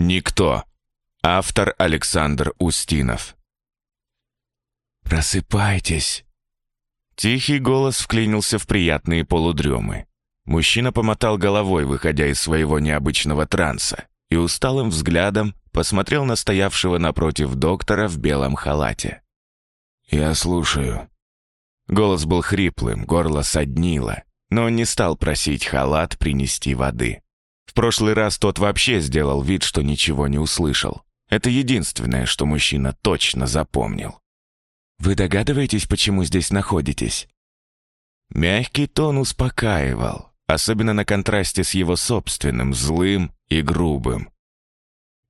Никто. Автор Александр Устинов. «Просыпайтесь!» Тихий голос вклинился в приятные полудремы. Мужчина помотал головой, выходя из своего необычного транса, и усталым взглядом посмотрел на стоявшего напротив доктора в белом халате. «Я слушаю». Голос был хриплым, горло соднило, но он не стал просить халат принести воды. В прошлый раз тот вообще сделал вид, что ничего не услышал. Это единственное, что мужчина точно запомнил. «Вы догадываетесь, почему здесь находитесь?» Мягкий тон успокаивал, особенно на контрасте с его собственным, злым и грубым.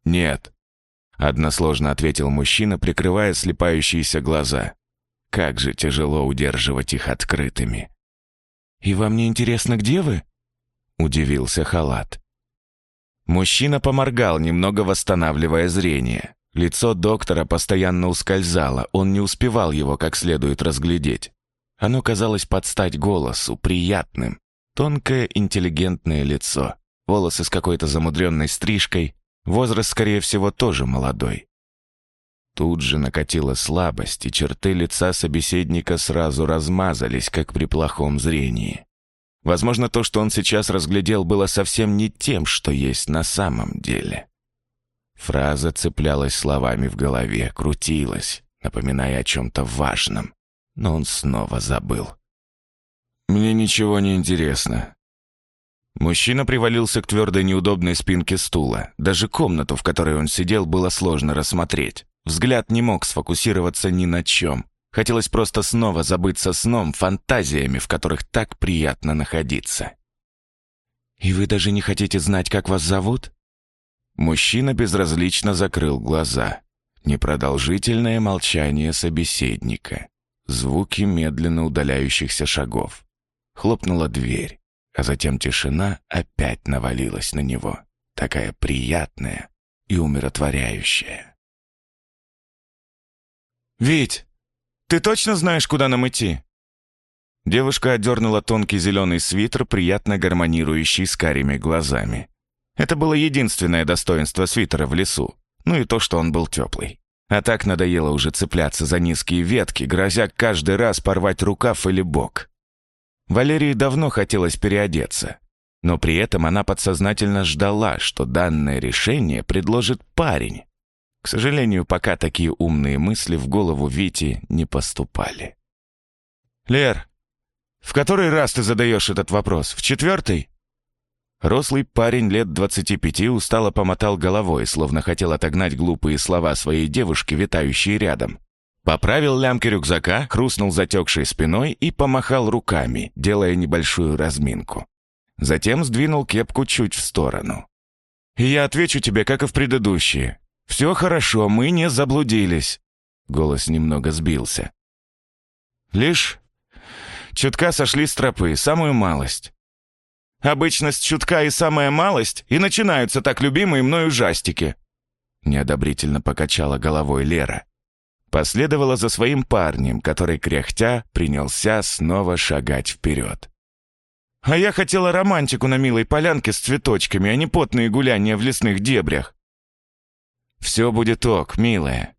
«Нет», — односложно ответил мужчина, прикрывая слепающиеся глаза. «Как же тяжело удерживать их открытыми». «И вам не интересно, где вы?» — удивился халат. Мужчина поморгал, немного восстанавливая зрение. Лицо доктора постоянно ускользало, он не успевал его как следует разглядеть. Оно казалось под стать голосу, приятным. Тонкое, интеллигентное лицо. Волосы с какой-то замудренной стрижкой. Возраст, скорее всего, тоже молодой. Тут же накатила слабость, и черты лица собеседника сразу размазались, как при плохом зрении. Возможно, то, что он сейчас разглядел, было совсем не тем, что есть на самом деле. Фраза цеплялась словами в голове, крутилась, напоминая о чем-то важном, но он снова забыл. «Мне ничего не интересно». Мужчина привалился к твердой неудобной спинке стула. Даже комнату, в которой он сидел, было сложно рассмотреть. Взгляд не мог сфокусироваться ни на чем. Хотелось просто снова забыться сном, фантазиями, в которых так приятно находиться. «И вы даже не хотите знать, как вас зовут?» Мужчина безразлично закрыл глаза. Непродолжительное молчание собеседника. Звуки медленно удаляющихся шагов. Хлопнула дверь, а затем тишина опять навалилась на него. Такая приятная и умиротворяющая. «Вить, «Ты точно знаешь, куда нам идти?» Девушка отдернула тонкий зеленый свитер, приятно гармонирующий с карими глазами. Это было единственное достоинство свитера в лесу, ну и то, что он был теплый. А так надоело уже цепляться за низкие ветки, грозя каждый раз порвать рукав или бок. Валерии давно хотелось переодеться, но при этом она подсознательно ждала, что данное решение предложит парень, к сожалению, пока такие умные мысли в голову Вити не поступали. «Лер, в который раз ты задаешь этот вопрос? В четвертый?» Рослый парень лет двадцати пяти устало помотал головой, словно хотел отогнать глупые слова своей девушки, витающей рядом. Поправил лямки рюкзака, хрустнул затекшей спиной и помахал руками, делая небольшую разминку. Затем сдвинул кепку чуть в сторону. «И я отвечу тебе, как и в предыдущие. «Все хорошо, мы не заблудились». Голос немного сбился. «Лишь чутка сошли с тропы, самую малость. Обычно с чутка и самая малость и начинаются так любимые мною ужастики». Неодобрительно покачала головой Лера. Последовала за своим парнем, который, кряхтя, принялся снова шагать вперед. «А я хотела романтику на милой полянке с цветочками, а не потные гуляния в лесных дебрях. «Все будет ок, милая».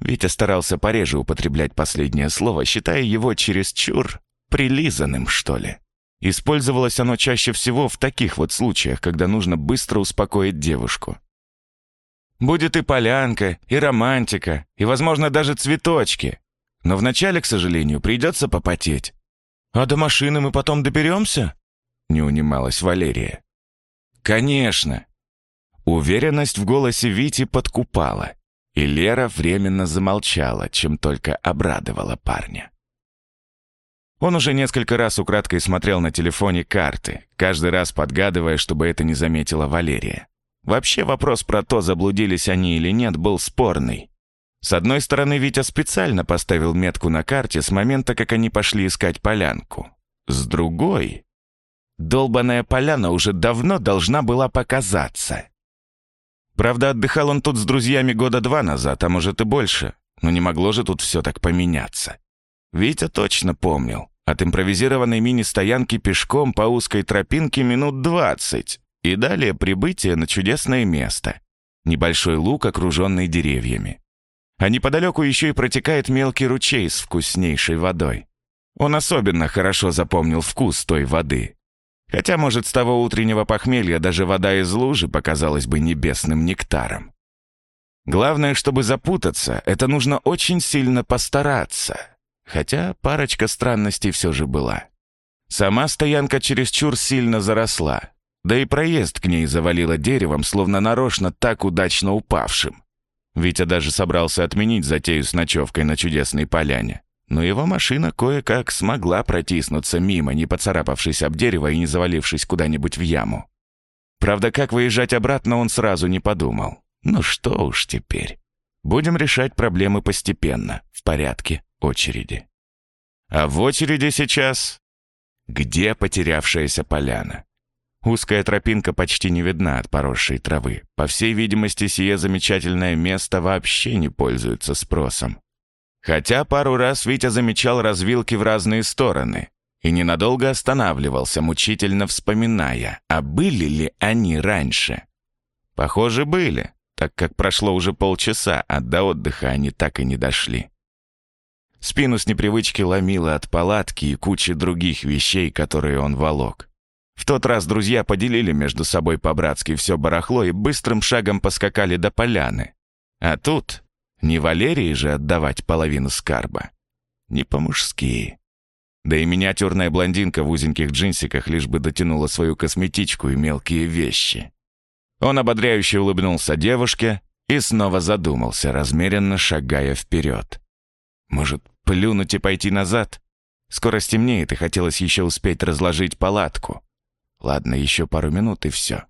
Витя старался пореже употреблять последнее слово, считая его чересчур прилизанным, что ли. Использовалось оно чаще всего в таких вот случаях, когда нужно быстро успокоить девушку. «Будет и полянка, и романтика, и, возможно, даже цветочки. Но вначале, к сожалению, придется попотеть. А до машины мы потом доберемся?» Не унималась Валерия. «Конечно. Уверенность в голосе Вити подкупала, и Лера временно замолчала, чем только обрадовала парня. Он уже несколько раз украдкой смотрел на телефоне карты, каждый раз подгадывая, чтобы это не заметила Валерия. Вообще вопрос про то, заблудились они или нет, был спорный. С одной стороны, Витя специально поставил метку на карте с момента, как они пошли искать полянку. С другой... Долбаная поляна уже давно должна была показаться. Правда, отдыхал он тут с друзьями года два назад, а может и больше. Но не могло же тут все так поменяться. Витя точно помнил. От импровизированной мини-стоянки пешком по узкой тропинке минут двадцать. И далее прибытие на чудесное место. Небольшой луг, окруженный деревьями. А неподалеку еще и протекает мелкий ручей с вкуснейшей водой. Он особенно хорошо запомнил вкус той воды. Хотя, может, с того утреннего похмелья даже вода из лужи показалась бы небесным нектаром. Главное, чтобы запутаться, это нужно очень сильно постараться. Хотя парочка странностей все же была. Сама стоянка чересчур сильно заросла, да и проезд к ней завалило деревом, словно нарочно так удачно упавшим. Витя даже собрался отменить затею с ночевкой на чудесной поляне. Но его машина кое-как смогла протиснуться мимо, не поцарапавшись об дерево и не завалившись куда-нибудь в яму. Правда, как выезжать обратно, он сразу не подумал. Ну что уж теперь. Будем решать проблемы постепенно, в порядке очереди. А в очереди сейчас... Где потерявшаяся поляна? Узкая тропинка почти не видна от поросшей травы. По всей видимости, сие замечательное место вообще не пользуется спросом. Хотя пару раз Витя замечал развилки в разные стороны и ненадолго останавливался, мучительно вспоминая, а были ли они раньше. Похоже, были, так как прошло уже полчаса, а до отдыха они так и не дошли. Спину с непривычки ломило от палатки и кучи других вещей, которые он волок. В тот раз друзья поделили между собой по-братски все барахло и быстрым шагом поскакали до поляны. А тут не Валерии же отдавать половину скарба. Не по-мужски. Да и миниатюрная блондинка в узеньких джинсиках лишь бы дотянула свою косметичку и мелкие вещи. Он ободряюще улыбнулся девушке и снова задумался, размеренно шагая вперед. Может, плюнуть и пойти назад? Скоро стемнеет, и хотелось еще успеть разложить палатку. Ладно, еще пару минут и все.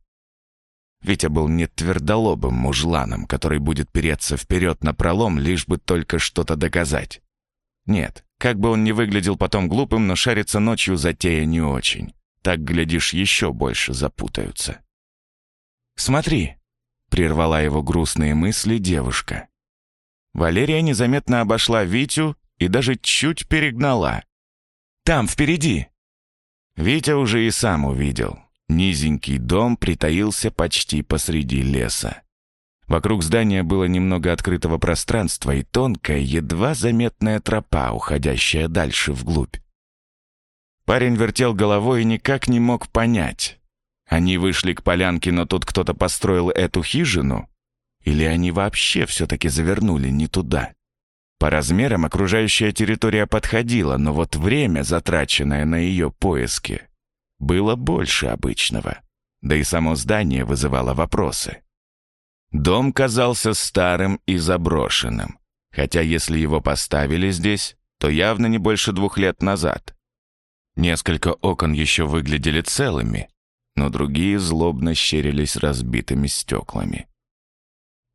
Витя был не твердолобым мужланом, который будет переться вперед на пролом, лишь бы только что-то доказать. Нет, как бы он ни выглядел потом глупым, но шариться ночью затея не очень. Так, глядишь, еще больше запутаются. «Смотри», — прервала его грустные мысли девушка. Валерия незаметно обошла Витю и даже чуть перегнала. «Там, впереди!» Витя уже и сам увидел. Низенький дом притаился почти посреди леса. Вокруг здания было немного открытого пространства и тонкая, едва заметная тропа, уходящая дальше вглубь. Парень вертел головой и никак не мог понять. Они вышли к полянке, но тут кто-то построил эту хижину? Или они вообще все-таки завернули не туда? По размерам окружающая территория подходила, но вот время, затраченное на ее поиски, было больше обычного. Да и само здание вызывало вопросы. Дом казался старым и заброшенным, хотя если его поставили здесь, то явно не больше двух лет назад. Несколько окон еще выглядели целыми, но другие злобно щерились разбитыми стеклами.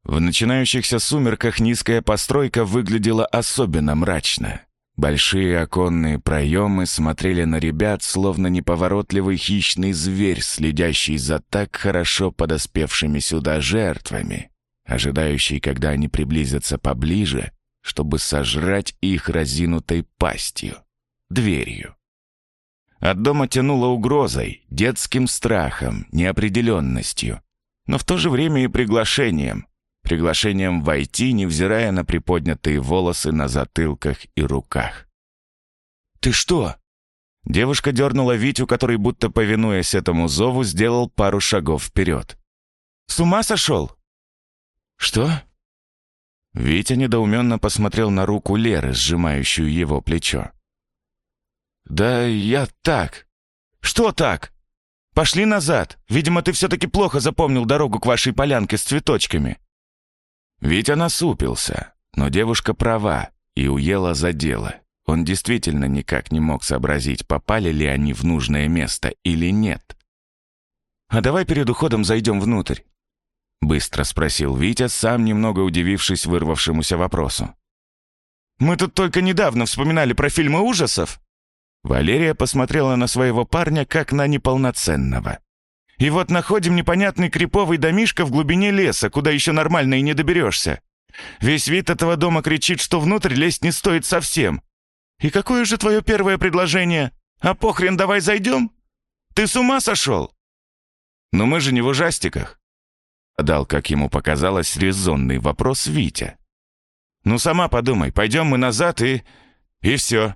В начинающихся сумерках низкая постройка выглядела особенно мрачно. Большие оконные проемы смотрели на ребят, словно неповоротливый хищный зверь, следящий за так хорошо подоспевшими сюда жертвами, ожидающий, когда они приблизятся поближе, чтобы сожрать их разинутой пастью, дверью. От дома тянуло угрозой, детским страхом, неопределенностью, но в то же время и приглашением, приглашением войти, невзирая на приподнятые волосы на затылках и руках. «Ты что?» Девушка дернула Витю, который, будто повинуясь этому зову, сделал пару шагов вперед. «С ума сошел?» «Что?» Витя недоуменно посмотрел на руку Леры, сжимающую его плечо. «Да я так». «Что так?» «Пошли назад. Видимо, ты все-таки плохо запомнил дорогу к вашей полянке с цветочками. Витя насупился, но девушка права и уела за дело. Он действительно никак не мог сообразить, попали ли они в нужное место или нет. «А давай перед уходом зайдем внутрь?» Быстро спросил Витя, сам немного удивившись вырвавшемуся вопросу. «Мы тут только недавно вспоминали про фильмы ужасов!» Валерия посмотрела на своего парня как на неполноценного. И вот находим непонятный криповый домишко в глубине леса, куда еще нормально и не доберешься. Весь вид этого дома кричит, что внутрь лезть не стоит совсем. И какое же твое первое предложение? А похрен давай зайдем? Ты с ума сошел? Но мы же не в ужастиках. Дал, как ему показалось, резонный вопрос Витя. «Ну, сама подумай, пойдем мы назад и... и все.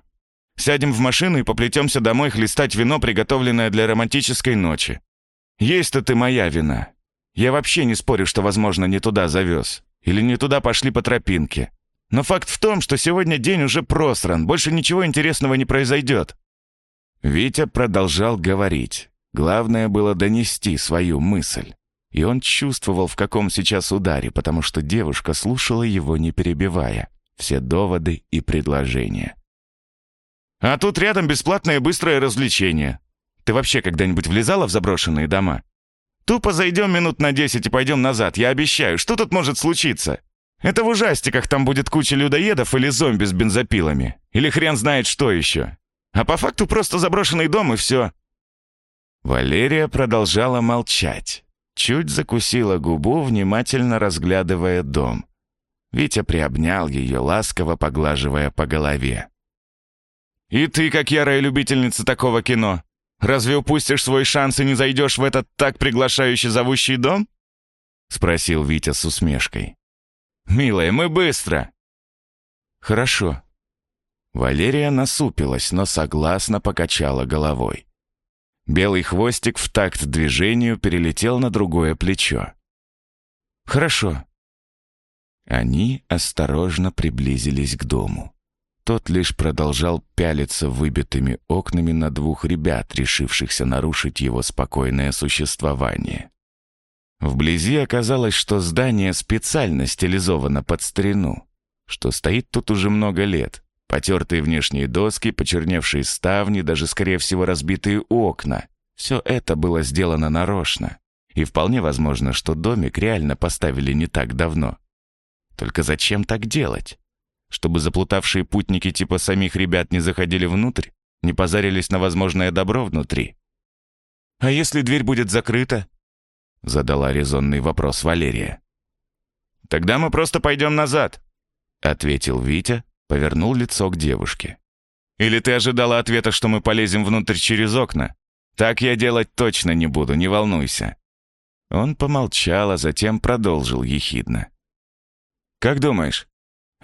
Сядем в машину и поплетемся домой хлестать вино, приготовленное для романтической ночи. Есть-то ты моя вина. Я вообще не спорю, что, возможно, не туда завез. Или не туда пошли по тропинке. Но факт в том, что сегодня день уже просран, больше ничего интересного не произойдет». Витя продолжал говорить. Главное было донести свою мысль. И он чувствовал, в каком сейчас ударе, потому что девушка слушала его, не перебивая. Все доводы и предложения. «А тут рядом бесплатное быстрое развлечение. Ты вообще когда-нибудь влезала в заброшенные дома? Тупо зайдем минут на десять и пойдем назад, я обещаю. Что тут может случиться? Это в ужастиках там будет куча людоедов или зомби с бензопилами. Или хрен знает что еще. А по факту просто заброшенный дом и все». Валерия продолжала молчать. Чуть закусила губу, внимательно разглядывая дом. Витя приобнял ее, ласково поглаживая по голове. «И ты, как ярая любительница такого кино, разве упустишь свой шанс и не зайдешь в этот так приглашающий зовущий дом?» Спросил Витя с усмешкой. «Милая, мы быстро!» «Хорошо». Валерия насупилась, но согласно покачала головой. Белый хвостик в такт движению перелетел на другое плечо. «Хорошо». Они осторожно приблизились к дому. Тот лишь продолжал пялиться выбитыми окнами на двух ребят, решившихся нарушить его спокойное существование. Вблизи оказалось, что здание специально стилизовано под старину, что стоит тут уже много лет, Потертые внешние доски, почерневшие ставни, даже, скорее всего, разбитые окна. Все это было сделано нарочно. И вполне возможно, что домик реально поставили не так давно. Только зачем так делать? Чтобы заплутавшие путники типа самих ребят не заходили внутрь, не позарились на возможное добро внутри? «А если дверь будет закрыта?» Задала резонный вопрос Валерия. «Тогда мы просто пойдем назад», — ответил Витя, Повернул лицо к девушке. «Или ты ожидала ответа, что мы полезем внутрь через окна? Так я делать точно не буду, не волнуйся». Он помолчал, а затем продолжил ехидно. «Как думаешь,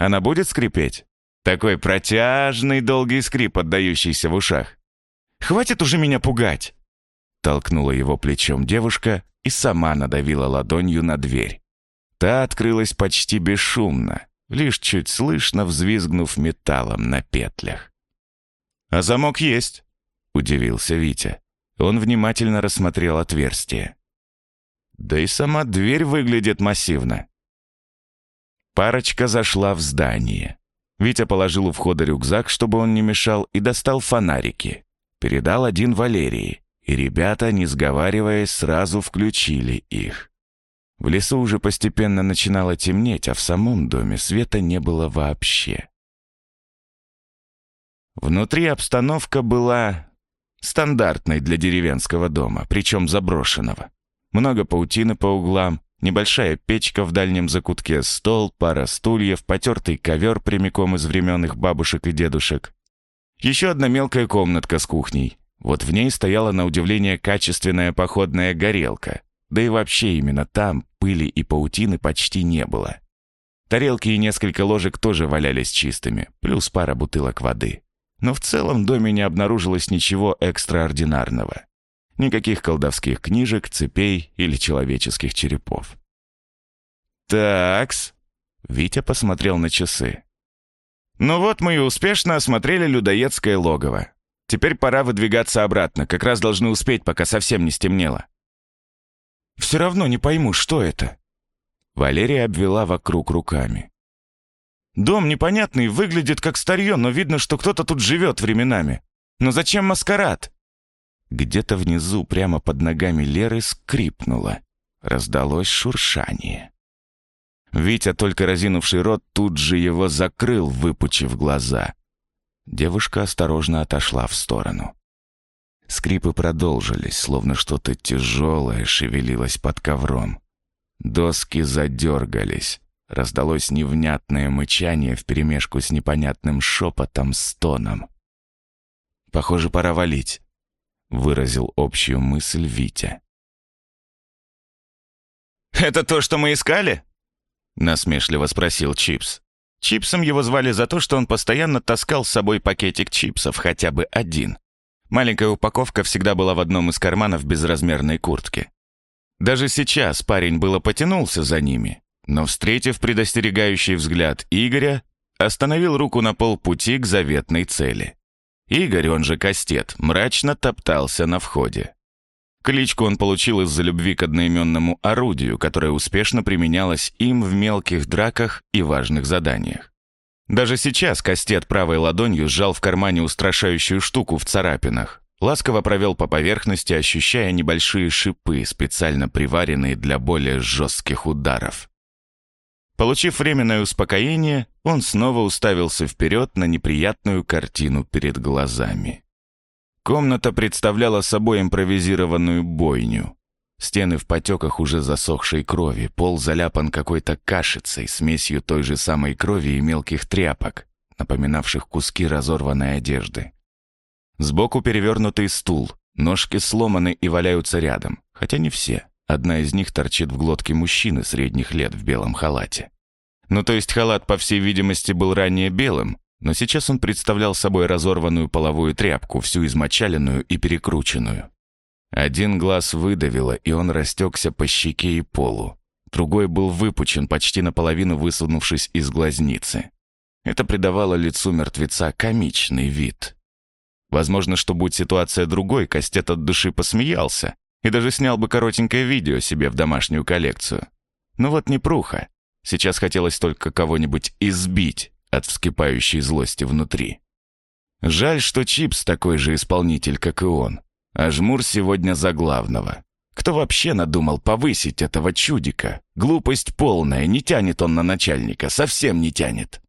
она будет скрипеть? Такой протяжный долгий скрип, отдающийся в ушах. Хватит уже меня пугать!» Толкнула его плечом девушка и сама надавила ладонью на дверь. Та открылась почти бесшумно, лишь чуть слышно взвизгнув металлом на петлях. «А замок есть», — удивился Витя. Он внимательно рассмотрел отверстие. «Да и сама дверь выглядит массивно». Парочка зашла в здание. Витя положил у входа рюкзак, чтобы он не мешал, и достал фонарики. Передал один Валерии, и ребята, не сговариваясь, сразу включили их. В лесу уже постепенно начинало темнеть, а в самом доме света не было вообще. Внутри обстановка была стандартной для деревенского дома, причем заброшенного. Много паутины по углам, небольшая печка в дальнем закутке, стол, пара стульев, потертый ковер прямиком из времен их бабушек и дедушек. Еще одна мелкая комнатка с кухней. Вот в ней стояла на удивление качественная походная горелка. Да и вообще именно там пыли и паутины почти не было. Тарелки и несколько ложек тоже валялись чистыми, плюс пара бутылок воды. Но в целом доме не обнаружилось ничего экстраординарного. Никаких колдовских книжек, цепей или человеческих черепов. «Такс», — Витя посмотрел на часы. «Ну вот мы и успешно осмотрели людоедское логово. Теперь пора выдвигаться обратно, как раз должны успеть, пока совсем не стемнело». Все равно не пойму, что это». Валерия обвела вокруг руками. «Дом непонятный, выглядит как старье, но видно, что кто-то тут живет временами. Но зачем маскарад?» Где-то внизу, прямо под ногами Леры, скрипнуло. Раздалось шуршание. Витя, только разинувший рот, тут же его закрыл, выпучив глаза. Девушка осторожно отошла в сторону. Скрипы продолжились, словно что-то тяжелое шевелилось под ковром. Доски задергались. Раздалось невнятное мычание вперемешку с непонятным шепотом, стоном. «Похоже, пора валить», — выразил общую мысль Витя. «Это то, что мы искали?» Насмешливо спросил Чипс. Чипсом его звали за то, что он постоянно таскал с собой пакетик чипсов, хотя бы один. Маленькая упаковка всегда была в одном из карманов безразмерной куртки. Даже сейчас парень было потянулся за ними, но, встретив предостерегающий взгляд Игоря, остановил руку на полпути к заветной цели. Игорь, он же Кастет, мрачно топтался на входе. Кличку он получил из-за любви к одноименному орудию, которое успешно применялось им в мелких драках и важных заданиях. Даже сейчас Кастет правой ладонью сжал в кармане устрашающую штуку в царапинах, ласково провел по поверхности, ощущая небольшие шипы, специально приваренные для более жестких ударов. Получив временное успокоение, он снова уставился вперед на неприятную картину перед глазами. Комната представляла собой импровизированную бойню. Стены в потеках уже засохшей крови, пол заляпан какой-то кашицей, смесью той же самой крови и мелких тряпок, напоминавших куски разорванной одежды. Сбоку перевернутый стул, ножки сломаны и валяются рядом, хотя не все. Одна из них торчит в глотке мужчины средних лет в белом халате. Ну то есть халат, по всей видимости, был ранее белым, но сейчас он представлял собой разорванную половую тряпку, всю измочаленную и перекрученную. Один глаз выдавило, и он растекся по щеке и полу. Другой был выпучен, почти наполовину высунувшись из глазницы. Это придавало лицу мертвеца комичный вид. Возможно, что будь ситуация другой, Костет от души посмеялся и даже снял бы коротенькое видео себе в домашнюю коллекцию. Но вот не пруха. Сейчас хотелось только кого-нибудь избить, от вскипающей злости внутри. Жаль, что Чипс такой же исполнитель, как и он. А Жмур сегодня за главного. Кто вообще надумал повысить этого чудика? Глупость полная, не тянет он на начальника, совсем не тянет.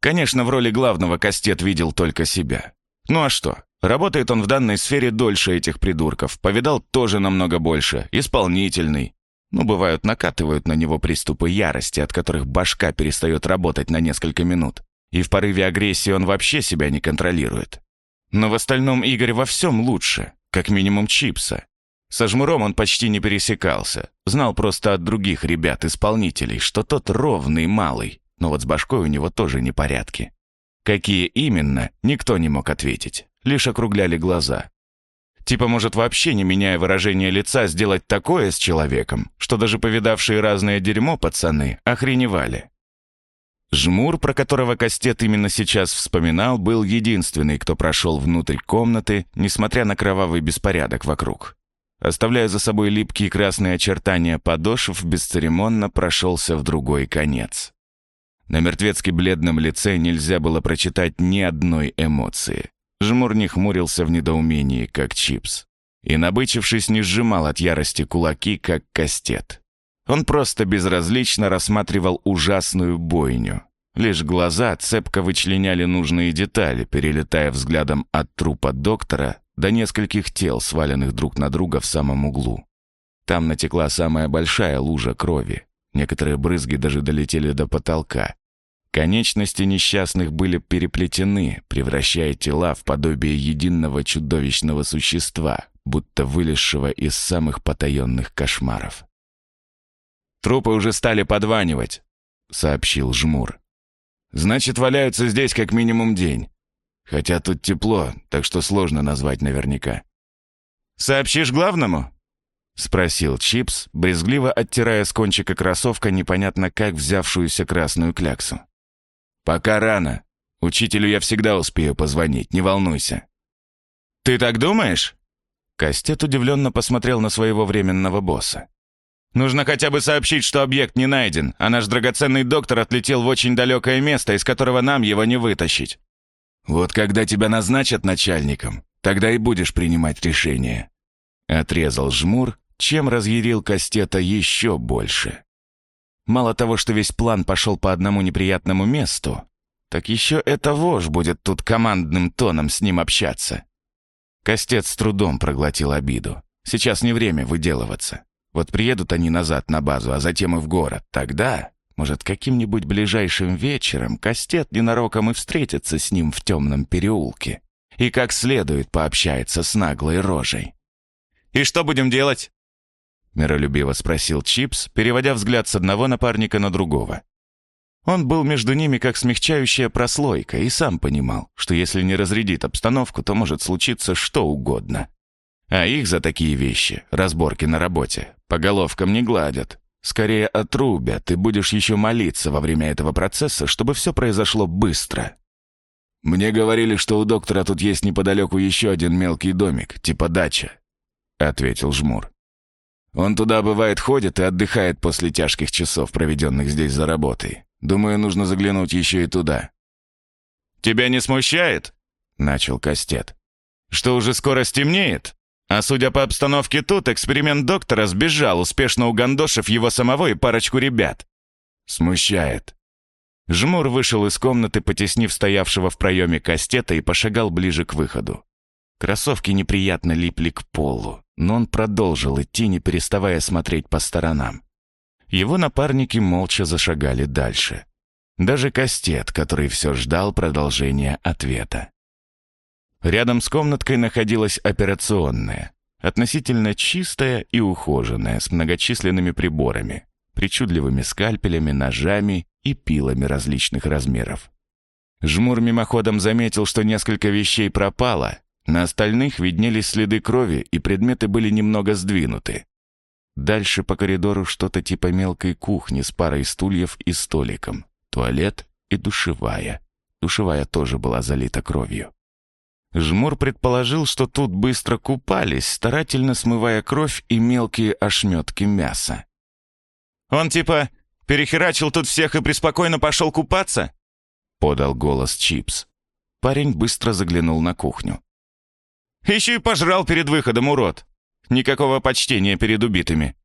Конечно, в роли главного Кастет видел только себя. Ну а что? Работает он в данной сфере дольше этих придурков, повидал тоже намного больше, исполнительный. Ну, бывают, накатывают на него приступы ярости, от которых башка перестает работать на несколько минут. И в порыве агрессии он вообще себя не контролирует. Но в остальном Игорь во всем лучше, как минимум Чипса. Со Жмуром он почти не пересекался. Знал просто от других ребят-исполнителей, что тот ровный малый, но вот с башкой у него тоже непорядки. Какие именно, никто не мог ответить, лишь округляли глаза. Типа может вообще, не меняя выражение лица, сделать такое с человеком, что даже повидавшие разное дерьмо пацаны охреневали. Жмур, про которого Кастет именно сейчас вспоминал, был единственный, кто прошел внутрь комнаты, несмотря на кровавый беспорядок вокруг. Оставляя за собой липкие красные очертания подошв, бесцеремонно прошелся в другой конец. На мертвецки бледном лице нельзя было прочитать ни одной эмоции. Жмур не хмурился в недоумении, как чипс. И, набычившись, не сжимал от ярости кулаки, как кастет. Он просто безразлично рассматривал ужасную бойню. Лишь глаза цепко вычленяли нужные детали, перелетая взглядом от трупа доктора до нескольких тел, сваленных друг на друга в самом углу. Там натекла самая большая лужа крови. Некоторые брызги даже долетели до потолка, Конечности несчастных были переплетены, превращая тела в подобие единого чудовищного существа, будто вылезшего из самых потаенных кошмаров. «Трупы уже стали подванивать», — сообщил Жмур. «Значит, валяются здесь как минимум день. Хотя тут тепло, так что сложно назвать наверняка». «Сообщишь главному?» — спросил Чипс, брезгливо оттирая с кончика кроссовка непонятно как взявшуюся красную кляксу. «Пока рано. Учителю я всегда успею позвонить, не волнуйся». «Ты так думаешь?» Кастет удивленно посмотрел на своего временного босса. «Нужно хотя бы сообщить, что объект не найден, а наш драгоценный доктор отлетел в очень далекое место, из которого нам его не вытащить». «Вот когда тебя назначат начальником, тогда и будешь принимать решение», — отрезал жмур, чем разъярил Кастета еще больше. Мало того, что весь план пошел по одному неприятному месту, так еще эта вошь будет тут командным тоном с ним общаться. Костец с трудом проглотил обиду. Сейчас не время выделываться. Вот приедут они назад на базу, а затем и в город. Тогда, может, каким-нибудь ближайшим вечером Костет ненароком и встретится с ним в темном переулке. И как следует пообщается с наглой рожей. «И что будем делать?» Миролюбиво спросил Чипс, переводя взгляд с одного напарника на другого. Он был между ними как смягчающая прослойка и сам понимал, что если не разрядит обстановку, то может случиться что угодно. А их за такие вещи, разборки на работе, по головкам не гладят. Скорее отрубят, и будешь еще молиться во время этого процесса, чтобы все произошло быстро. «Мне говорили, что у доктора тут есть неподалеку еще один мелкий домик, типа дача», — ответил Жмур. «Он туда, бывает, ходит и отдыхает после тяжких часов, проведенных здесь за работой. Думаю, нужно заглянуть еще и туда». «Тебя не смущает?» — начал Кастет. «Что уже скоро стемнеет? А судя по обстановке тут, эксперимент доктора сбежал, успешно угандошив его самого и парочку ребят». «Смущает», Жмур вышел из комнаты, потеснив стоявшего в проеме кастета и пошагал ближе к выходу. Кроссовки неприятно липли к полу, но он продолжил идти, не переставая смотреть по сторонам. Его напарники молча зашагали дальше. Даже кастет, который все ждал продолжения ответа. Рядом с комнаткой находилась операционная, относительно чистая и ухоженная, с многочисленными приборами, причудливыми скальпелями, ножами и пилами различных размеров. Жмур мимоходом заметил, что несколько вещей пропало, на остальных виднелись следы крови, и предметы были немного сдвинуты. Дальше по коридору что-то типа мелкой кухни с парой стульев и столиком, туалет и душевая. Душевая тоже была залита кровью. Жмур предположил, что тут быстро купались, старательно смывая кровь и мелкие ошметки мяса. «Он типа перехерачил тут всех и преспокойно пошел купаться?» Подал голос Чипс. Парень быстро заглянул на кухню. «Еще и пожрал перед выходом, урод! Никакого почтения перед убитыми!»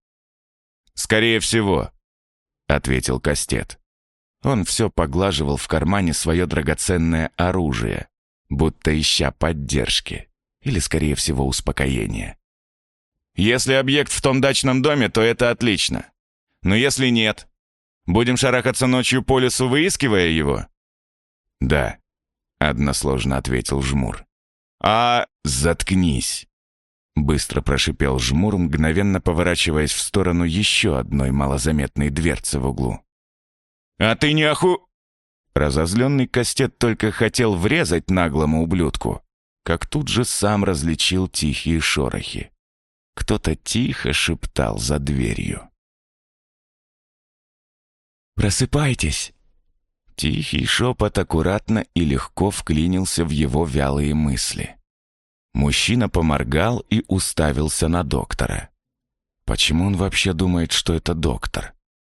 «Скорее всего», — ответил Кастет. Он все поглаживал в кармане свое драгоценное оружие, будто ища поддержки, или, скорее всего, успокоения. «Если объект в том дачном доме, то это отлично. Но если нет, будем шарахаться ночью по лесу, выискивая его?» «Да», — односложно ответил Жмур. «А...» «Заткнись!» Быстро прошипел Жмур, мгновенно поворачиваясь в сторону еще одной малозаметной дверцы в углу. «А ты не оху...» Разозленный Кастет только хотел врезать наглому ублюдку, как тут же сам различил тихие шорохи. Кто-то тихо шептал за дверью. «Просыпайтесь!» Тихий шепот аккуратно и легко вклинился в его вялые мысли. Мужчина поморгал и уставился на доктора. Почему он вообще думает, что это доктор?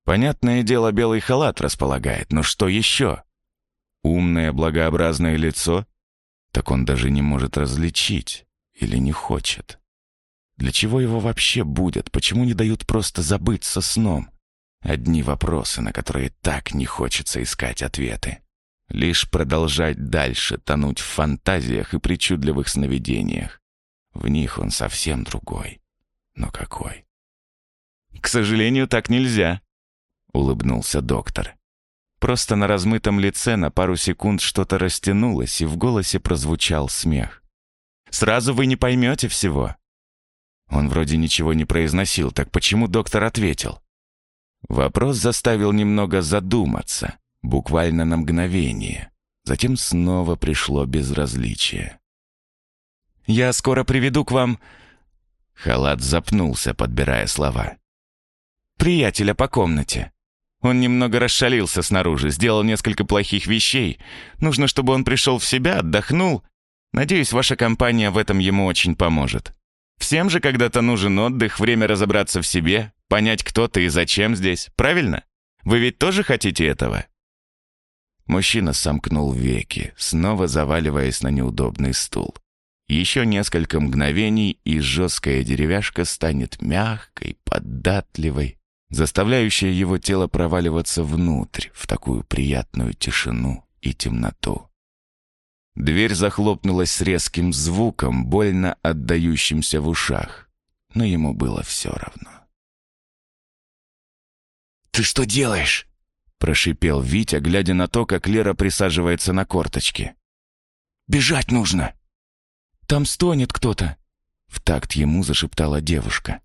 Понятное дело, белый халат располагает, но что еще? Умное, благообразное лицо? Так он даже не может различить или не хочет. Для чего его вообще будет? Почему не дают просто забыться сном? Одни вопросы, на которые так не хочется искать ответы. Лишь продолжать дальше тонуть в фантазиях и причудливых сновидениях. В них он совсем другой. Но какой? «К сожалению, так нельзя», — улыбнулся доктор. Просто на размытом лице на пару секунд что-то растянулось, и в голосе прозвучал смех. «Сразу вы не поймете всего». Он вроде ничего не произносил, так почему доктор ответил? Вопрос заставил немного задуматься, буквально на мгновение. Затем снова пришло безразличие. «Я скоро приведу к вам...» Халат запнулся, подбирая слова. «Приятеля по комнате. Он немного расшалился снаружи, сделал несколько плохих вещей. Нужно, чтобы он пришел в себя, отдохнул. Надеюсь, ваша компания в этом ему очень поможет. Всем же когда-то нужен отдых, время разобраться в себе, понять, кто ты и зачем здесь, правильно? Вы ведь тоже хотите этого?» Мужчина сомкнул веки, снова заваливаясь на неудобный стул. Еще несколько мгновений, и жесткая деревяшка станет мягкой, податливой, заставляющая его тело проваливаться внутрь, в такую приятную тишину и темноту. Дверь захлопнулась с резким звуком, больно отдающимся в ушах, но ему было все равно. «Ты что делаешь?» — прошипел Витя, глядя на то, как Лера присаживается на корточки. «Бежать нужно!» «Там стонет кто-то!» — в такт ему зашептала девушка.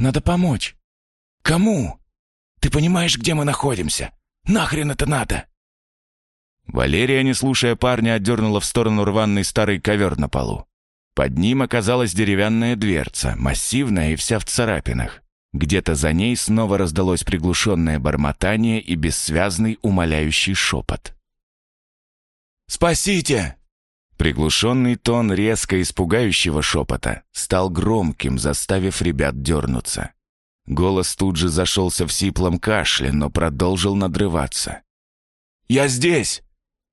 Надо помочь. Кому? Ты понимаешь, где мы находимся? Нахрен это надо?» Валерия, не слушая парня, отдернула в сторону рваный старый ковер на полу. Под ним оказалась деревянная дверца, массивная и вся в царапинах. Где-то за ней снова раздалось приглушенное бормотание и бессвязный умоляющий шепот. «Спасите!» Приглушенный тон резко испугающего шепота стал громким, заставив ребят дернуться. Голос тут же зашелся в сиплом кашле, но продолжил надрываться. «Я здесь!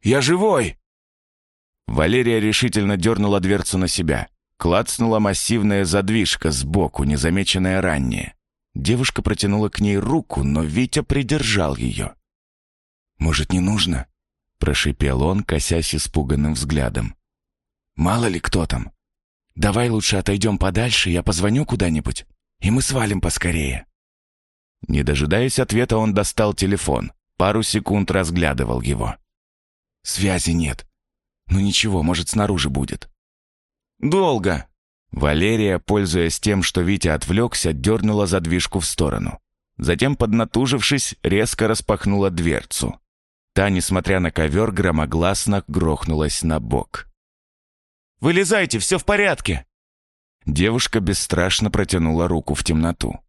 Я живой!» Валерия решительно дернула дверцу на себя. Клацнула массивная задвижка сбоку, незамеченная ранее. Девушка протянула к ней руку, но Витя придержал ее. «Может, не нужно?» — прошипел он, косясь испуганным взглядом. «Мало ли кто там. Давай лучше отойдем подальше, я позвоню куда-нибудь, и мы свалим поскорее». Не дожидаясь ответа, он достал телефон. Пару секунд разглядывал его. «Связи нет. Ну ничего, может, снаружи будет». «Долго!» Валерия, пользуясь тем, что Витя отвлекся, дернула задвижку в сторону. Затем, поднатужившись, резко распахнула дверцу. Та, несмотря на ковер, громогласно грохнулась на бок. «Вылезайте, все в порядке!» Девушка бесстрашно протянула руку в темноту.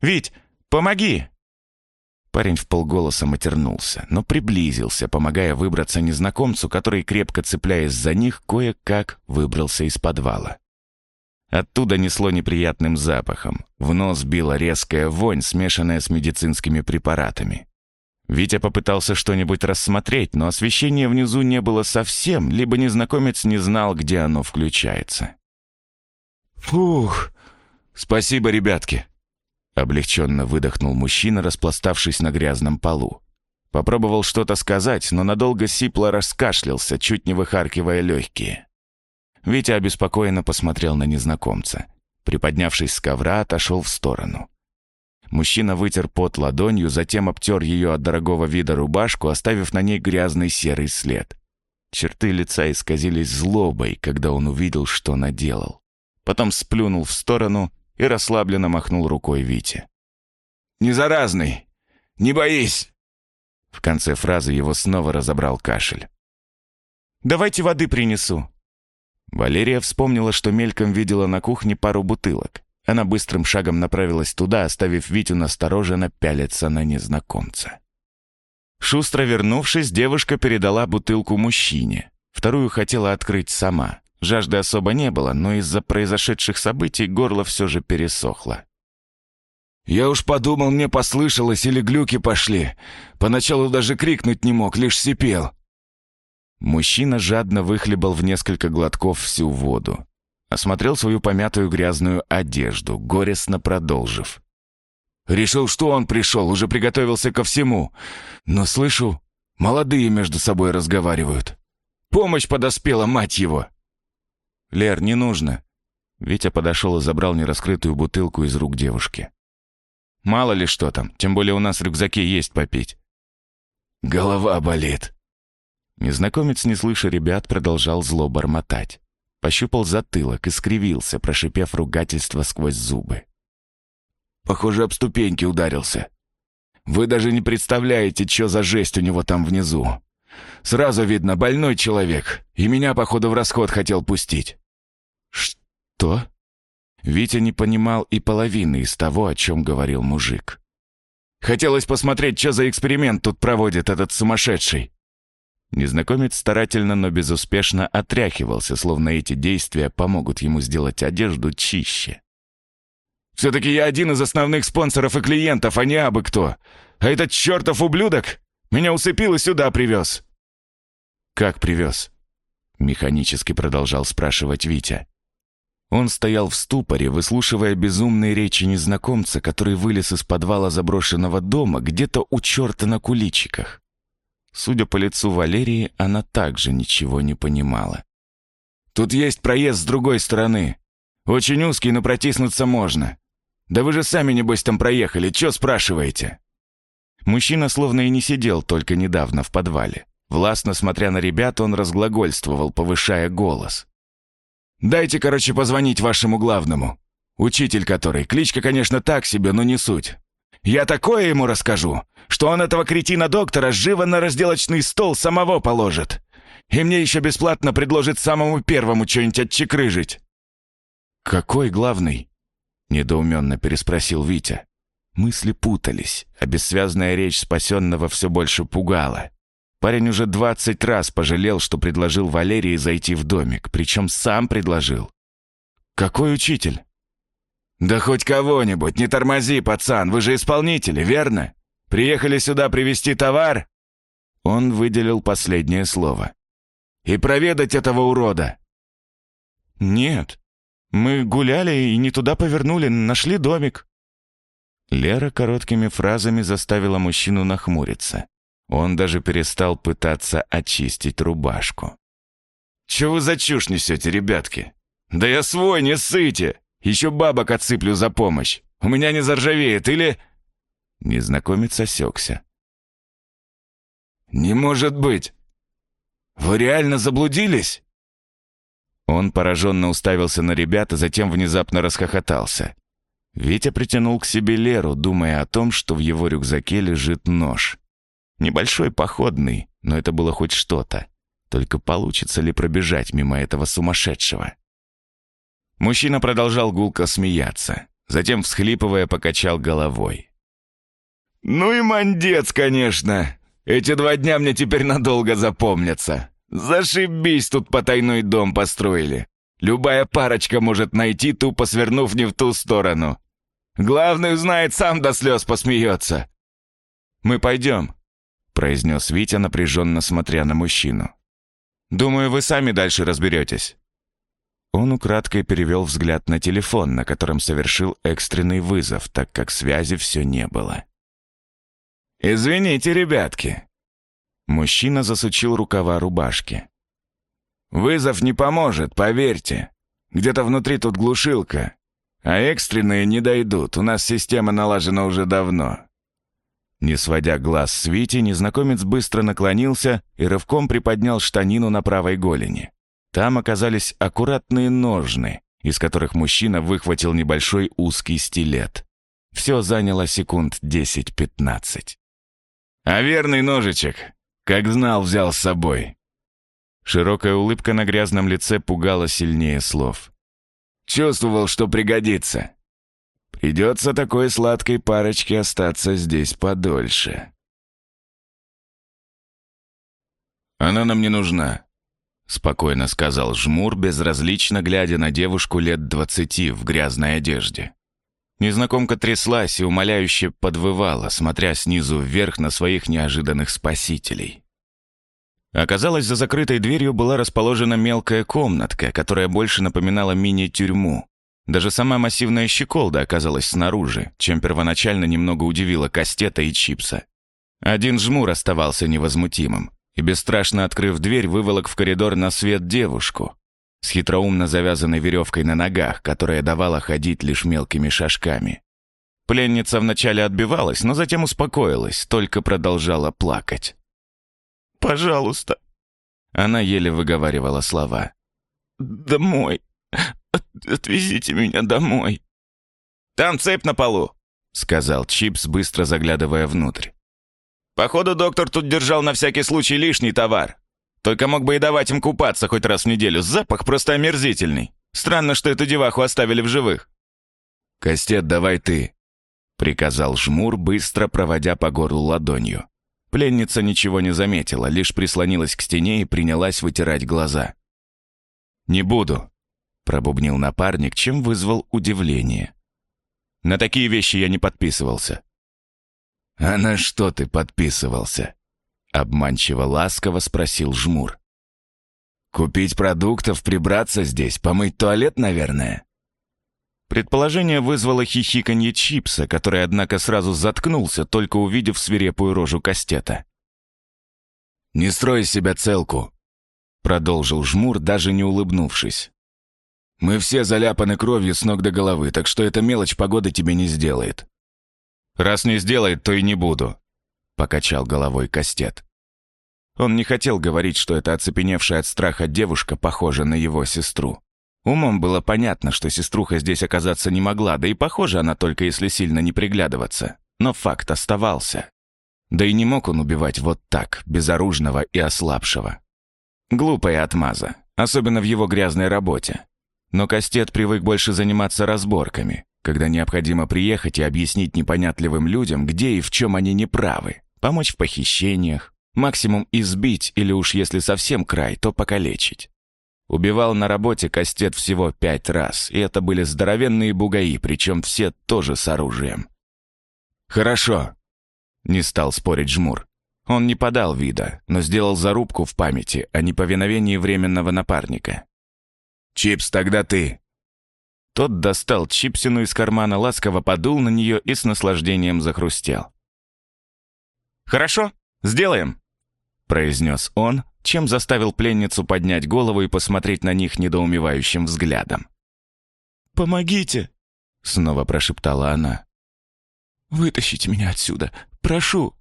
«Вить, помоги!» Парень в полголоса матернулся, но приблизился, помогая выбраться незнакомцу, который, крепко цепляясь за них, кое-как выбрался из подвала. Оттуда несло неприятным запахом. В нос била резкая вонь, смешанная с медицинскими препаратами. Витя попытался что-нибудь рассмотреть, но освещения внизу не было совсем, либо незнакомец не знал, где оно включается. «Фух! Спасибо, ребятки!» Облегченно выдохнул мужчина, распластавшись на грязном полу. Попробовал что-то сказать, но надолго сипло раскашлялся, чуть не выхаркивая легкие. Витя обеспокоенно посмотрел на незнакомца. Приподнявшись с ковра, отошел в сторону. Мужчина вытер пот ладонью, затем обтер ее от дорогого вида рубашку, оставив на ней грязный серый след. Черты лица исказились злобой, когда он увидел, что наделал. Потом сплюнул в сторону и расслабленно махнул рукой Вите. «Не заразный! Не боись!» В конце фразы его снова разобрал кашель. «Давайте воды принесу». Валерия вспомнила, что мельком видела на кухне пару бутылок. Она быстрым шагом направилась туда, оставив Витю настороженно пялиться на незнакомца. Шустро вернувшись, девушка передала бутылку мужчине. Вторую хотела открыть сама. Жажды особо не было, но из-за произошедших событий горло все же пересохло. «Я уж подумал, мне послышалось или глюки пошли. Поначалу даже крикнуть не мог, лишь сипел». Мужчина жадно выхлебал в несколько глотков всю воду. Осмотрел свою помятую грязную одежду, горестно продолжив. «Решил, что он пришел, уже приготовился ко всему. Но слышу, молодые между собой разговаривают. Помощь подоспела, мать его!» «Лер, не нужно». Витя подошел и забрал нераскрытую бутылку из рук девушки. «Мало ли что там, тем более у нас в рюкзаке есть попить». «Голова болит». Незнакомец, не слыша ребят, продолжал зло бормотать. Пощупал затылок и скривился, прошипев ругательство сквозь зубы. «Похоже, об ступеньки ударился. Вы даже не представляете, что за жесть у него там внизу. Сразу видно, больной человек, и меня, походу, в расход хотел пустить». «Что?» Витя не понимал и половины из того, о чем говорил мужик. «Хотелось посмотреть, что за эксперимент тут проводит этот сумасшедший». Незнакомец старательно, но безуспешно отряхивался, словно эти действия помогут ему сделать одежду чище. «Все-таки я один из основных спонсоров и клиентов, а не абы кто. А этот чертов ублюдок меня усыпил и сюда привез». «Как привез?» Механически продолжал спрашивать Витя. Он стоял в ступоре, выслушивая безумные речи незнакомца, который вылез из подвала заброшенного дома где-то у черта на куличиках. Судя по лицу Валерии, она также ничего не понимала. «Тут есть проезд с другой стороны. Очень узкий, но протиснуться можно. Да вы же сами, небось, там проехали, чё спрашиваете?» Мужчина словно и не сидел только недавно в подвале. Властно смотря на ребят, он разглагольствовал, повышая голос. «Дайте, короче, позвонить вашему главному. Учитель который. Кличка, конечно, так себе, но не суть. Я такое ему расскажу, что он этого кретина-доктора живо на разделочный стол самого положит. И мне еще бесплатно предложит самому первому что-нибудь отчекрыжить». «Какой главный?» — недоуменно переспросил Витя. Мысли путались, а бессвязная речь спасенного все больше пугала. Парень уже двадцать раз пожалел, что предложил Валерии зайти в домик, причем сам предложил. «Какой учитель?» «Да хоть кого-нибудь, не тормози, пацан, вы же исполнители, верно? Приехали сюда привезти товар?» Он выделил последнее слово. «И проведать этого урода!» «Нет, мы гуляли и не туда повернули, нашли домик». Лера короткими фразами заставила мужчину нахмуриться. Он даже перестал пытаться очистить рубашку. «Чего вы за чушь несете, ребятки? Да я свой, не ссыте! Еще бабок отсыплю за помощь. У меня не заржавеет, или...» Незнакомец осекся. «Не может быть! Вы реально заблудились?» Он пораженно уставился на ребята, затем внезапно расхохотался. Витя притянул к себе Леру, думая о том, что в его рюкзаке лежит нож. Небольшой, походный, но это было хоть что-то. Только получится ли пробежать мимо этого сумасшедшего? Мужчина продолжал гулко смеяться, затем, всхлипывая, покачал головой. «Ну и мандец, конечно! Эти два дня мне теперь надолго запомнятся. Зашибись тут потайной дом построили. Любая парочка может найти, тупо свернув не в ту сторону. Главный узнает, сам до слез посмеется». «Мы пойдем», — произнес Витя, напряженно смотря на мужчину. «Думаю, вы сами дальше разберетесь». Он украдкой перевел взгляд на телефон, на котором совершил экстренный вызов, так как связи все не было. «Извините, ребятки». Мужчина засучил рукава рубашки. «Вызов не поможет, поверьте. Где-то внутри тут глушилка. А экстренные не дойдут, у нас система налажена уже давно». Не сводя глаз с Вити, незнакомец быстро наклонился и рывком приподнял штанину на правой голени. Там оказались аккуратные ножны, из которых мужчина выхватил небольшой узкий стилет. Все заняло секунд 10-15. «А верный ножичек, как знал, взял с собой». Широкая улыбка на грязном лице пугала сильнее слов. «Чувствовал, что пригодится. Придется такой сладкой парочке остаться здесь подольше». «Она нам не нужна», — спокойно сказал Жмур, безразлично глядя на девушку лет двадцати в грязной одежде. Незнакомка тряслась и умоляюще подвывала, смотря снизу вверх на своих неожиданных спасителей. Оказалось, за закрытой дверью была расположена мелкая комнатка, которая больше напоминала мини-тюрьму. Даже сама массивная щеколда оказалась снаружи, чем первоначально немного удивила Кастета и Чипса. Один жмур оставался невозмутимым и, бесстрашно открыв дверь, выволок в коридор на свет девушку с хитроумно завязанной веревкой на ногах, которая давала ходить лишь мелкими шажками. Пленница вначале отбивалась, но затем успокоилась, только продолжала плакать. «Пожалуйста!» Она еле выговаривала слова. «Домой! От отвезите меня домой!» «Там цепь на полу!» — сказал Чипс, быстро заглядывая внутрь. Походу, доктор тут держал на всякий случай лишний товар. Только мог бы и давать им купаться хоть раз в неделю. Запах просто омерзительный. Странно, что эту деваху оставили в живых. «Кастет, давай ты», — приказал Жмур, быстро проводя по горлу ладонью. Пленница ничего не заметила, лишь прислонилась к стене и принялась вытирать глаза. «Не буду», — пробубнил напарник, чем вызвал удивление. «На такие вещи я не подписывался». «А на что ты подписывался?» Обманчиво ласково спросил Жмур. «Купить продуктов, прибраться здесь, помыть туалет, наверное?» Предположение вызвало хихиканье Чипса, который, однако, сразу заткнулся, только увидев свирепую рожу Кастета. «Не строй себя целку», — продолжил Жмур, даже не улыбнувшись. «Мы все заляпаны кровью с ног до головы, так что эта мелочь погоды тебе не сделает. «Раз не сделает, то и не буду», — покачал головой Кастет. Он не хотел говорить, что эта оцепеневшая от страха девушка похожа на его сестру. Умом было понятно, что сеструха здесь оказаться не могла, да и похоже она только если сильно не приглядываться. Но факт оставался. Да и не мог он убивать вот так, безоружного и ослабшего. Глупая отмаза, особенно в его грязной работе. Но Кастет привык больше заниматься разборками, когда необходимо приехать и объяснить непонятливым людям, где и в чем они неправы, помочь в похищениях, максимум избить или уж если совсем край, то покалечить. Убивал на работе Кастет всего пять раз, и это были здоровенные бугаи, причем все тоже с оружием. «Хорошо», — не стал спорить Жмур. Он не подал вида, но сделал зарубку в памяти о неповиновении временного напарника. «Чипс, тогда ты!» Тот достал чипсину из кармана, ласково подул на нее и с наслаждением захрустел. «Хорошо, сделаем!» — произнес он, чем заставил пленницу поднять голову и посмотреть на них недоумевающим взглядом. «Помогите!» — снова прошептала она. «Вытащите меня отсюда, прошу!»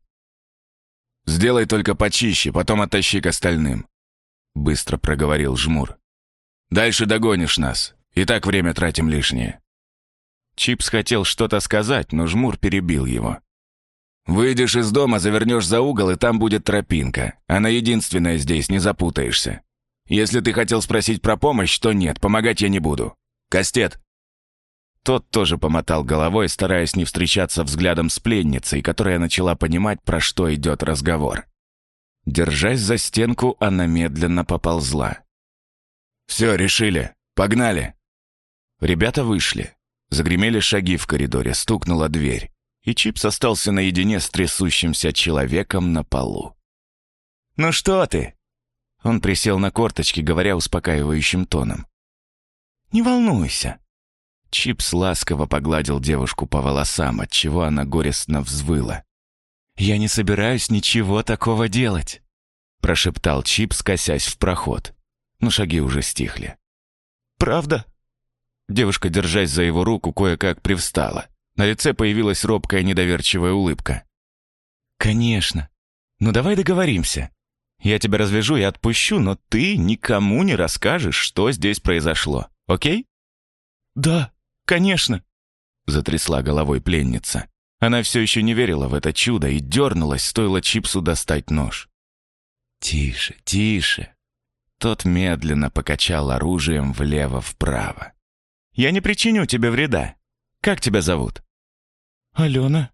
«Сделай только почище, потом оттащи к остальным», — быстро проговорил Жмур. «Дальше догонишь нас, и так время тратим лишнее». Чипс хотел что-то сказать, но Жмур перебил его. «Выйдешь из дома, завернешь за угол, и там будет тропинка. Она единственная здесь, не запутаешься. Если ты хотел спросить про помощь, то нет, помогать я не буду. Кастет, тот тоже помотал головой, стараясь не встречаться взглядом с пленницей, которая начала понимать, про что идет разговор. Держась за стенку, она медленно поползла. «Все, решили. Погнали!» Ребята вышли. Загремели шаги в коридоре, стукнула дверь. И Чипс остался наедине с трясущимся человеком на полу. «Ну что ты?» Он присел на корточки, говоря успокаивающим тоном. «Не волнуйся. Чипс ласково погладил девушку по волосам, отчего она горестно взвыла. «Я не собираюсь ничего такого делать», — прошептал Чипс, косясь в проход. Но шаги уже стихли. «Правда?» Девушка, держась за его руку, кое-как привстала. На лице появилась робкая недоверчивая улыбка. «Конечно. Ну давай договоримся. Я тебя развяжу и отпущу, но ты никому не расскажешь, что здесь произошло, окей?» «Да», «Конечно!» — затрясла головой пленница. Она все еще не верила в это чудо и дернулась, стоило Чипсу достать нож. «Тише, тише!» Тот медленно покачал оружием влево-вправо. «Я не причиню тебе вреда. Как тебя зовут?» «Алена».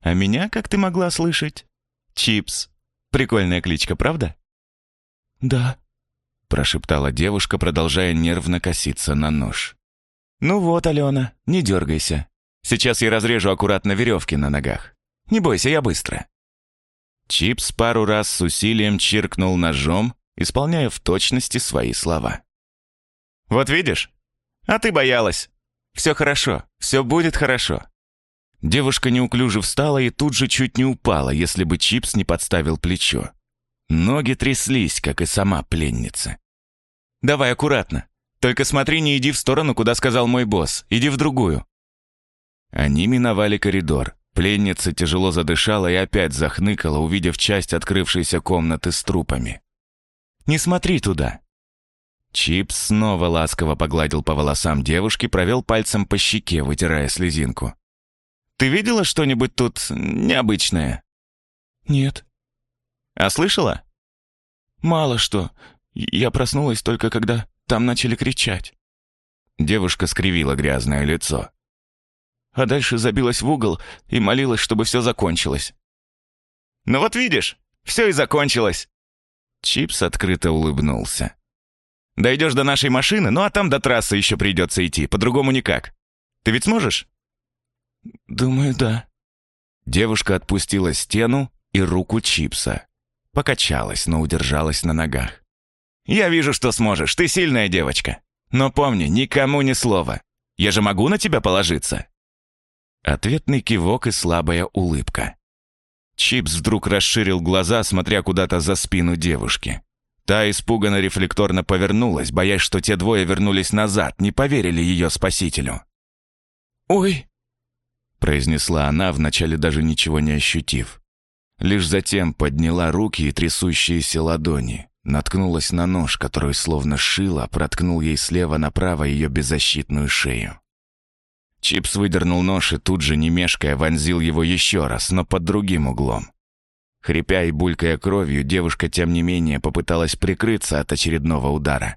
«А меня, как ты могла слышать?» «Чипс. Прикольная кличка, правда?» «Да», — прошептала девушка, продолжая нервно коситься на нож. «Ну вот, Алена, не дергайся. Сейчас я разрежу аккуратно веревки на ногах. Не бойся, я быстро». Чипс пару раз с усилием чиркнул ножом, исполняя в точности свои слова. «Вот видишь? А ты боялась. Все хорошо, все будет хорошо». Девушка неуклюже встала и тут же чуть не упала, если бы Чипс не подставил плечо. Ноги тряслись, как и сама пленница. «Давай аккуратно. Только смотри, не иди в сторону, куда сказал мой босс. Иди в другую». Они миновали коридор. Пленница тяжело задышала и опять захныкала, увидев часть открывшейся комнаты с трупами. «Не смотри туда!» Чипс снова ласково погладил по волосам девушки, провел пальцем по щеке, вытирая слезинку. «Ты видела что-нибудь тут необычное?» «Нет». «А слышала?» «Мало что. Я проснулась только когда там начали кричать. Девушка скривила грязное лицо. А дальше забилась в угол и молилась, чтобы все закончилось. «Ну вот видишь, все и закончилось!» Чипс открыто улыбнулся. «Дойдешь до нашей машины, ну а там до трассы еще придется идти, по-другому никак. Ты ведь сможешь?» «Думаю, да». Девушка отпустила стену и руку Чипса. Покачалась, но удержалась на ногах. Я вижу, что сможешь, ты сильная девочка. Но помни, никому ни слова. Я же могу на тебя положиться?» Ответный кивок и слабая улыбка. Чипс вдруг расширил глаза, смотря куда-то за спину девушки. Та испуганно рефлекторно повернулась, боясь, что те двое вернулись назад, не поверили ее спасителю. «Ой!» — произнесла она, вначале даже ничего не ощутив. Лишь затем подняла руки и трясущиеся ладони наткнулась на нож, который словно шило проткнул ей слева направо ее беззащитную шею. Чипс выдернул нож и тут же, не мешкая, вонзил его еще раз, но под другим углом. Хрипя и булькая кровью, девушка, тем не менее, попыталась прикрыться от очередного удара.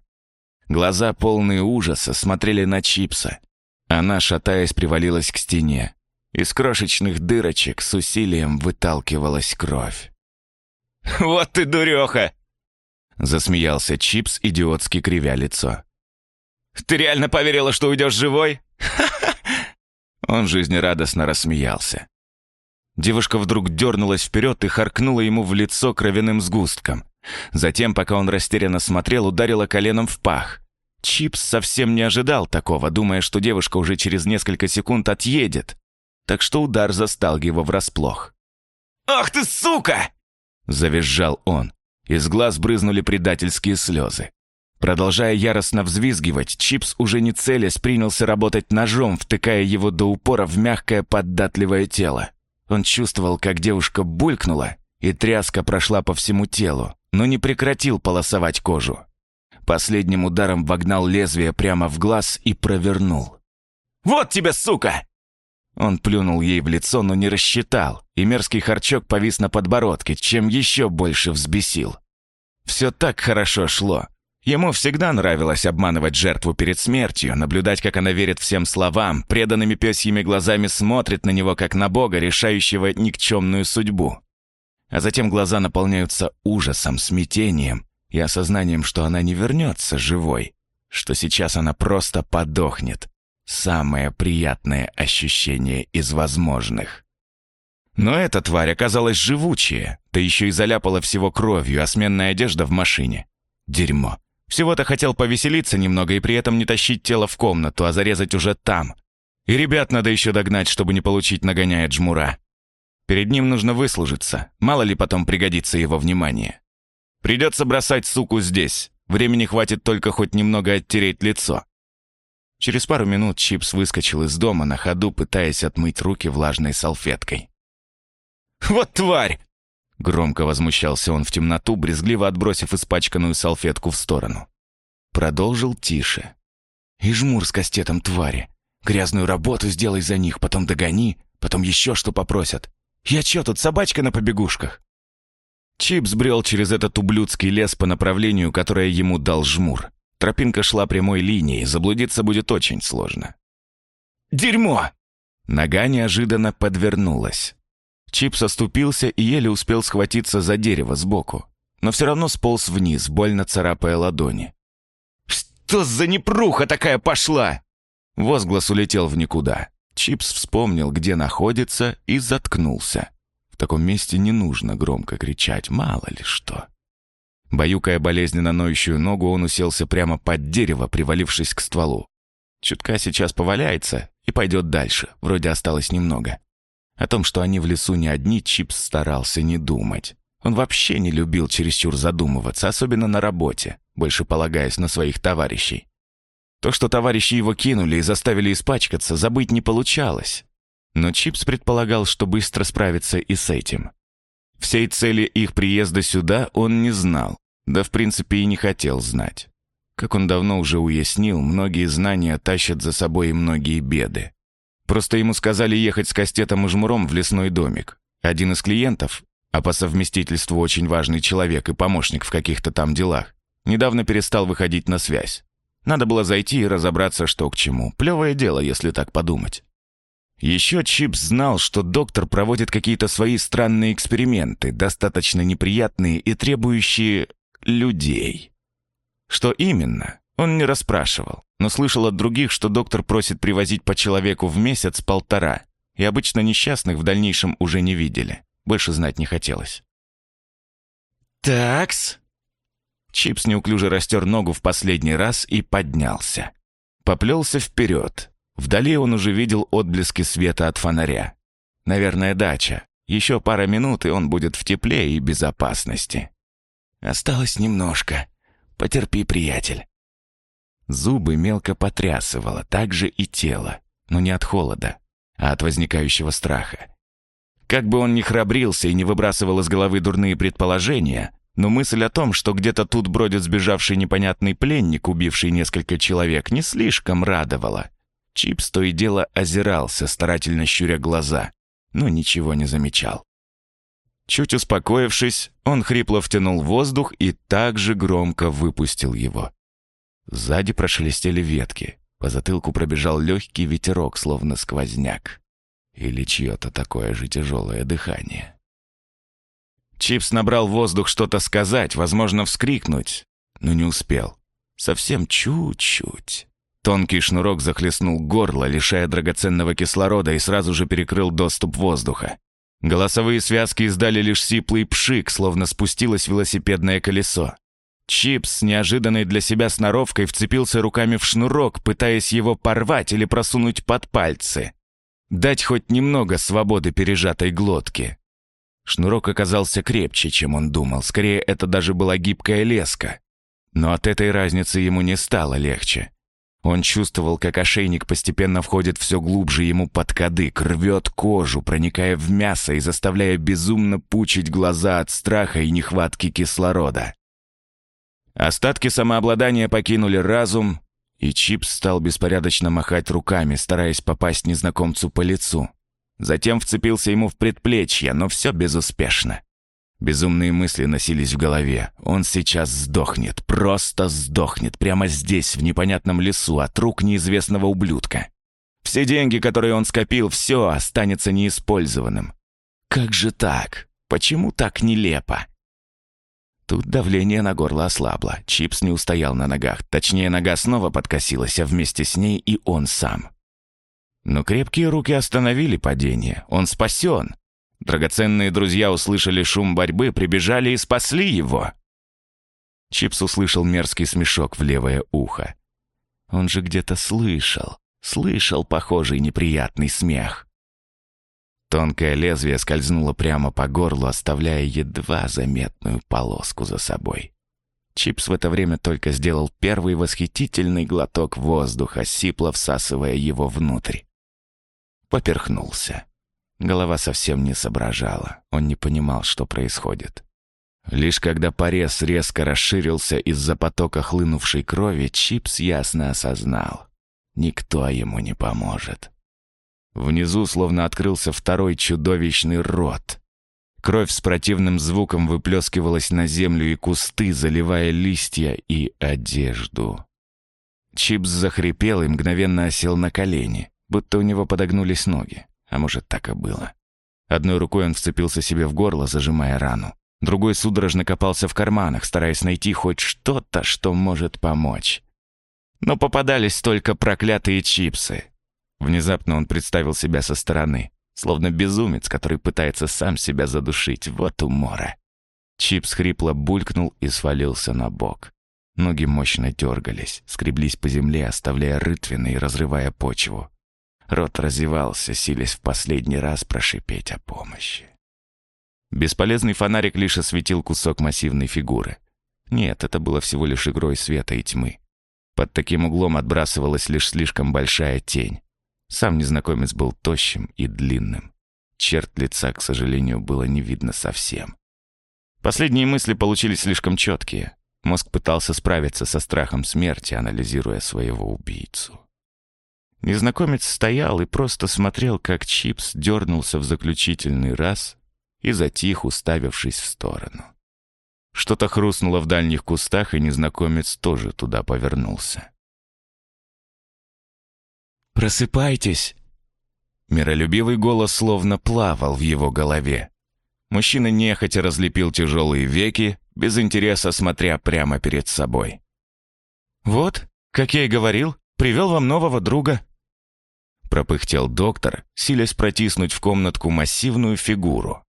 Глаза, полные ужаса, смотрели на Чипса. Она, шатаясь, привалилась к стене. Из крошечных дырочек с усилием выталкивалась кровь. «Вот ты дуреха!» Засмеялся Чипс, идиотски кривя лицо. «Ты реально поверила, что уйдешь живой?» Он жизнерадостно рассмеялся. Девушка вдруг дернулась вперед и харкнула ему в лицо кровяным сгустком. Затем, пока он растерянно смотрел, ударила коленом в пах. Чипс совсем не ожидал такого, думая, что девушка уже через несколько секунд отъедет. Так что удар застал его врасплох. «Ах ты, сука!» Завизжал он. Из глаз брызнули предательские слезы. Продолжая яростно взвизгивать, Чипс уже не целясь принялся работать ножом, втыкая его до упора в мягкое поддатливое тело. Он чувствовал, как девушка булькнула, и тряска прошла по всему телу, но не прекратил полосовать кожу. Последним ударом вогнал лезвие прямо в глаз и провернул. «Вот тебе, сука!» Он плюнул ей в лицо, но не рассчитал, и мерзкий харчок повис на подбородке, чем еще больше взбесил. Все так хорошо шло, Ему всегда нравилось обманывать жертву перед смертью, наблюдать, как она верит всем словам, преданными пёсьими глазами смотрит на него, как на Бога, решающего никчемную судьбу. А затем глаза наполняются ужасом, смятением и осознанием, что она не вернется живой, что сейчас она просто подохнет. Самое приятное ощущение из возможных. Но эта тварь оказалась живучая, да еще и заляпала всего кровью, а сменная одежда в машине. Дерьмо. Всего-то хотел повеселиться немного и при этом не тащить тело в комнату, а зарезать уже там. И ребят надо еще догнать, чтобы не получить нагоняя джмура. Перед ним нужно выслужиться, мало ли потом пригодится его внимание. Придется бросать суку здесь, времени хватит только хоть немного оттереть лицо. Через пару минут Чипс выскочил из дома на ходу, пытаясь отмыть руки влажной салфеткой. «Вот тварь!» Громко возмущался он в темноту, брезгливо отбросив испачканную салфетку в сторону. Продолжил тише. «И жмур с кастетом твари. Грязную работу сделай за них, потом догони, потом еще что попросят. Я че тут, собачка на побегушках?» Чип сбрел через этот ублюдский лес по направлению, которое ему дал жмур. Тропинка шла прямой линией, заблудиться будет очень сложно. «Дерьмо!» Нога неожиданно подвернулась. Чипс оступился и еле успел схватиться за дерево сбоку, но все равно сполз вниз, больно царапая ладони. «Что за непруха такая пошла?» Возглас улетел в никуда. Чипс вспомнил, где находится, и заткнулся. В таком месте не нужно громко кричать, мало ли что. Баюкая болезненно ноющую ногу, он уселся прямо под дерево, привалившись к стволу. Чутка сейчас поваляется и пойдет дальше, вроде осталось немного. О том, что они в лесу не одни, Чипс старался не думать. Он вообще не любил чересчур задумываться, особенно на работе, больше полагаясь на своих товарищей. То, что товарищи его кинули и заставили испачкаться, забыть не получалось. Но Чипс предполагал, что быстро справится и с этим. Всей цели их приезда сюда он не знал, да в принципе и не хотел знать. Как он давно уже уяснил, многие знания тащат за собой и многие беды. Просто ему сказали ехать с Кастетом и Жмуром в лесной домик. Один из клиентов, а по совместительству очень важный человек и помощник в каких-то там делах, недавно перестал выходить на связь. Надо было зайти и разобраться, что к чему. Плевое дело, если так подумать. Еще Чипс знал, что доктор проводит какие-то свои странные эксперименты, достаточно неприятные и требующие людей. Что именно, он не расспрашивал но слышал от других, что доктор просит привозить по человеку в месяц полтора, и обычно несчастных в дальнейшем уже не видели. Больше знать не хотелось. «Такс?» Чипс неуклюже растер ногу в последний раз и поднялся. Поплелся вперед. Вдали он уже видел отблески света от фонаря. Наверное, дача. Еще пара минут, и он будет в тепле и безопасности. Осталось немножко. Потерпи, приятель. Зубы мелко потрясывало, так же и тело, но не от холода, а от возникающего страха. Как бы он ни храбрился и не выбрасывал из головы дурные предположения, Но мысль о том, что где-то тут бродит сбежавший непонятный пленник, убивший несколько человек, не слишком радовала. Чипс то и дело озирался, старательно щуря глаза, но ничего не замечал. Чуть успокоившись, он хрипло втянул воздух и также громко выпустил его. Сзади прошелестели ветки, по затылку пробежал легкий ветерок, словно сквозняк. Или чье-то такое же тяжелое дыхание. Чипс набрал воздух что-то сказать, возможно, вскрикнуть, но не успел. Совсем чуть-чуть. Тонкий шнурок захлестнул горло, лишая драгоценного кислорода и сразу же перекрыл доступ воздуха. Голосовые связки издали лишь сиплый пшик, словно спустилось велосипедное колесо. Чипс с неожиданной для себя сноровкой вцепился руками в шнурок, пытаясь его порвать или просунуть под пальцы. Дать хоть немного свободы пережатой глотке. Шнурок оказался крепче, чем он думал. Скорее, это даже была гибкая леска. Но от этой разницы ему не стало легче. Он чувствовал, как ошейник постепенно входит все глубже ему под кадык, рвет кожу, проникая в мясо и заставляя безумно пучить глаза от страха и нехватки кислорода. Остатки самообладания покинули разум, и Чипс стал беспорядочно махать руками, стараясь попасть незнакомцу по лицу. Затем вцепился ему в предплечье, но все безуспешно. Безумные мысли носились в голове. Он сейчас сдохнет, просто сдохнет, прямо здесь, в непонятном лесу, от рук неизвестного ублюдка. Все деньги, которые он скопил, все останется неиспользованным. Как же так? Почему так нелепо? Тут давление на горло ослабло. Чипс не устоял на ногах. Точнее, нога снова подкосилась, а вместе с ней и он сам. Но крепкие руки остановили падение. Он спасен. Драгоценные друзья услышали шум борьбы, прибежали и спасли его. Чипс услышал мерзкий смешок в левое ухо. Он же где-то слышал, слышал похожий неприятный смех. Тонкое лезвие скользнуло прямо по горлу, оставляя едва заметную полоску за собой. Чипс в это время только сделал первый восхитительный глоток воздуха, сипло всасывая его внутрь. Поперхнулся. Голова совсем не соображала. Он не понимал, что происходит. Лишь когда порез резко расширился из-за потока хлынувшей крови, Чипс ясно осознал. Никто ему не поможет. Внизу словно открылся второй чудовищный рот. Кровь с противным звуком выплескивалась на землю и кусты, заливая листья и одежду. Чипс захрипел и мгновенно осел на колени, будто у него подогнулись ноги. А может, так и было. Одной рукой он вцепился себе в горло, зажимая рану. Другой судорожно копался в карманах, стараясь найти хоть что-то, что может помочь. Но попадались только проклятые чипсы. Внезапно он представил себя со стороны, словно безумец, который пытается сам себя задушить. Вот умора. Чипс хрипло булькнул и свалился на бок. Ноги мощно дергались, скреблись по земле, оставляя рытвины и разрывая почву. Рот разевался, силясь в последний раз прошипеть о помощи. Бесполезный фонарик лишь осветил кусок массивной фигуры. Нет, это было всего лишь игрой света и тьмы. Под таким углом отбрасывалась лишь слишком большая тень. Сам незнакомец был тощим и длинным. Черт лица, к сожалению, было не видно совсем. Последние мысли получились слишком четкие. Мозг пытался справиться со страхом смерти, анализируя своего убийцу. Незнакомец стоял и просто смотрел, как Чипс дернулся в заключительный раз и затих, уставившись в сторону. Что-то хрустнуло в дальних кустах, и незнакомец тоже туда повернулся. «Просыпайтесь!» Миролюбивый голос словно плавал в его голове. Мужчина нехотя разлепил тяжелые веки, без интереса смотря прямо перед собой. «Вот, как я и говорил, привел вам нового друга», пропыхтел доктор, силясь протиснуть в комнатку массивную фигуру.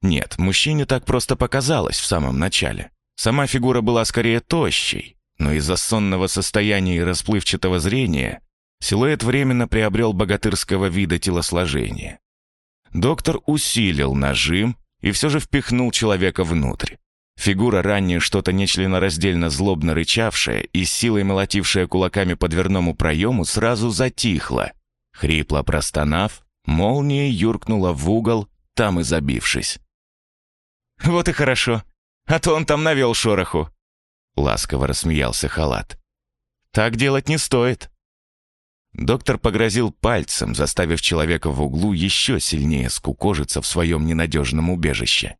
Нет, мужчине так просто показалось в самом начале. Сама фигура была скорее тощей, но из-за сонного состояния и расплывчатого зрения силуэт временно приобрел богатырского вида телосложения. Доктор усилил нажим и все же впихнул человека внутрь. Фигура, ранее что-то нечленораздельно злобно рычавшая и силой молотившая кулаками по дверному проему, сразу затихла, Хрипло простонав, молния юркнула в угол, там и забившись. «Вот и хорошо. а то он там навел шороху». Ласково рассмеялся халат. «Так делать не стоит». Доктор погрозил пальцем, заставив человека в углу еще сильнее скукожиться в своем ненадежном убежище.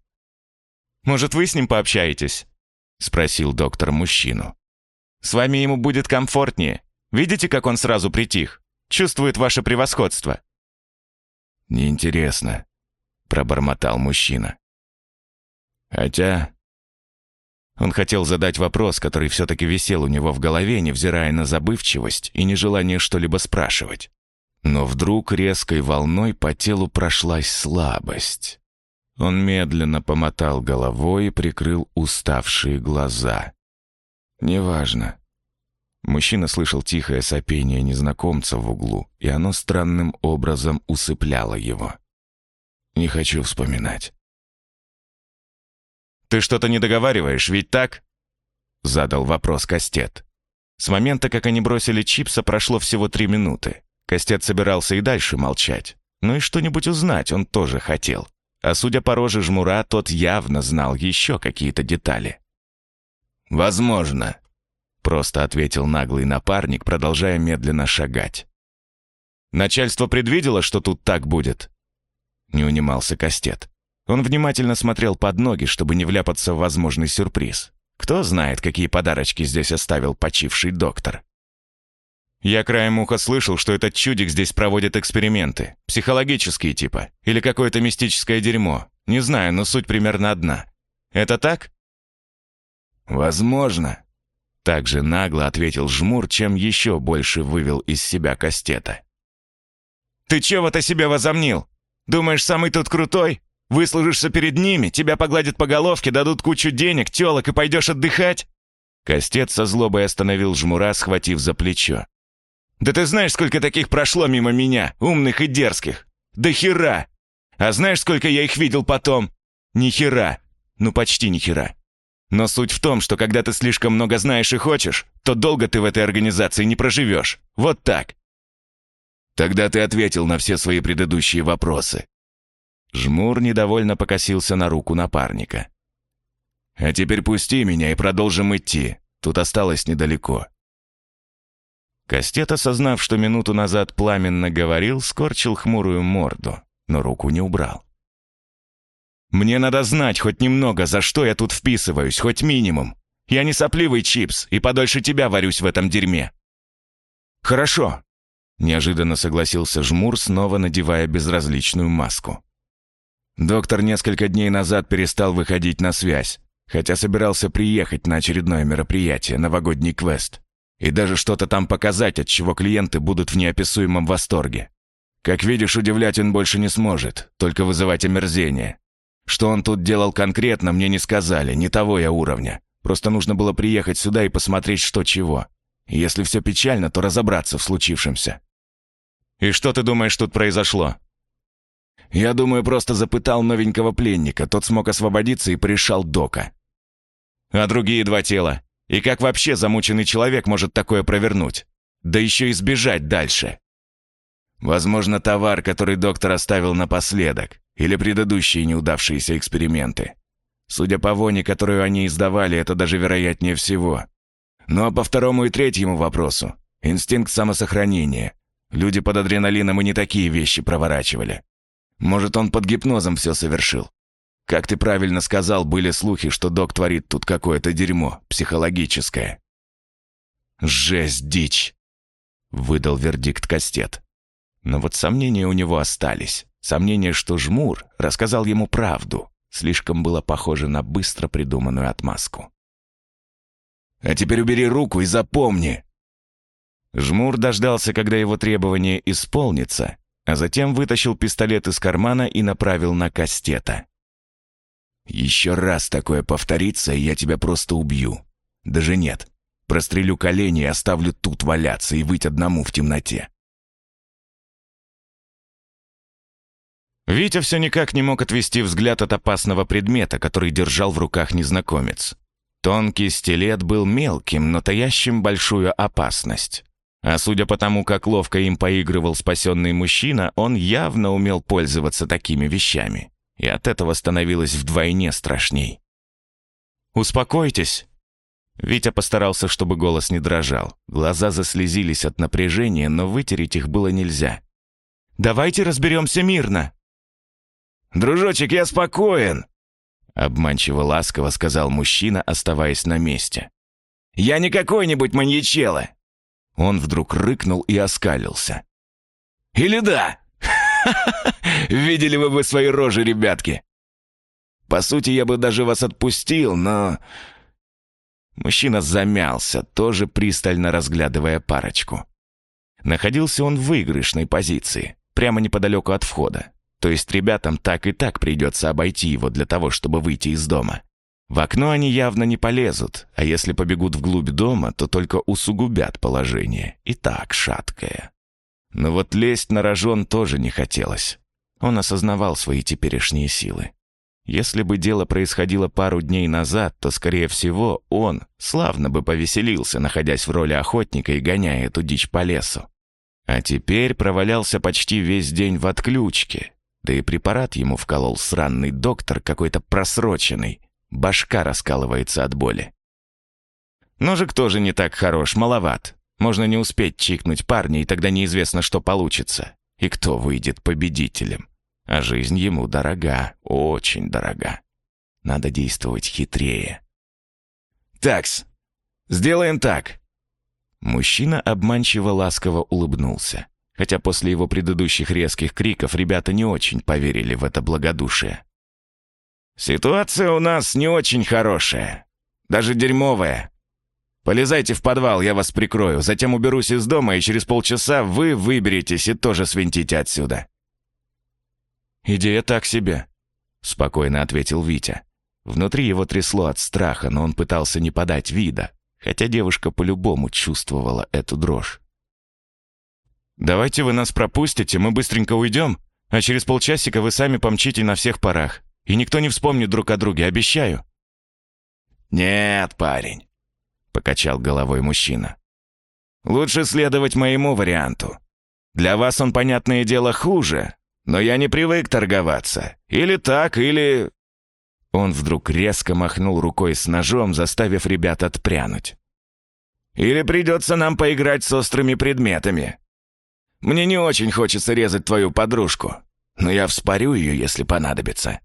«Может, вы с ним пообщаетесь?» — спросил доктор мужчину. «С вами ему будет комфортнее. Видите, как он сразу притих? Чувствует ваше превосходство». «Неинтересно», — пробормотал мужчина. «Хотя он хотел задать вопрос, который все-таки висел у него в голове, невзирая на забывчивость и нежелание что-либо спрашивать. Но вдруг резкой волной по телу прошлась слабость. Он медленно помотал головой и прикрыл уставшие глаза. «Неважно». Мужчина слышал тихое сопение незнакомца в углу, и оно странным образом усыпляло его. «Не хочу вспоминать». «Ты что-то не договариваешь, ведь так?» Задал вопрос Кастет. С момента, как они бросили чипса, прошло всего три минуты. Кастет собирался и дальше молчать. Ну и что-нибудь узнать он тоже хотел. А судя по роже жмура, тот явно знал еще какие-то детали. «Возможно», — просто ответил наглый напарник, продолжая медленно шагать. «Начальство предвидело, что тут так будет?» Не унимался Кастет. Он внимательно смотрел под ноги, чтобы не вляпаться в возможный сюрприз. Кто знает, какие подарочки здесь оставил почивший доктор. Я краем уха слышал, что этот чудик здесь проводит эксперименты. Психологические типа. Или какое-то мистическое дерьмо. Не знаю, но суть примерно одна. Это так? Возможно. Так же нагло ответил Жмур, чем еще больше вывел из себя Кастета. «Ты чего-то себя возомнил? Думаешь, самый тут крутой? Выслужишься перед ними, тебя погладят по головке, дадут кучу денег, телок и пойдешь отдыхать?» Костец со злобой остановил жмура, схватив за плечо. «Да ты знаешь, сколько таких прошло мимо меня, умных и дерзких? Да хера! А знаешь, сколько я их видел потом? Ни хера. Ну, почти ни хера. Но суть в том, что когда ты слишком много знаешь и хочешь, то долго ты в этой организации не проживешь. Вот так». «Тогда ты ответил на все свои предыдущие вопросы», Жмур недовольно покосился на руку напарника. «А теперь пусти меня и продолжим идти. Тут осталось недалеко». Кастет, осознав, что минуту назад пламенно говорил, скорчил хмурую морду, но руку не убрал. «Мне надо знать хоть немного, за что я тут вписываюсь, хоть минимум. Я не сопливый чипс и подольше тебя варюсь в этом дерьме». «Хорошо», — неожиданно согласился Жмур, снова надевая безразличную маску. Доктор несколько дней назад перестал выходить на связь, хотя собирался приехать на очередное мероприятие, новогодний квест, и даже что-то там показать, от чего клиенты будут в неописуемом восторге. Как видишь, удивлять он больше не сможет, только вызывать омерзение. Что он тут делал конкретно, мне не сказали, не того я уровня. Просто нужно было приехать сюда и посмотреть, что чего. Если все печально, то разобраться в случившемся. «И что ты думаешь, тут произошло?» Я думаю, просто запытал новенького пленника, тот смог освободиться и порешал Дока. А другие два тела? И как вообще замученный человек может такое провернуть? Да еще и сбежать дальше. Возможно, товар, который доктор оставил напоследок, или предыдущие неудавшиеся эксперименты. Судя по воне, которую они издавали, это даже вероятнее всего. Ну а по второму и третьему вопросу – инстинкт самосохранения. Люди под адреналином и не такие вещи проворачивали. Может, он под гипнозом все совершил. Как ты правильно сказал, были слухи, что док творит тут какое-то дерьмо, психологическое. «Жесть, дичь!» — выдал вердикт Кастет. Но вот сомнения у него остались. Сомнение, что Жмур рассказал ему правду. Слишком было похоже на быстро придуманную отмазку. «А теперь убери руку и запомни!» Жмур дождался, когда его требование исполнится, а затем вытащил пистолет из кармана и направил на Кастета. «Еще раз такое повторится, и я тебя просто убью. Даже нет, прострелю колени и оставлю тут валяться и выть одному в темноте». Витя все никак не мог отвести взгляд от опасного предмета, который держал в руках незнакомец. Тонкий стилет был мелким, но таящим большую опасность. А судя по тому, как ловко им поигрывал спасенный мужчина, он явно умел пользоваться такими вещами. И от этого становилось вдвойне страшней. Успокойтесь!» Витя постарался, чтобы голос не дрожал. Глаза заслезились от напряжения, но вытереть их было нельзя. «Давайте разберемся мирно!» «Дружочек, я спокоен!» Обманчиво ласково сказал мужчина, оставаясь на месте. «Я не какой-нибудь маньячелло!» Он вдруг рыкнул и оскалился. «Или да? Видели бы вы свои рожи, ребятки! По сути, я бы даже вас отпустил, но...» Мужчина замялся, тоже пристально разглядывая парочку. Находился он в выигрышной позиции, прямо неподалеку от входа. То есть ребятам так и так придется обойти его для того, чтобы выйти из дома. В окно они явно не полезут, а если побегут вглубь дома, то только усугубят положение. И так шаткое. Но вот лезть на рожон тоже не хотелось. Он осознавал свои теперешние силы. Если бы дело происходило пару дней назад, то, скорее всего, он славно бы повеселился, находясь в роли охотника и гоняя эту дичь по лесу. А теперь провалялся почти весь день в отключке. Да и препарат ему вколол сранный доктор какой-то просроченный. Башка раскалывается от боли. Ножик тоже не так хорош, маловат. Можно не успеть чикнуть парня, и тогда неизвестно, что получится. И кто выйдет победителем. А жизнь ему дорога, очень дорога. Надо действовать хитрее. «Такс, сделаем так». Мужчина обманчиво ласково улыбнулся. Хотя после его предыдущих резких криков ребята не очень поверили в это благодушие. «Ситуация у нас не очень хорошая. Даже дерьмовая. Полезайте в подвал, я вас прикрою. Затем уберусь из дома, и через полчаса вы выберетесь и тоже свинтите отсюда». «Идея так себе», — спокойно ответил Витя. Внутри его трясло от страха, но он пытался не подать вида, хотя девушка по-любому чувствовала эту дрожь. «Давайте вы нас пропустите, мы быстренько уйдем, а через полчасика вы сами помчите на всех парах, и никто не вспомнит друг о друге, обещаю». «Нет, парень, покачал головой мужчина. «Лучше следовать моему варианту. Для вас он, понятное дело, хуже, но я не привык торговаться. Или так, или...» Он вдруг резко махнул рукой с ножом, заставив ребят отпрянуть. «Или придется нам поиграть с острыми предметами. Мне не очень хочется резать твою подружку, но я вспорю ее, если понадобится.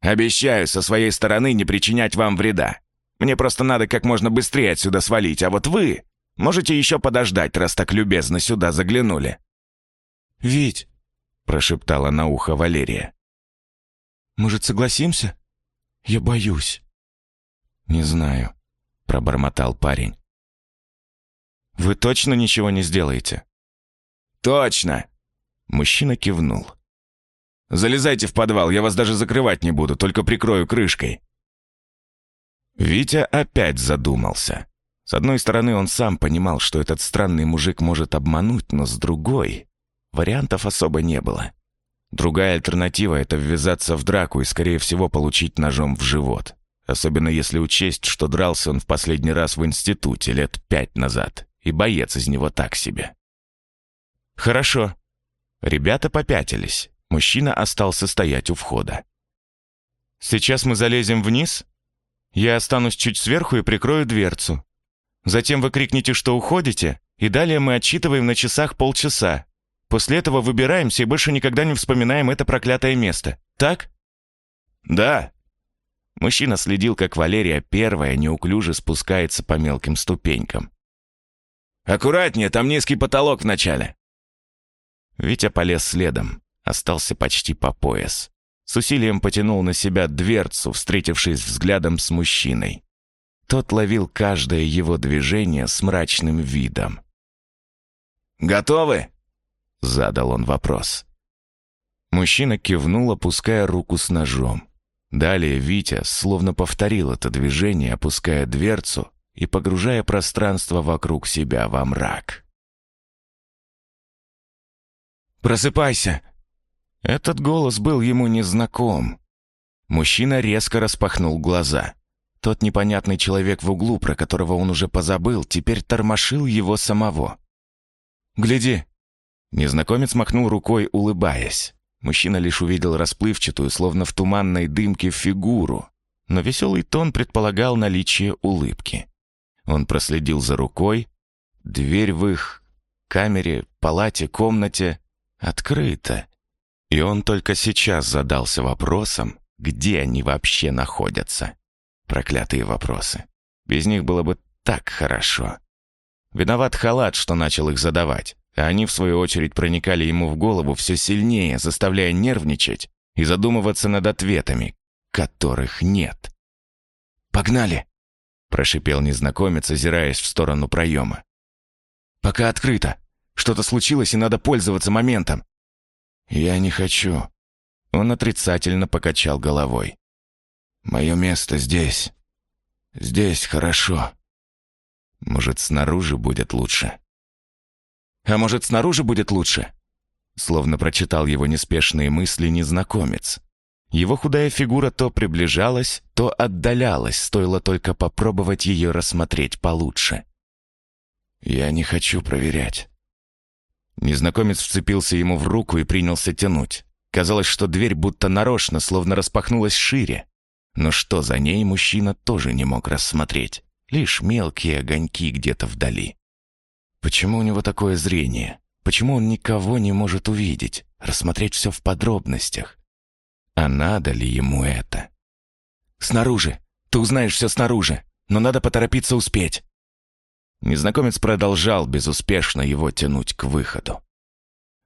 Обещаю со своей стороны не причинять вам вреда. Мне просто надо как можно быстрее отсюда свалить, а вот вы можете еще подождать, раз так любезно сюда заглянули». «Вить», — прошептала на ухо Валерия. «Может, согласимся? Я боюсь». «Не знаю», — пробормотал парень. «Вы точно ничего не сделаете?» «Точно!» Мужчина кивнул. «Залезайте в подвал, я вас даже закрывать не буду, только прикрою крышкой». Витя опять задумался. С одной стороны, он сам понимал, что этот странный мужик может обмануть, но с другой... Вариантов особо не было. Другая альтернатива — это ввязаться в драку и, скорее всего, получить ножом в живот. Особенно если учесть, что дрался он в последний раз в институте лет пять назад, и боец из него так себе. «Хорошо». Ребята попятились. Мужчина остался стоять у входа. «Сейчас мы залезем вниз, я останусь чуть сверху и прикрою дверцу. Затем вы крикнете, что уходите, и далее мы отсчитываем на часах полчаса. После этого выбираемся и больше никогда не вспоминаем это проклятое место. Так? Да. Мужчина следил, как Валерия первая неуклюже спускается по мелким ступенькам. «Аккуратнее, там низкий потолок вначале». Витя полез следом, остался почти по пояс. С усилием потянул на себя дверцу, встретившись взглядом с мужчиной. Тот ловил каждое его движение с мрачным видом. «Готовы?» — задал он вопрос. Мужчина кивнул, опуская руку с ножом. Далее Витя словно повторил это движение, опуская дверцу и погружая пространство вокруг себя во мрак. «Просыпайся!» Этот голос был ему незнаком. Мужчина резко распахнул глаза. Тот непонятный человек в углу, про которого он уже позабыл, теперь тормошил его самого. «Гляди!» Незнакомец махнул рукой, улыбаясь. Мужчина лишь увидел расплывчатую, словно в туманной дымке, фигуру. но веселый тон предполагал наличие улыбки. Он проследил за рукой. Дверь в их камере, палате, комнате открыта. И он только сейчас задался вопросом, где они вообще находятся. Проклятые вопросы. Без них было бы так хорошо. Виноват халат, что начал их задавать, а они, в свою очередь, проникали ему в голову все сильнее, заставляя нервничать и задумываться над ответами, которых нет. «Погнали!» — прошипел незнакомец, озираясь в сторону проема. «Пока открыто. Что-то случилось, и надо пользоваться моментом». «Я не хочу». Он отрицательно покачал головой. «Мое место здесь. Здесь хорошо. Может, снаружи будет лучше?» «А может, снаружи будет лучше?» Словно прочитал его неспешные мысли незнакомец. Его худая фигура то приближалась, то отдалялась, стоило только попробовать ее рассмотреть получше. «Я не хочу проверять». Незнакомец вцепился ему в руку и принялся тянуть. Казалось, что дверь будто нарочно, словно распахнулась шире. Но что за ней мужчина тоже не мог рассмотреть. Лишь мелкие огоньки где-то вдали. Почему у него такое зрение? Почему он никого не может увидеть, рассмотреть все в подробностях? А надо ли ему это? «Снаружи! Ты узнаешь все снаружи, но надо поторопиться успеть!» Незнакомец продолжал безуспешно его тянуть к выходу.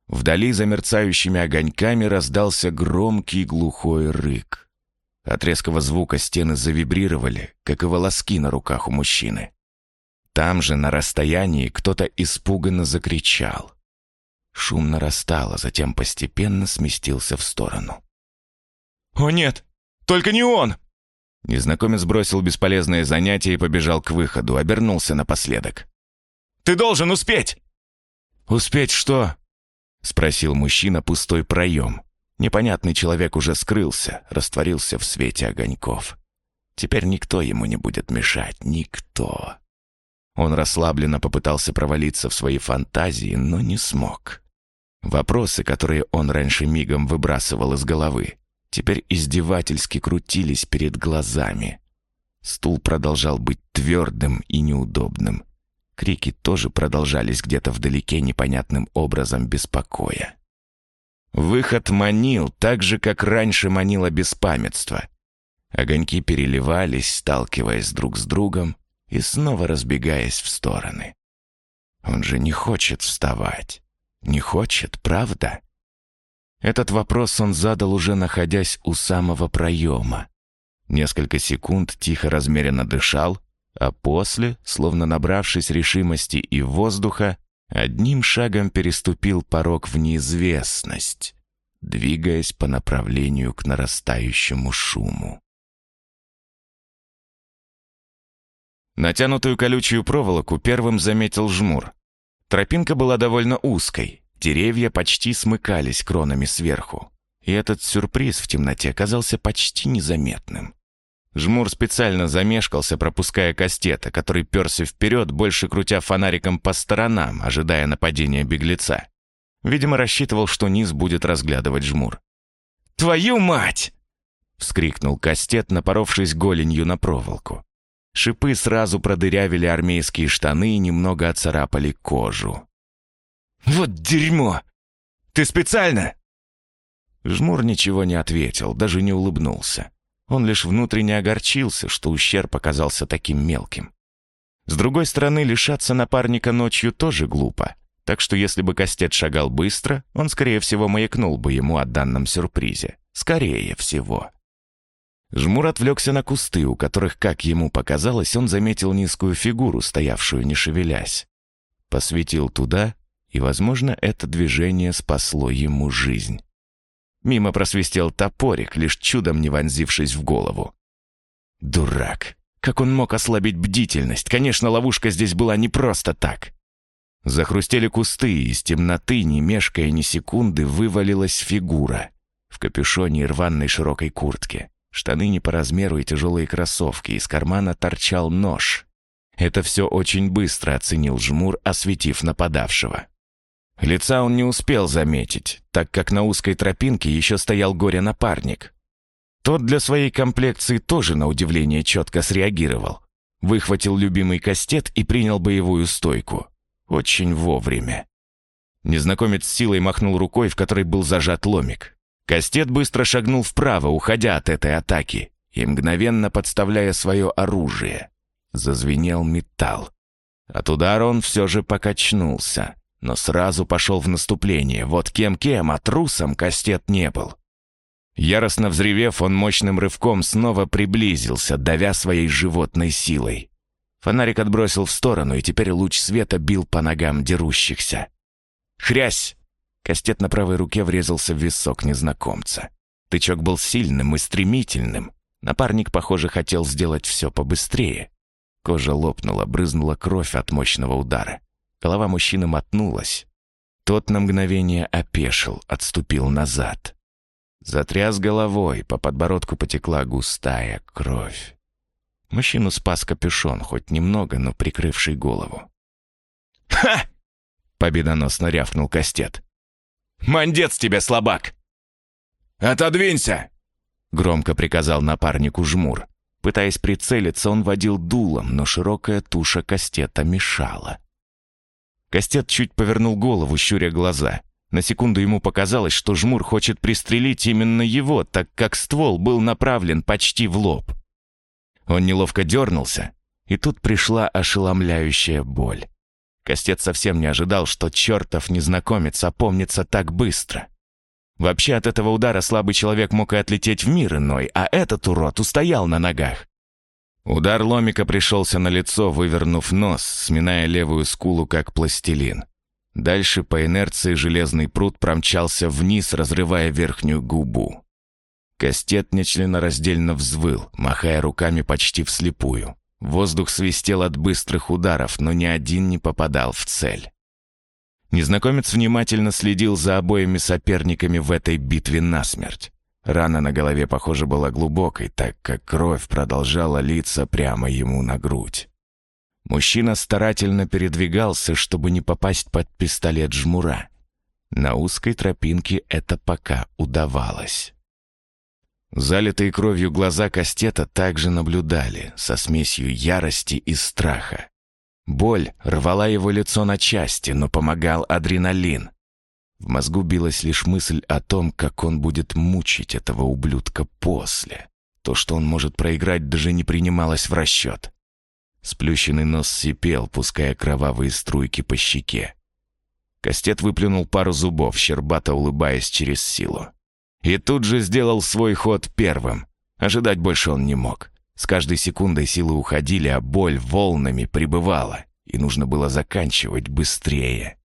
Вдали за мерцающими огоньками раздался громкий глухой рык. От резкого звука стены завибрировали, как и волоски на руках у мужчины. Там же, на расстоянии, кто-то испуганно закричал. Шум нарастал, а затем постепенно сместился в сторону. «О нет! Только не он!» Незнакомец бросил бесполезное занятие и побежал к выходу, обернулся напоследок. «Ты должен успеть!» «Успеть что?» — спросил мужчина пустой проем. Непонятный человек уже скрылся, растворился в свете огоньков. Теперь никто ему не будет мешать, никто. Он расслабленно попытался провалиться в свои фантазии, но не смог. Вопросы, которые он раньше мигом выбрасывал из головы, теперь издевательски крутились перед глазами. Стул продолжал быть твердым и неудобным. Крики тоже продолжались где-то вдалеке непонятным образом беспокоя. Выход манил так же, как раньше манило беспамятство. Огоньки переливались, сталкиваясь друг с другом и снова разбегаясь в стороны. Он же не хочет вставать. Не хочет, правда? Этот вопрос он задал уже находясь у самого проема. Несколько секунд тихо размеренно дышал, а после, словно набравшись решимости и воздуха, одним шагом переступил порог в неизвестность, двигаясь по направлению к нарастающему шуму. Натянутую колючую проволоку первым заметил жмур. Тропинка была довольно узкой, Деревья почти смыкались кронами сверху, и этот сюрприз в темноте казался почти незаметным. Жмур специально замешкался, пропуская Кастета, который перся вперед, больше крутя фонариком по сторонам, ожидая нападения беглеца. Видимо, рассчитывал, что низ будет разглядывать жмур. «Твою мать!» — вскрикнул Кастет, напоровшись голенью на проволоку. Шипы сразу продырявили армейские штаны и немного оцарапали кожу. «Вот дерьмо! Ты специально?» Жмур ничего не ответил, даже не улыбнулся. Он лишь внутренне огорчился, что ущерб оказался таким мелким. С другой стороны, лишаться напарника ночью тоже глупо. Так что если бы Кастет шагал быстро, он, скорее всего, маякнул бы ему о данном сюрпризе. Скорее всего. Жмур отвлекся на кусты, у которых, как ему показалось, он заметил низкую фигуру, стоявшую не шевелясь. Посветил туда и, возможно, это движение спасло ему жизнь. Мимо просвистел топорик, лишь чудом не вонзившись в голову. Дурак! Как он мог ослабить бдительность? Конечно, ловушка здесь была не просто так. Захрустели кусты, и из темноты, не мешкая ни секунды, вывалилась фигура. В капюшоне и рваной широкой куртке. Штаны не по размеру и тяжелые кроссовки. Из кармана торчал нож. Это все очень быстро оценил жмур, осветив нападавшего. Лица он не успел заметить, так как на узкой тропинке еще стоял горе-напарник. Тот для своей комплекции тоже на удивление четко среагировал. Выхватил любимый кастет и принял боевую стойку. Очень вовремя. Незнакомец силой махнул рукой, в которой был зажат ломик. Кастет быстро шагнул вправо, уходя от этой атаки, и мгновенно подставляя свое оружие. Зазвенел металл. От удара он все же покачнулся, но сразу пошел в наступление. Вот кем-кем, а трусом Кастет не был. Яростно взревев, он мощным рывком снова приблизился, давя своей животной силой. Фонарик отбросил в сторону, и теперь луч света бил по ногам дерущихся. «Хрясь!» Кастет на правой руке врезался в висок незнакомца. Тычок был сильным и стремительным. Напарник, похоже, хотел сделать все побыстрее. Кожа лопнула, брызнула кровь от мощного удара. Голова мужчины мотнулась. Тот на мгновение опешил, отступил назад. Затряс головой, по подбородку потекла густая кровь. Мужчину спас капюшон, хоть немного, но прикрывший голову. «Ха!» — победоносно рявкнул Кастет. «Мандец тебе, слабак!» «Отодвинься!» — громко приказал напарнику жмур. Пытаясь прицелиться, он водил дулом, но широкая туша Кастета мешала. Кастет чуть повернул голову, щуря глаза. На секунду ему показалось, что жмур хочет пристрелить именно его, так как ствол был направлен почти в лоб. Он неловко дернулся, и тут пришла ошеломляющая боль. Костец совсем не ожидал, что чертов незнакомец опомнится так быстро. Вообще от этого удара слабый человек мог и отлететь в мир иной, а этот урод устоял на ногах. Удар ломика пришелся на лицо, вывернув нос, сминая левую скулу, как пластилин. Дальше по инерции железный пруд промчался вниз, разрывая верхнюю губу. Кастет нечленораздельно взвыл, махая руками почти вслепую. Воздух свистел от быстрых ударов, но ни один не попадал в цель. Незнакомец внимательно следил за обоими соперниками в этой битве насмерть. Рана на голове, похоже, была глубокой, так как кровь продолжала литься прямо ему на грудь. Мужчина старательно передвигался, чтобы не попасть под пистолет жмура. На узкой тропинке это пока удавалось. Залитые кровью глаза Кастета также наблюдали, со смесью ярости и страха. Боль рвала его лицо на части, но помогал адреналин. В мозгу билась лишь мысль о том, как он будет мучить этого ублюдка после. То, что он может проиграть, даже не принималось в расчет. Сплющенный нос сипел, пуская кровавые струйки по щеке. Кастет выплюнул пару зубов, щербато улыбаясь через силу. И тут же сделал свой ход первым. Ожидать больше он не мог. С каждой секундой силы уходили, а боль волнами прибывала, и нужно было заканчивать быстрее.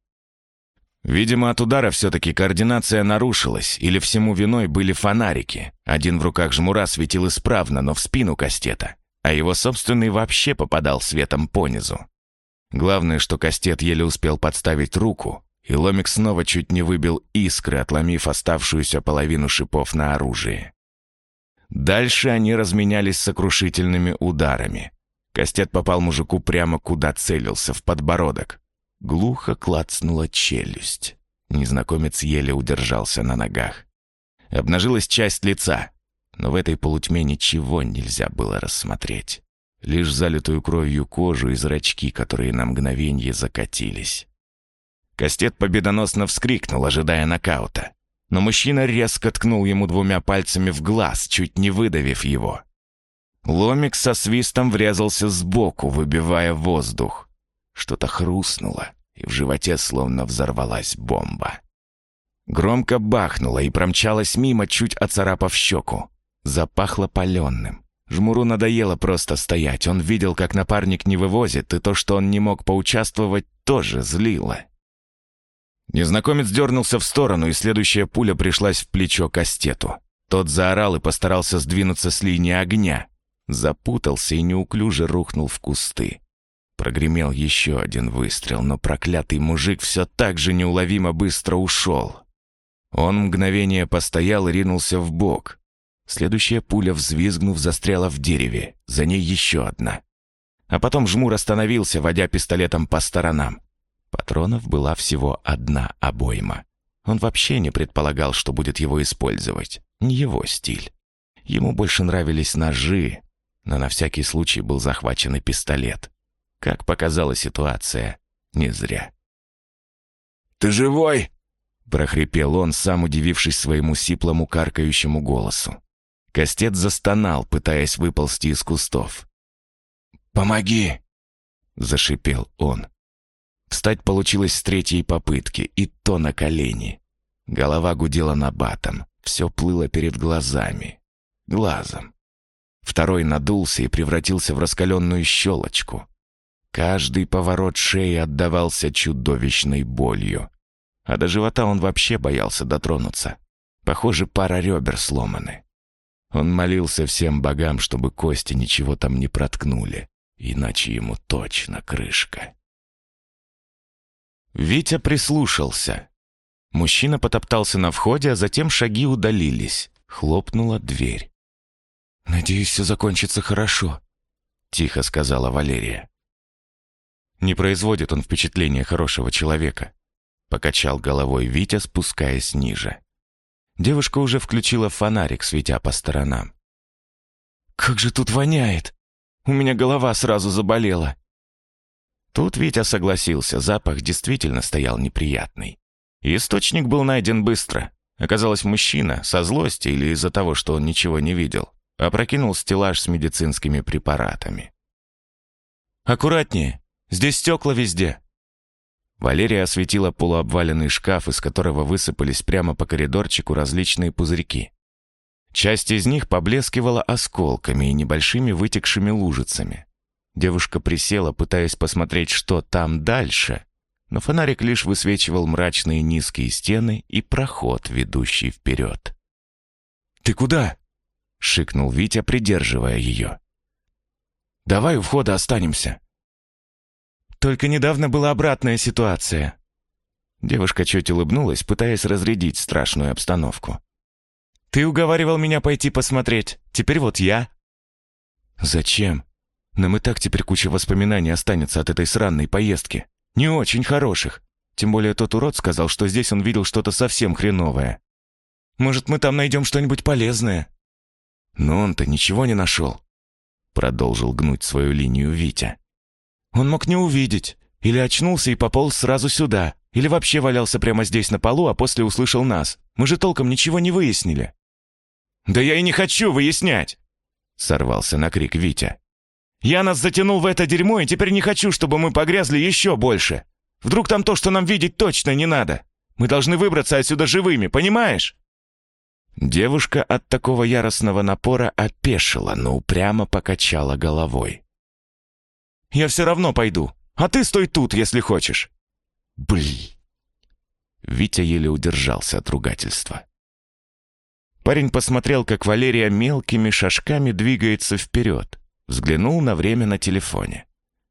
Видимо, от удара все-таки координация нарушилась, или всему виной были фонарики. Один в руках жмура светил исправно, но в спину кастета а его собственный вообще попадал светом понизу. Главное, что Кастет еле успел подставить руку, и ломик снова чуть не выбил искры, отломив оставшуюся половину шипов на оружии. Дальше они разменялись сокрушительными ударами. Кастет попал мужику прямо куда целился, в подбородок. Глухо клацнула челюсть. Незнакомец еле удержался на ногах. Обнажилась часть лица, но в этой полутьме ничего нельзя было рассмотреть. Лишь залитую кровью кожу и зрачки, которые на мгновенье закатились. Кастет победоносно вскрикнул, ожидая нокаута. Но мужчина резко ткнул ему двумя пальцами в глаз, чуть не выдавив его. Ломик со свистом врезался сбоку, выбивая воздух. Что-то хрустнуло, и в животе словно взорвалась бомба. Громко бахнуло и промчалось мимо, чуть оцарапав щеку. Запахло паленым. Жмуру надоело просто стоять. Он видел, как напарник не вывозит, и то, что он не мог поучаствовать, тоже злило. Незнакомец дернулся в сторону, и следующая пуля пришлась в плечо Кастету. Тот заорал и постарался сдвинуться с линии огня. Запутался и неуклюже рухнул в кусты. Прогремел еще один выстрел, но проклятый мужик все так же неуловимо быстро ушел. Он мгновение постоял и ринулся в бок. Следующая пуля, взвизгнув, застряла в дереве. За ней еще одна. А потом жмур остановился, водя пистолетом по сторонам. Патронов была всего одна обойма. Он вообще не предполагал, что будет его использовать. Не его стиль. Ему больше нравились ножи, но на всякий случай был захвачен и пистолет. Как показала ситуация, не зря. «Ты живой?» — прохрипел он, сам удивившись своему сиплому каркающему голосу. Костец застонал, пытаясь выползти из кустов. «Помоги!» — зашипел он. Встать получилось с третьей попытки, и то на колени. Голова гудела на батом, все плыло перед глазами. Глазом. Второй надулся и превратился в раскаленную щелочку. Каждый поворот шеи отдавался чудовищной болью. А до живота он вообще боялся дотронуться. Похоже, пара ребер сломаны. Он молился всем богам, чтобы кости ничего там не проткнули, иначе ему точно крышка. Витя прислушался. Мужчина потоптался на входе, а затем шаги удалились. Хлопнула дверь. «Надеюсь, все закончится хорошо», — тихо сказала Валерия. Не производит он впечатления хорошего человека. Покачал головой Витя, спускаясь ниже. Девушка уже включила фонарик, светя по сторонам. «Как же тут воняет! У меня голова сразу заболела!» Тут Витя согласился, запах действительно стоял неприятный. источник был найден быстро. Оказалось, мужчина, со злости или из-за того, что он ничего не видел, опрокинул стеллаж с медицинскими препаратами. «Аккуратнее! Здесь стекла везде!» Валерия осветила полуобваленный шкаф, из которого высыпались прямо по коридорчику различные пузырьки. Часть из них поблескивала осколками и небольшими вытекшими лужицами. Девушка присела, пытаясь посмотреть, что там дальше, но фонарик лишь высвечивал мрачные низкие стены и проход, ведущий вперед. «Ты куда?» — шикнул Витя, придерживая ее. «Давай у входа останемся». Только недавно была обратная ситуация. Девушка чуть улыбнулась, пытаясь разрядить страшную обстановку. «Ты уговаривал меня пойти посмотреть. Теперь вот я». «Зачем? Нам и так теперь куча воспоминаний останется от этой сраной поездки. Не очень хороших. Тем более тот урод сказал, что здесь он видел что-то совсем хреновое. Может, мы там найдем что-нибудь полезное?» «Но он-то ничего не нашел», — продолжил гнуть свою линию Витя. Он мог не увидеть. Или очнулся и пополз сразу сюда. Или вообще валялся прямо здесь на полу, а после услышал нас. Мы же толком ничего не выяснили. «Да я и не хочу выяснять!» Сорвался на крик Витя. «Я нас затянул в это дерьмо, и теперь не хочу, чтобы мы погрязли еще больше. Вдруг там то, что нам видеть точно не надо. Мы должны выбраться отсюда живыми, понимаешь?» Девушка от такого яростного напора опешила, но упрямо покачала головой. Я все равно пойду. А ты стой тут, если хочешь». «Блин!» Витя еле удержался от ругательства. Парень посмотрел, как Валерия мелкими шажками двигается вперед. Взглянул на время на телефоне.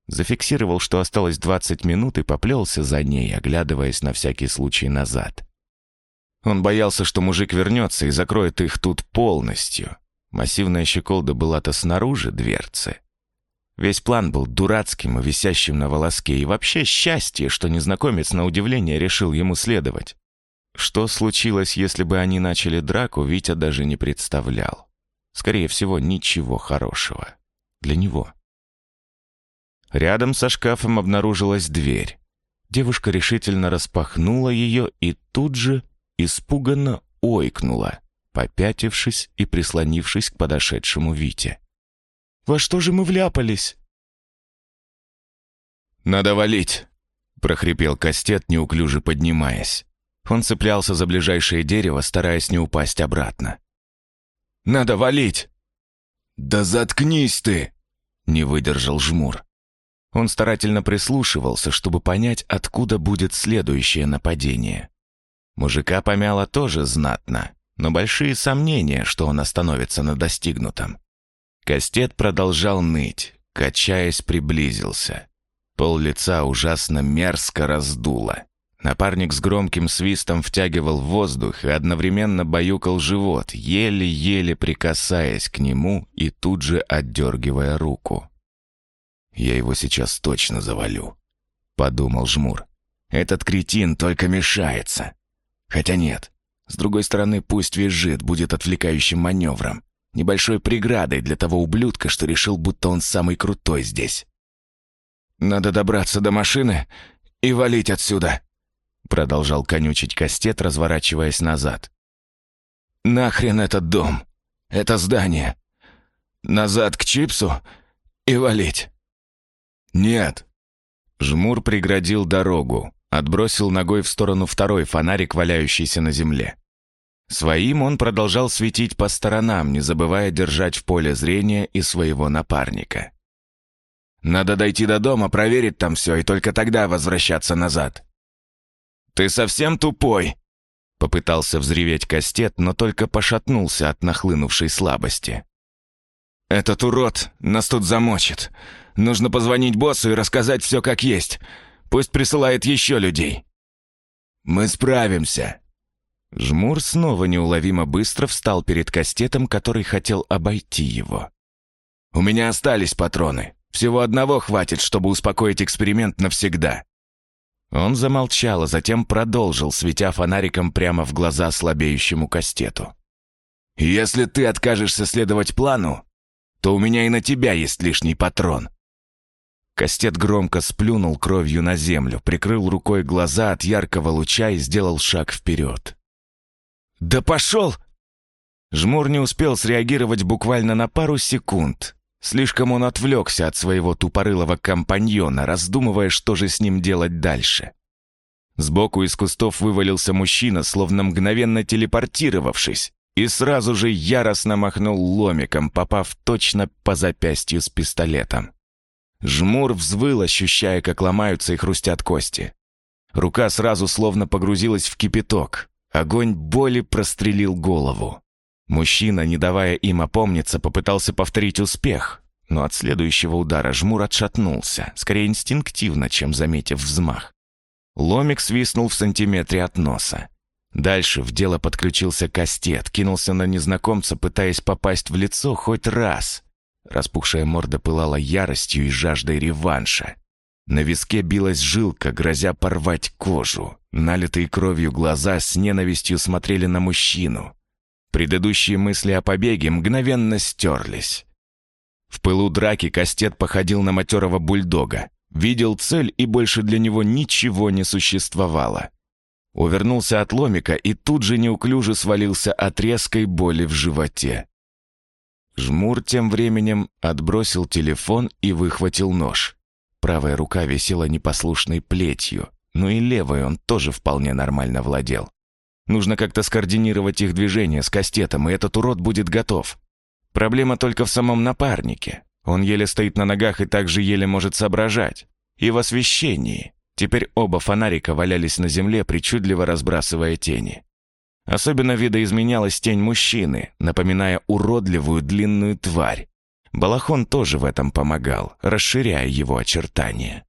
Зафиксировал, что осталось 20 минут и поплелся за ней, оглядываясь на всякий случай назад. Он боялся, что мужик вернется и закроет их тут полностью. Массивная щеколда была-то снаружи дверцы. Весь план был дурацким и висящим на волоске, и вообще счастье, что незнакомец на удивление решил ему следовать. Что случилось, если бы они начали драку, Витя даже не представлял. Скорее всего, ничего хорошего. Для него. Рядом со шкафом обнаружилась дверь. Девушка решительно распахнула ее и тут же испуганно ойкнула, попятившись и прислонившись к подошедшему Вите. Во что же мы вляпались?» «Надо валить!» — прохрипел Кастет, неуклюже поднимаясь. Он цеплялся за ближайшее дерево, стараясь не упасть обратно. «Надо валить!» «Да заткнись ты!» — не выдержал жмур. Он старательно прислушивался, чтобы понять, откуда будет следующее нападение. Мужика помяло тоже знатно, но большие сомнения, что он остановится на достигнутом. Кастет продолжал ныть, качаясь, приблизился. Пол лица ужасно мерзко раздуло. Напарник с громким свистом втягивал воздух и одновременно баюкал живот, еле-еле прикасаясь к нему и тут же отдергивая руку. «Я его сейчас точно завалю», — подумал Жмур. «Этот кретин только мешается. Хотя нет, с другой стороны, пусть визжит, будет отвлекающим маневром. Небольшой преградой для того ублюдка, что решил, будто он самый крутой здесь. «Надо добраться до машины и валить отсюда», продолжал конючить Кастет, разворачиваясь назад. «Нахрен этот дом, это здание. Назад к Чипсу и валить». «Нет». Жмур преградил дорогу, отбросил ногой в сторону второй фонарик, валяющийся на земле. Своим он продолжал светить по сторонам, не забывая держать в поле зрения и своего напарника. «Надо дойти до дома, проверить там все, и только тогда возвращаться назад». «Ты совсем тупой?» Попытался взреветь Кастет, но только пошатнулся от нахлынувшей слабости. «Этот урод нас тут замочит. Нужно позвонить боссу и рассказать все как есть. Пусть присылает еще людей». «Мы справимся», Жмур снова неуловимо быстро встал перед кастетом, который хотел обойти его. «У меня остались патроны. Всего одного хватит, чтобы успокоить эксперимент навсегда». Он замолчал, а затем продолжил, светя фонариком прямо в глаза слабеющему кастету. «Если ты откажешься следовать плану, то у меня и на тебя есть лишний патрон». Кастет громко сплюнул кровью на землю, прикрыл рукой глаза от яркого луча и сделал шаг вперед. «Да пошел!» Жмур не успел среагировать буквально на пару секунд. Слишком он отвлекся от своего тупорылого компаньона, раздумывая, что же с ним делать дальше. Сбоку из кустов вывалился мужчина, словно мгновенно телепортировавшись, и сразу же яростно махнул ломиком, попав точно по запястью с пистолетом. Жмур взвыл, ощущая, как ломаются и хрустят кости. Рука сразу словно погрузилась в кипяток. Огонь боли прострелил голову. Мужчина, не давая им опомниться, попытался повторить успех, но от следующего удара жмур отшатнулся, скорее инстинктивно, чем заметив взмах. Ломик свистнул в сантиметре от носа. Дальше в дело подключился кастет, кинулся на незнакомца, пытаясь попасть в лицо хоть раз. Распухшая морда пылала яростью и жаждой реванша. На виске билась жилка, грозя порвать кожу. Налитые кровью глаза с ненавистью смотрели на мужчину. Предыдущие мысли о побеге мгновенно стерлись. В пылу драки Кастет походил на матерого бульдога. Видел цель, и больше для него ничего не существовало. Увернулся от ломика и тут же неуклюже свалился от резкой боли в животе. Жмур тем временем отбросил телефон и выхватил нож. Правая рука висела непослушной плетью, но и левой он тоже вполне нормально владел. Нужно как-то скоординировать их движения с кастетом, и этот урод будет готов. Проблема только в самом напарнике. Он еле стоит на ногах и также еле может соображать. И в освещении. Теперь оба фонарика валялись на земле, причудливо разбрасывая тени. Особенно видоизменялась тень мужчины, напоминая уродливую длинную тварь. Балахон тоже в этом помогал, расширяя его очертания.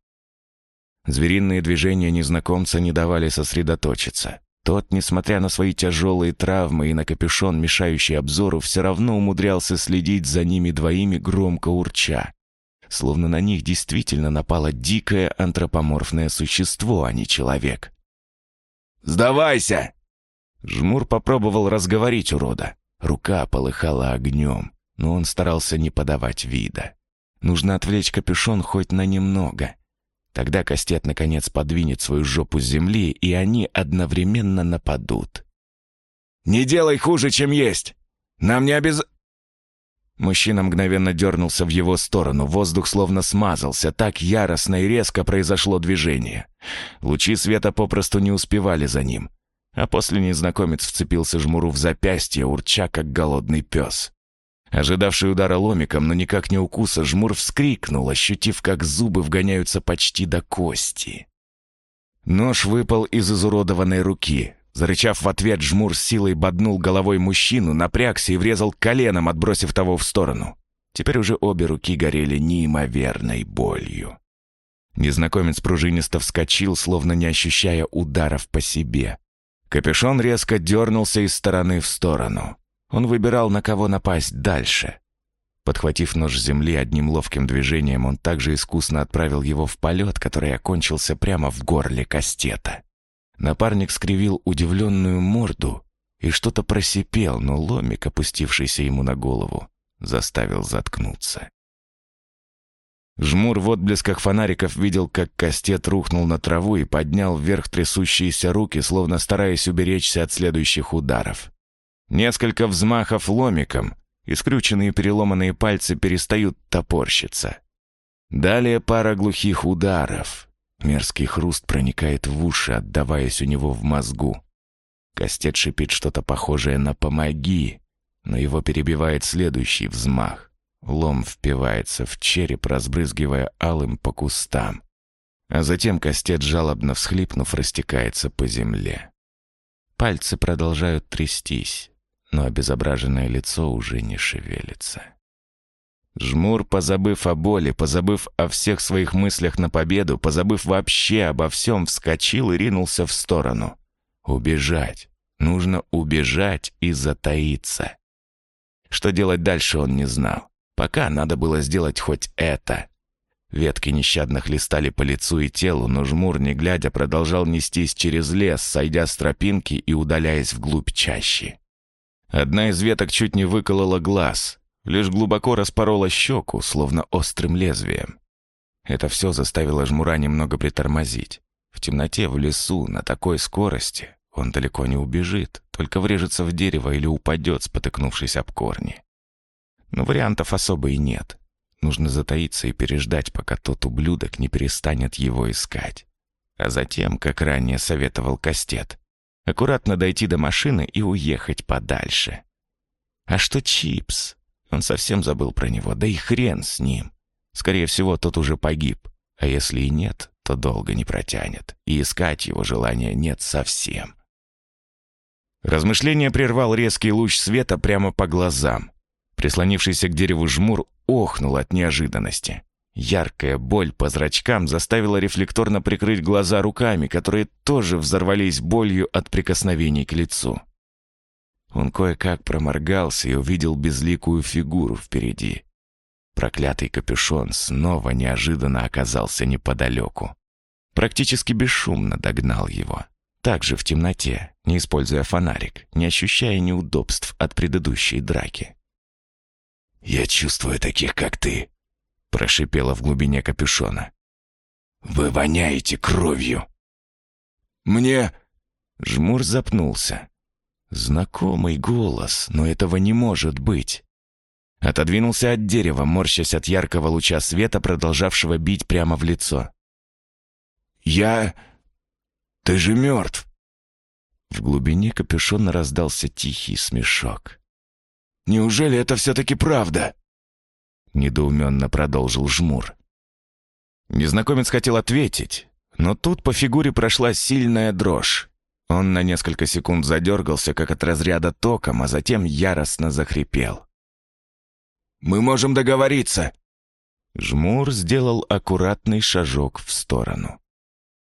Звериные движения незнакомца не давали сосредоточиться. Тот, несмотря на свои тяжелые травмы и на капюшон, мешающий обзору, все равно умудрялся следить за ними двоими громко урча. Словно на них действительно напало дикое антропоморфное существо, а не человек. «Сдавайся!» Жмур попробовал разговорить урода. Рука полыхала огнем но он старался не подавать вида. Нужно отвлечь капюшон хоть на немного. Тогда Кастет наконец подвинет свою жопу с земли, и они одновременно нападут. «Не делай хуже, чем есть! Нам не обяз...» Мужчина мгновенно дернулся в его сторону, воздух словно смазался, так яростно и резко произошло движение. Лучи света попросту не успевали за ним. А после незнакомец вцепился жмуру в запястье, урча, как голодный пес. Ожидавший удара ломиком, но никак не укуса, жмур вскрикнул, ощутив, как зубы вгоняются почти до кости. Нож выпал из изуродованной руки. Зарычав в ответ, жмур с силой боднул головой мужчину, напрягся и врезал коленом, отбросив того в сторону. Теперь уже обе руки горели неимоверной болью. Незнакомец пружинисто вскочил, словно не ощущая ударов по себе. Капюшон резко дернулся из стороны в сторону. Он выбирал, на кого напасть дальше. Подхватив нож с земли одним ловким движением, он также искусно отправил его в полет, который окончился прямо в горле кастета. Напарник скривил удивленную морду и что-то просипел, но ломик, опустившийся ему на голову, заставил заткнуться. Жмур в отблесках фонариков видел, как кастет рухнул на траву и поднял вверх трясущиеся руки, словно стараясь уберечься от следующих ударов. Несколько взмахов ломиком, и скрюченные переломанные пальцы перестают топорщиться. Далее пара глухих ударов. Мерзкий хруст проникает в уши, отдаваясь у него в мозгу. Кастет шипит что-то похожее на «помоги», но его перебивает следующий взмах. Лом впивается в череп, разбрызгивая алым по кустам. А затем кастет, жалобно всхлипнув, растекается по земле. Пальцы продолжают трястись, но обезображенное лицо уже не шевелится. Жмур, позабыв о боли, позабыв о всех своих мыслях на победу, позабыв вообще обо всем, вскочил и ринулся в сторону. Убежать. Нужно убежать и затаиться. Что делать дальше он не знал. Пока надо было сделать хоть это. Ветки нещадно хлестали по лицу и телу, но жмур, не глядя, продолжал нестись через лес, сойдя с тропинки и удаляясь вглубь чащи. Одна из веток чуть не выколола глаз, лишь глубоко распорола щеку, словно острым лезвием. Это все заставило жмура немного притормозить. В темноте, в лесу, на такой скорости он далеко не убежит, только врежется в дерево или упадет, спотыкнувшись об корни. Но вариантов особо и нет. Нужно затаиться и переждать, пока тот ублюдок не перестанет его искать. А затем, как ранее советовал Кастет, аккуратно дойти до машины и уехать подальше. А что Чипс? Он совсем забыл про него, да и хрен с ним. Скорее всего, тот уже погиб. А если и нет, то долго не протянет. И искать его желания нет совсем. Размышление прервал резкий луч света прямо по глазам. Прислонившийся к дереву жмур охнул от неожиданности. Яркая боль по зрачкам заставила рефлекторно прикрыть глаза руками, которые тоже взорвались болью от прикосновений к лицу. Он кое-как проморгался и увидел безликую фигуру впереди. Проклятый капюшон снова неожиданно оказался неподалеку. Практически бесшумно догнал его. Также в темноте, не используя фонарик, не ощущая неудобств от предыдущей драки. «Я чувствую таких, как ты», — прошипела в глубине капюшона. «Вы воняете кровью!» «Мне...» Жмур запнулся. Знакомый голос, но этого не может быть. Отодвинулся от дерева, морщась от яркого луча света, продолжавшего бить прямо в лицо. «Я... Ты же мертв!» В глубине капюшона раздался тихий смешок. «Неужели это все-таки правда?» Недоуменно продолжил жмур. Незнакомец хотел ответить, но тут по фигуре прошла сильная дрожь. Он на несколько секунд задергался, как от разряда током, а затем яростно захрипел. «Мы можем договориться!» Жмур сделал аккуратный шажок в сторону.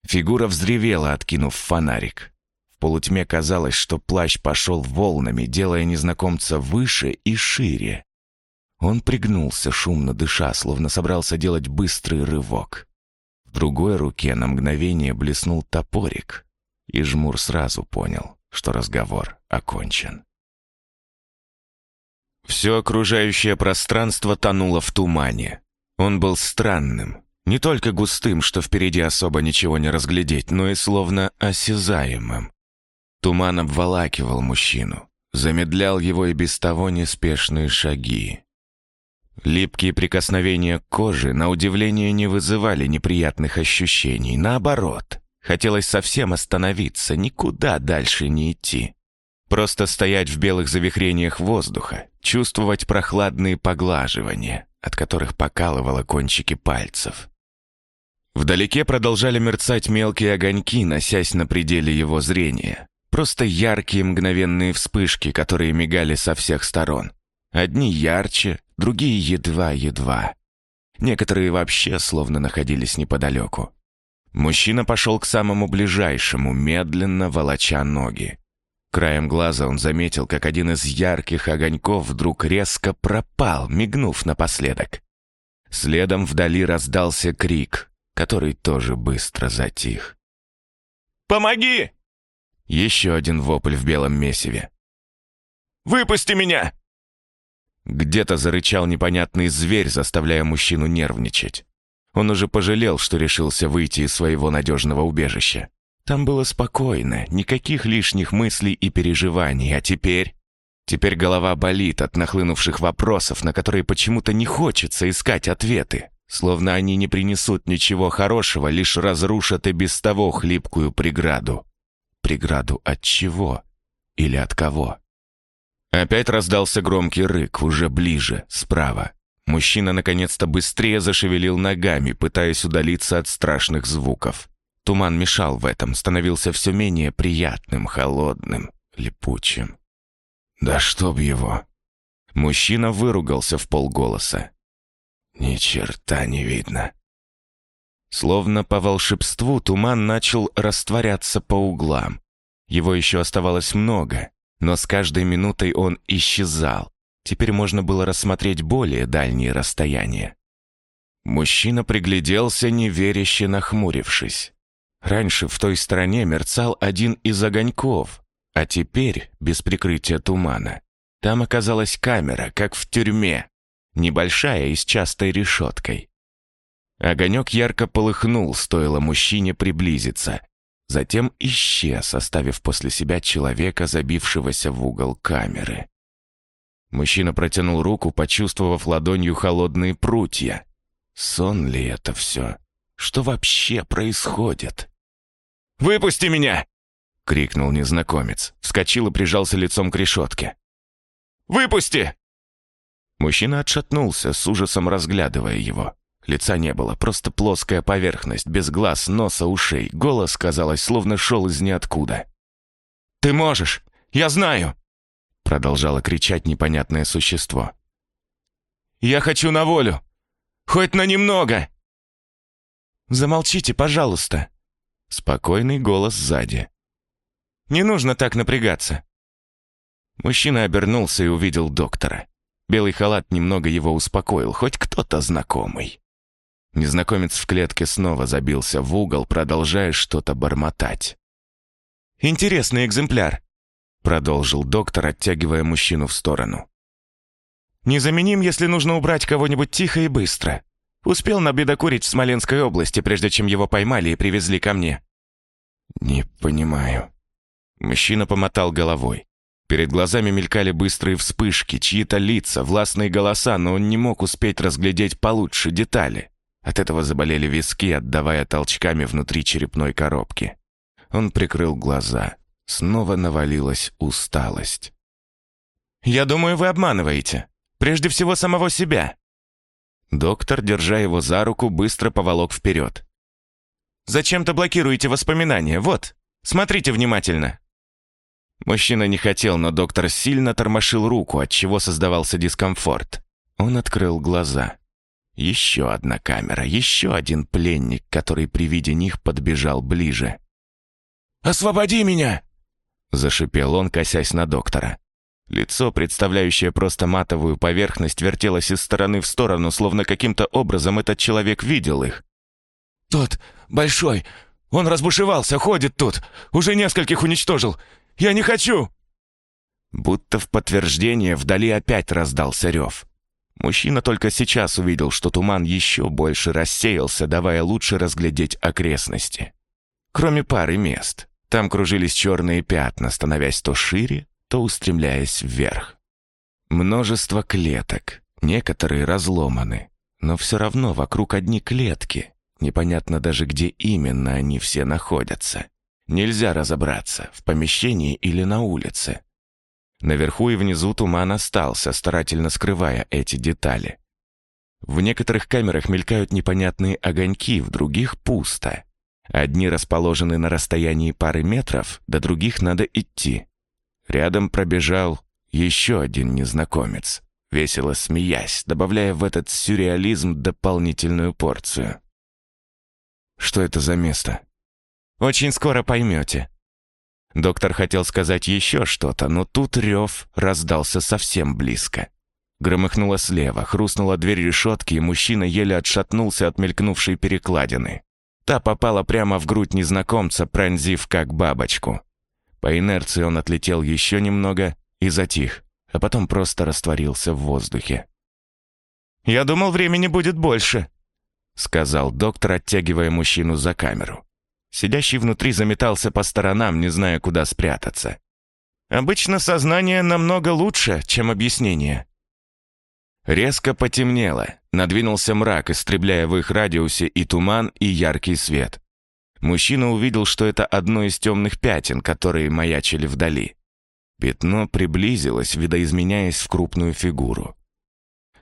Фигура взревела, откинув фонарик. В полутьме казалось, что плащ пошел волнами, делая незнакомца выше и шире. Он пригнулся, шумно дыша, словно собрался делать быстрый рывок. В другой руке на мгновение блеснул топорик, и Жмур сразу понял, что разговор окончен. Все окружающее пространство тонуло в тумане. Он был странным, не только густым, что впереди особо ничего не разглядеть, но и словно осязаемым. Туман обволакивал мужчину, замедлял его и без того неспешные шаги. Липкие прикосновения кожи, на удивление, не вызывали неприятных ощущений. Наоборот, хотелось совсем остановиться, никуда дальше не идти. Просто стоять в белых завихрениях воздуха, чувствовать прохладные поглаживания, от которых покалывало кончики пальцев. Вдалеке продолжали мерцать мелкие огоньки, носясь на пределе его зрения. Просто яркие мгновенные вспышки, которые мигали со всех сторон. Одни ярче, другие едва-едва. Некоторые вообще словно находились неподалеку. Мужчина пошел к самому ближайшему, медленно волоча ноги. Краем глаза он заметил, как один из ярких огоньков вдруг резко пропал, мигнув напоследок. Следом вдали раздался крик, который тоже быстро затих. «Помоги!» Еще один вопль в белом месиве. Выпусти меня!» Где-то зарычал непонятный зверь, заставляя мужчину нервничать. Он уже пожалел, что решился выйти из своего надежного убежища. Там было спокойно, никаких лишних мыслей и переживаний, а теперь... Теперь голова болит от нахлынувших вопросов, на которые почему-то не хочется искать ответы, словно они не принесут ничего хорошего, лишь разрушат и без того хлипкую преграду. Преграду от чего? Или от кого? Опять раздался громкий рык, уже ближе, справа. Мужчина наконец-то быстрее зашевелил ногами, пытаясь удалиться от страшных звуков. Туман мешал в этом, становился все менее приятным, холодным, липучим. «Да чтоб его!» Мужчина выругался в полголоса. «Ни черта не видно!» Словно по волшебству туман начал растворяться по углам. Его еще оставалось много, но с каждой минутой он исчезал. Теперь можно было рассмотреть более дальние расстояния. Мужчина пригляделся, неверяще нахмурившись. Раньше в той стороне мерцал один из огоньков, а теперь, без прикрытия тумана, там оказалась камера, как в тюрьме, небольшая и с частой решеткой. Огонек ярко полыхнул, стоило мужчине приблизиться, затем исчез, оставив после себя человека, забившегося в угол камеры. Мужчина протянул руку, почувствовав ладонью холодные прутья. Сон ли это все? Что вообще происходит? «Выпусти меня!» — крикнул незнакомец. Вскочил и прижался лицом к решетке. «Выпусти!» Мужчина отшатнулся, с ужасом разглядывая его. Лица не было, просто плоская поверхность, без глаз, носа, ушей. Голос, казалось, словно шел из ниоткуда. «Ты можешь! Я знаю!» Продолжало кричать непонятное существо. «Я хочу на волю! Хоть на немного!» «Замолчите, пожалуйста!» Спокойный голос сзади. «Не нужно так напрягаться!» Мужчина обернулся и увидел доктора. Белый халат немного его успокоил, хоть кто-то знакомый. Незнакомец в клетке снова забился в угол, продолжая что-то бормотать. «Интересный экземпляр», продолжил доктор, оттягивая мужчину в сторону. «Незаменим, если нужно убрать кого-нибудь тихо и быстро. Успел набедокурить в Смоленской области, прежде чем его поймали и привезли ко мне». «Не понимаю». Мужчина помотал головой. Перед глазами мелькали быстрые вспышки, чьи-то лица, властные голоса, но он не мог успеть разглядеть получше детали. От этого заболели виски, отдавая толчками внутри черепной коробки. Он прикрыл глаза. Снова навалилась усталость. «Я думаю, вы обманываете. Прежде всего, самого себя». Доктор, держа его за руку, быстро поволок вперед. «Зачем-то блокируете воспоминания. Вот, смотрите внимательно». Мужчина не хотел, но доктор сильно тормошил руку, от чего создавался дискомфорт. Он открыл глаза. Еще одна камера, еще один пленник, который при виде них подбежал ближе. «Освободи меня!» Зашипел он, косясь на доктора. Лицо, представляющее просто матовую поверхность, вертелось из стороны в сторону, словно каким-то образом этот человек видел их. «Тот, большой, он разбушевался, ходит тут, уже нескольких уничтожил. Я не хочу!» Будто в подтверждение вдали опять раздался рев. Мужчина только сейчас увидел, что туман еще больше рассеялся, давая лучше разглядеть окрестности. Кроме пары мест. Там кружились черные пятна, становясь то шире, то устремляясь вверх. Множество клеток, некоторые разломаны, но все равно вокруг одни клетки. Непонятно даже, где именно они все находятся. Нельзя разобраться, в помещении или на улице. Наверху и внизу туман остался, старательно скрывая эти детали. В некоторых камерах мелькают непонятные огоньки, в других пусто. Одни расположены на расстоянии пары метров, до других надо идти. Рядом пробежал еще один незнакомец, весело смеясь, добавляя в этот сюрреализм дополнительную порцию. Что это за место? Очень скоро поймете. Доктор хотел сказать еще что-то, но тут рев раздался совсем близко. Громыхнуло слева, хрустнула дверь решетки, и мужчина еле отшатнулся от мелькнувшей перекладины. Та попала прямо в грудь незнакомца, пронзив как бабочку. По инерции он отлетел еще немного и затих, а потом просто растворился в воздухе. «Я думал, времени будет больше», — сказал доктор, оттягивая мужчину за камеру. Сидящий внутри заметался по сторонам, не зная, куда спрятаться. «Обычно сознание намного лучше, чем объяснение». Резко потемнело, надвинулся мрак, истребляя в их радиусе и туман, и яркий свет. Мужчина увидел, что это одно из темных пятен, которые маячили вдали. Пятно приблизилось, видоизменяясь в крупную фигуру.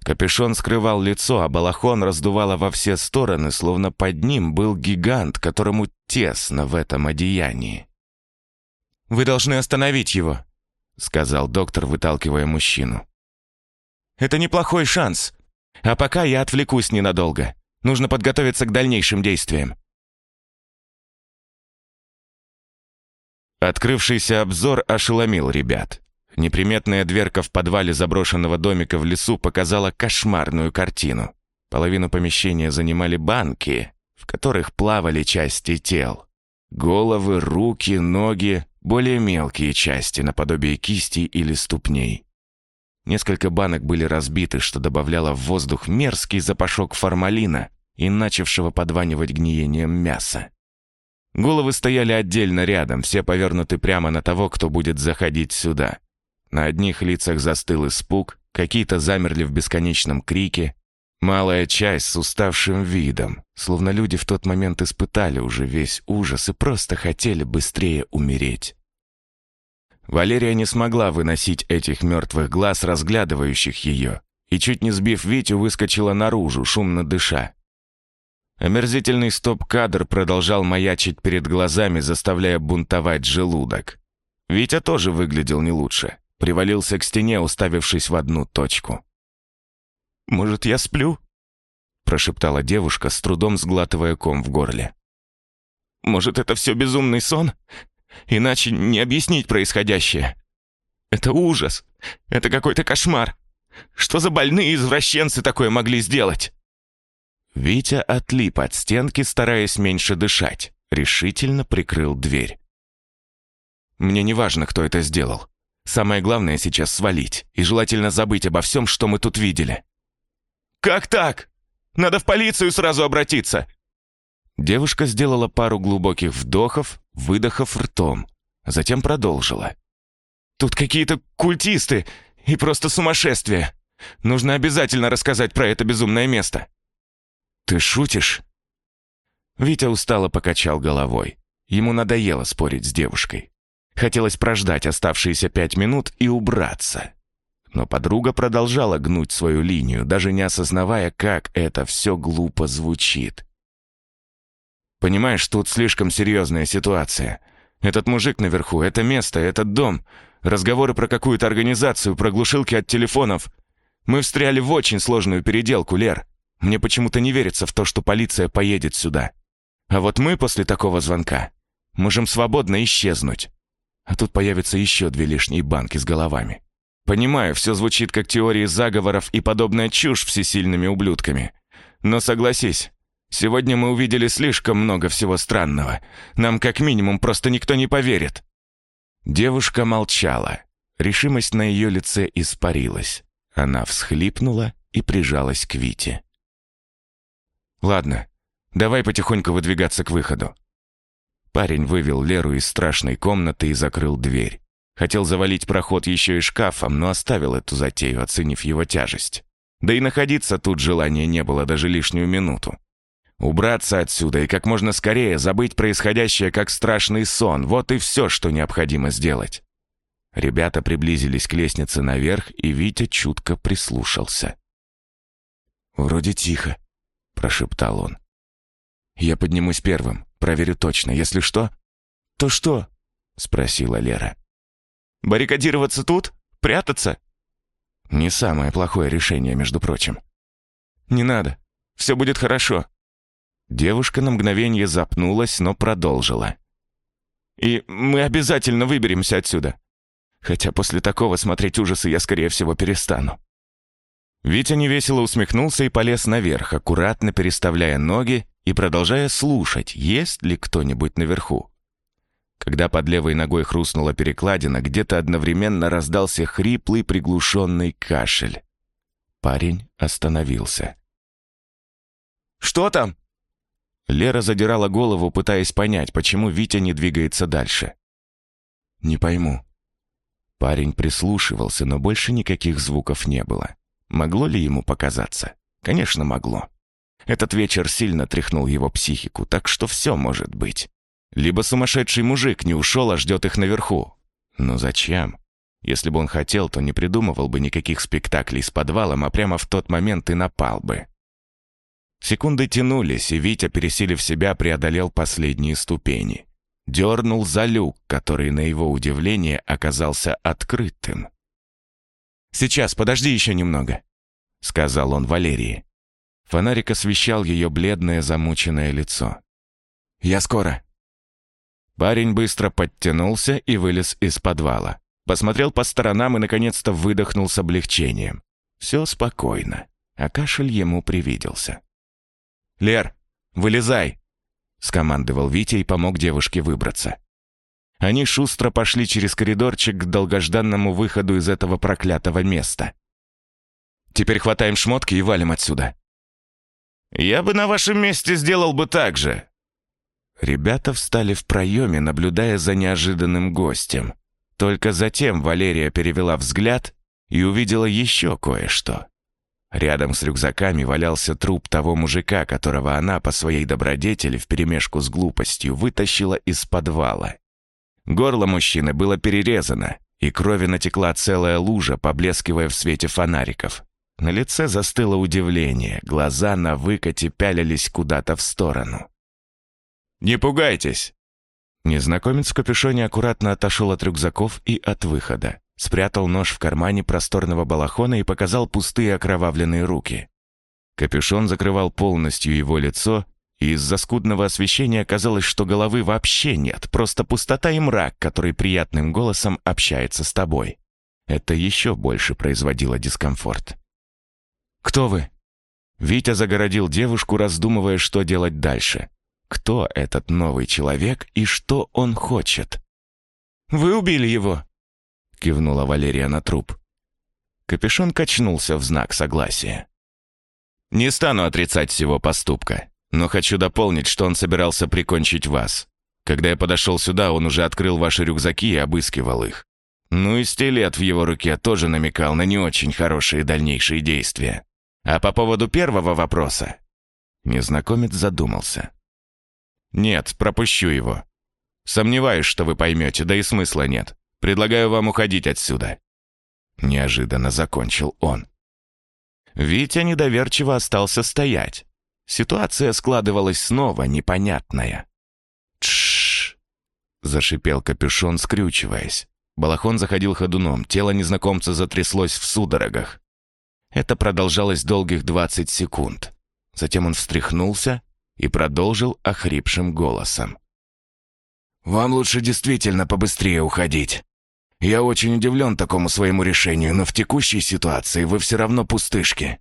Капюшон скрывал лицо, а балахон раздувало во все стороны, словно под ним был гигант, которому тесно в этом одеянии. «Вы должны остановить его», — сказал доктор, выталкивая мужчину. «Это неплохой шанс. А пока я отвлекусь ненадолго. Нужно подготовиться к дальнейшим действиям». Открывшийся обзор ошеломил ребят. Неприметная дверка в подвале заброшенного домика в лесу показала кошмарную картину. Половину помещения занимали банки, в которых плавали части тел. Головы, руки, ноги, более мелкие части, наподобие кисти или ступней. Несколько банок были разбиты, что добавляло в воздух мерзкий запашок формалина и начавшего подванивать гниением мяса. Головы стояли отдельно рядом, все повернуты прямо на того, кто будет заходить сюда. На одних лицах застыл испуг, какие-то замерли в бесконечном крике. Малая часть с уставшим видом, словно люди в тот момент испытали уже весь ужас и просто хотели быстрее умереть. Валерия не смогла выносить этих мертвых глаз, разглядывающих ее, и, чуть не сбив Витю, выскочила наружу, шумно дыша. Омерзительный стоп-кадр продолжал маячить перед глазами, заставляя бунтовать желудок. Витя тоже выглядел не лучше привалился к стене, уставившись в одну точку. «Может, я сплю?» прошептала девушка, с трудом сглатывая ком в горле. «Может, это все безумный сон? Иначе не объяснить происходящее. Это ужас. Это какой-то кошмар. Что за больные извращенцы такое могли сделать?» Витя отлип от стенки, стараясь меньше дышать, решительно прикрыл дверь. «Мне не важно, кто это сделал. Самое главное сейчас свалить, и желательно забыть обо всем, что мы тут видели». «Как так? Надо в полицию сразу обратиться!» Девушка сделала пару глубоких вдохов, выдохов ртом, затем продолжила. «Тут какие-то культисты и просто сумасшествие. Нужно обязательно рассказать про это безумное место». «Ты шутишь?» Витя устало покачал головой. Ему надоело спорить с девушкой. Хотелось прождать оставшиеся пять минут и убраться. Но подруга продолжала гнуть свою линию, даже не осознавая, как это все глупо звучит. «Понимаешь, тут слишком серьезная ситуация. Этот мужик наверху, это место, этот дом, разговоры про какую-то организацию, про глушилки от телефонов. Мы встряли в очень сложную переделку, Лер. Мне почему-то не верится в то, что полиция поедет сюда. А вот мы после такого звонка можем свободно исчезнуть а тут появятся еще две лишние банки с головами. Понимаю, все звучит как теории заговоров и подобная чушь всесильными ублюдками. Но согласись, сегодня мы увидели слишком много всего странного. Нам как минимум просто никто не поверит». Девушка молчала. Решимость на ее лице испарилась. Она всхлипнула и прижалась к Вите. «Ладно, давай потихоньку выдвигаться к выходу. Парень вывел Леру из страшной комнаты и закрыл дверь. Хотел завалить проход еще и шкафом, но оставил эту затею, оценив его тяжесть. Да и находиться тут желания не было даже лишнюю минуту. Убраться отсюда и как можно скорее забыть происходящее как страшный сон. Вот и все, что необходимо сделать. Ребята приблизились к лестнице наверх, и Витя чутко прислушался. «Вроде тихо», — прошептал он. «Я поднимусь первым. Проверю точно. Если что...» «То что?» — спросила Лера. «Баррикадироваться тут? Прятаться?» «Не самое плохое решение, между прочим». «Не надо. Все будет хорошо». Девушка на мгновение запнулась, но продолжила. «И мы обязательно выберемся отсюда. Хотя после такого смотреть ужасы я, скорее всего, перестану». Витя невесело усмехнулся и полез наверх, аккуратно переставляя ноги и продолжая слушать, есть ли кто-нибудь наверху. Когда под левой ногой хрустнула перекладина, где-то одновременно раздался хриплый приглушенный кашель. Парень остановился. «Что там?» Лера задирала голову, пытаясь понять, почему Витя не двигается дальше. «Не пойму». Парень прислушивался, но больше никаких звуков не было. Могло ли ему показаться? Конечно, могло. Этот вечер сильно тряхнул его психику, так что все может быть. Либо сумасшедший мужик не ушел, а ждет их наверху. Но зачем? Если бы он хотел, то не придумывал бы никаких спектаклей с подвалом, а прямо в тот момент и напал бы. Секунды тянулись, и Витя, пересилив себя, преодолел последние ступени. Дернул за люк, который, на его удивление, оказался открытым. «Сейчас, подожди еще немного», — сказал он Валерии. Фонарик освещал ее бледное замученное лицо. «Я скоро». Парень быстро подтянулся и вылез из подвала. Посмотрел по сторонам и, наконец-то, выдохнул с облегчением. Все спокойно, а кашель ему привиделся. «Лер, вылезай!» — скомандовал Витя и помог девушке выбраться. Они шустро пошли через коридорчик к долгожданному выходу из этого проклятого места. «Теперь хватаем шмотки и валим отсюда». «Я бы на вашем месте сделал бы так же». Ребята встали в проеме, наблюдая за неожиданным гостем. Только затем Валерия перевела взгляд и увидела еще кое-что. Рядом с рюкзаками валялся труп того мужика, которого она по своей добродетели вперемешку с глупостью вытащила из подвала. Горло мужчины было перерезано, и крови натекла целая лужа, поблескивая в свете фонариков. На лице застыло удивление, глаза на выкате пялились куда-то в сторону. «Не пугайтесь!» Незнакомец в капюшоне аккуратно отошел от рюкзаков и от выхода, спрятал нож в кармане просторного балахона и показал пустые окровавленные руки. Капюшон закрывал полностью его лицо, и из-за скудного освещения казалось, что головы вообще нет, просто пустота и мрак, который приятным голосом общается с тобой. Это еще больше производило дискомфорт. «Кто вы?» Витя загородил девушку, раздумывая, что делать дальше. Кто этот новый человек и что он хочет? «Вы убили его?» кивнула Валерия на труп. Капюшон качнулся в знак согласия. «Не стану отрицать всего поступка. Но хочу дополнить, что он собирался прикончить вас. Когда я подошел сюда, он уже открыл ваши рюкзаки и обыскивал их. Ну и стилет в его руке тоже намекал на не очень хорошие дальнейшие действия. А по поводу первого вопроса...» Незнакомец задумался. «Нет, пропущу его. Сомневаюсь, что вы поймете, да и смысла нет. Предлагаю вам уходить отсюда». Неожиданно закончил он. Витя недоверчиво остался стоять. Ситуация складывалась снова непонятная. «Тш!» — зашипел капюшон, скрючиваясь. Балахон заходил ходуном, тело незнакомца затряслось в судорогах. Это продолжалось долгих двадцать секунд. Затем он встряхнулся и продолжил охрипшим голосом. «Вам лучше действительно побыстрее уходить. Я очень удивлен такому своему решению, но в текущей ситуации вы все равно пустышки.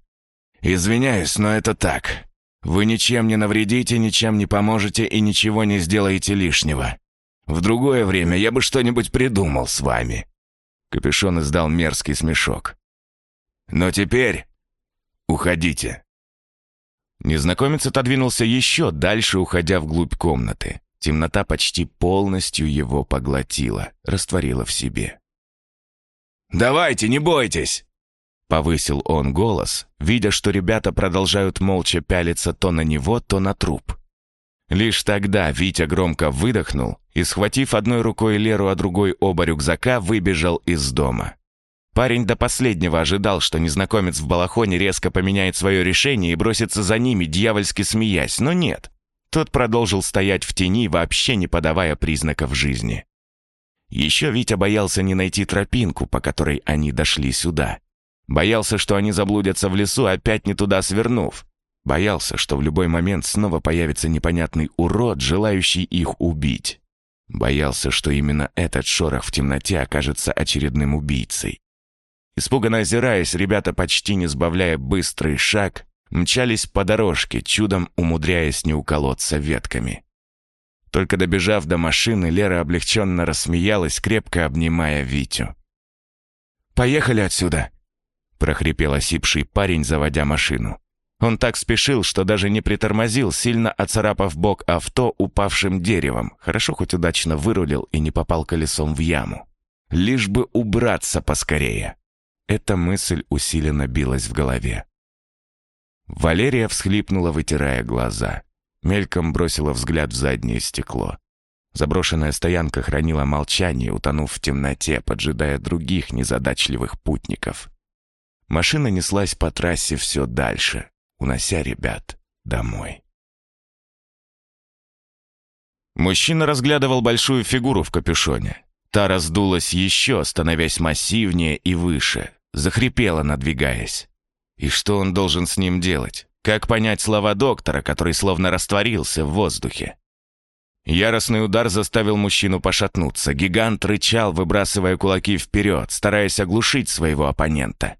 Извиняюсь, но это так. Вы ничем не навредите, ничем не поможете и ничего не сделаете лишнего. В другое время я бы что-нибудь придумал с вами». Капюшон издал мерзкий смешок. «Но теперь уходите». Незнакомец отодвинулся еще дальше, уходя вглубь комнаты. Темнота почти полностью его поглотила, растворила в себе. «Давайте, не бойтесь!» Повысил он голос, видя, что ребята продолжают молча пялиться то на него, то на труп. Лишь тогда Витя громко выдохнул и, схватив одной рукой Леру, а другой оба рюкзака, выбежал из дома. Парень до последнего ожидал, что незнакомец в балахоне резко поменяет свое решение и бросится за ними, дьявольски смеясь, но нет. Тот продолжил стоять в тени, вообще не подавая признаков жизни. Еще Витя боялся не найти тропинку, по которой они дошли сюда. Боялся, что они заблудятся в лесу, опять не туда свернув. Боялся, что в любой момент снова появится непонятный урод, желающий их убить. Боялся, что именно этот шорох в темноте окажется очередным убийцей. Испуганно озираясь, ребята, почти не сбавляя быстрый шаг, мчались по дорожке, чудом умудряясь не уколоться ветками. Только добежав до машины, Лера облегченно рассмеялась, крепко обнимая Витю. «Поехали отсюда!» — прохрипел осипший парень, заводя машину. Он так спешил, что даже не притормозил, сильно оцарапав бок авто упавшим деревом. Хорошо хоть удачно вырулил и не попал колесом в яму. Лишь бы убраться поскорее. Эта мысль усиленно билась в голове. Валерия всхлипнула, вытирая глаза. Мельком бросила взгляд в заднее стекло. Заброшенная стоянка хранила молчание, утонув в темноте, поджидая других незадачливых путников. Машина неслась по трассе все дальше, унося ребят домой. Мужчина разглядывал большую фигуру в капюшоне. Та раздулась еще, становясь массивнее и выше, захрипела, надвигаясь. И что он должен с ним делать? Как понять слова доктора, который словно растворился в воздухе? Яростный удар заставил мужчину пошатнуться. Гигант рычал, выбрасывая кулаки вперед, стараясь оглушить своего оппонента.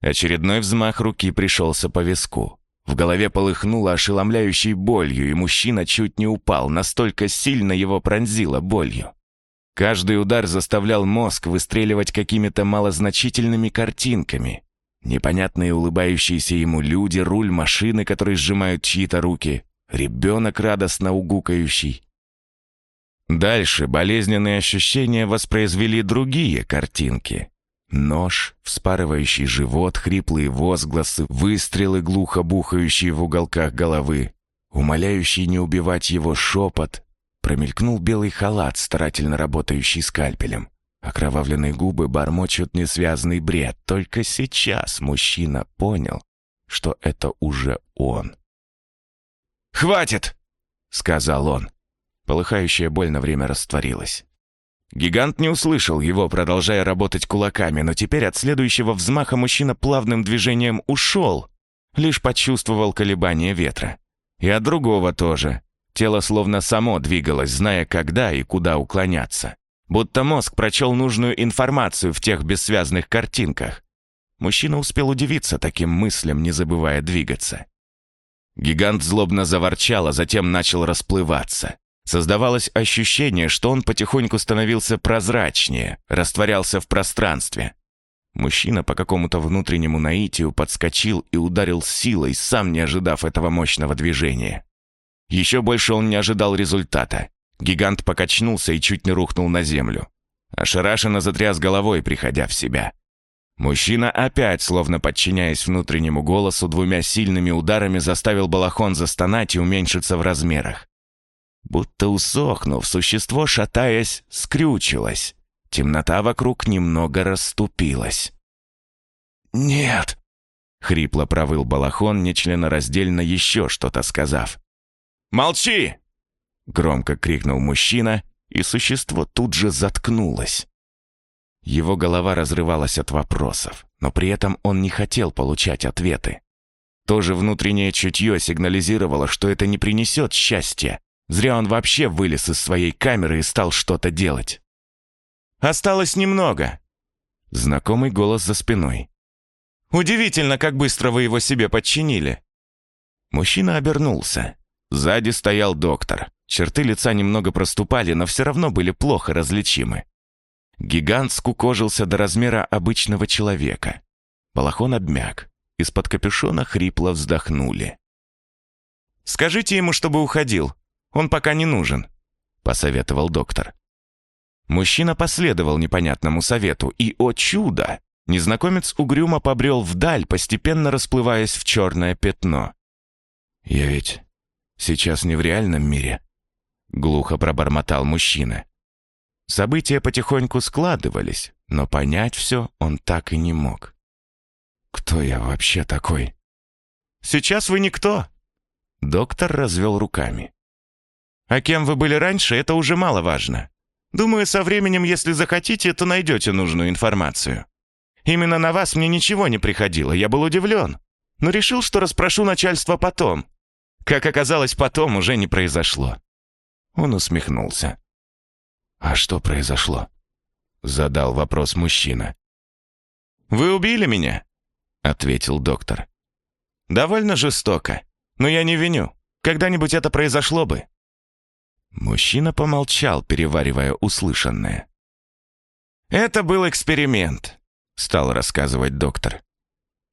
Очередной взмах руки пришелся по виску. В голове полыхнуло ошеломляющей болью, и мужчина чуть не упал, настолько сильно его пронзило болью. Каждый удар заставлял мозг выстреливать какими-то малозначительными картинками. Непонятные улыбающиеся ему люди, руль машины, которые сжимают чьи-то руки, ребенок радостно угукающий. Дальше болезненные ощущения воспроизвели другие картинки. Нож, вспарывающий живот, хриплые возгласы, выстрелы, глухо бухающие в уголках головы, умоляющий не убивать его шепот. Промелькнул белый халат, старательно работающий скальпелем. Окровавленные губы бормочут несвязный бред. Только сейчас мужчина понял, что это уже он. «Хватит!» — сказал он. Полыхающая боль на время растворилась. Гигант не услышал его, продолжая работать кулаками, но теперь от следующего взмаха мужчина плавным движением ушел, лишь почувствовал колебание ветра. И от другого тоже. Тело словно само двигалось, зная, когда и куда уклоняться. Будто мозг прочел нужную информацию в тех бессвязных картинках. Мужчина успел удивиться таким мыслям, не забывая двигаться. Гигант злобно заворчал, а затем начал расплываться. Создавалось ощущение, что он потихоньку становился прозрачнее, растворялся в пространстве. Мужчина по какому-то внутреннему наитию подскочил и ударил силой, сам не ожидав этого мощного движения. Еще больше он не ожидал результата. Гигант покачнулся и чуть не рухнул на землю. Ошарашенно затряс головой, приходя в себя. Мужчина опять, словно подчиняясь внутреннему голосу, двумя сильными ударами заставил балахон застонать и уменьшиться в размерах. Будто усохнув, существо, шатаясь, скрючилось. Темнота вокруг немного расступилась. «Нет!» — хрипло провыл Балахон, нечленораздельно еще что-то сказав. «Молчи!» — громко крикнул мужчина, и существо тут же заткнулось. Его голова разрывалась от вопросов, но при этом он не хотел получать ответы. Тоже внутреннее чутье сигнализировало, что это не принесет счастья, Зря он вообще вылез из своей камеры и стал что-то делать. «Осталось немного!» Знакомый голос за спиной. «Удивительно, как быстро вы его себе подчинили!» Мужчина обернулся. Сзади стоял доктор. Черты лица немного проступали, но все равно были плохо различимы. Гигант скукожился до размера обычного человека. Балахон обмяк. Из-под капюшона хрипло вздохнули. «Скажите ему, чтобы уходил. Он пока не нужен», — посоветовал доктор. Мужчина последовал непонятному совету, и, о чудо, незнакомец угрюмо побрел вдаль, постепенно расплываясь в черное пятно. «Я ведь сейчас не в реальном мире», — глухо пробормотал мужчина. События потихоньку складывались, но понять все он так и не мог. «Кто я вообще такой?» «Сейчас вы никто», — доктор развел руками. А кем вы были раньше, это уже мало важно. Думаю, со временем, если захотите, то найдете нужную информацию. Именно на вас мне ничего не приходило, я был удивлен. Но решил, что расспрошу начальство потом. Как оказалось, потом уже не произошло. Он усмехнулся. «А что произошло?» Задал вопрос мужчина. «Вы убили меня?» Ответил доктор. «Довольно жестоко, но я не виню. Когда-нибудь это произошло бы. Мужчина помолчал, переваривая услышанное. «Это был эксперимент», — стал рассказывать доктор.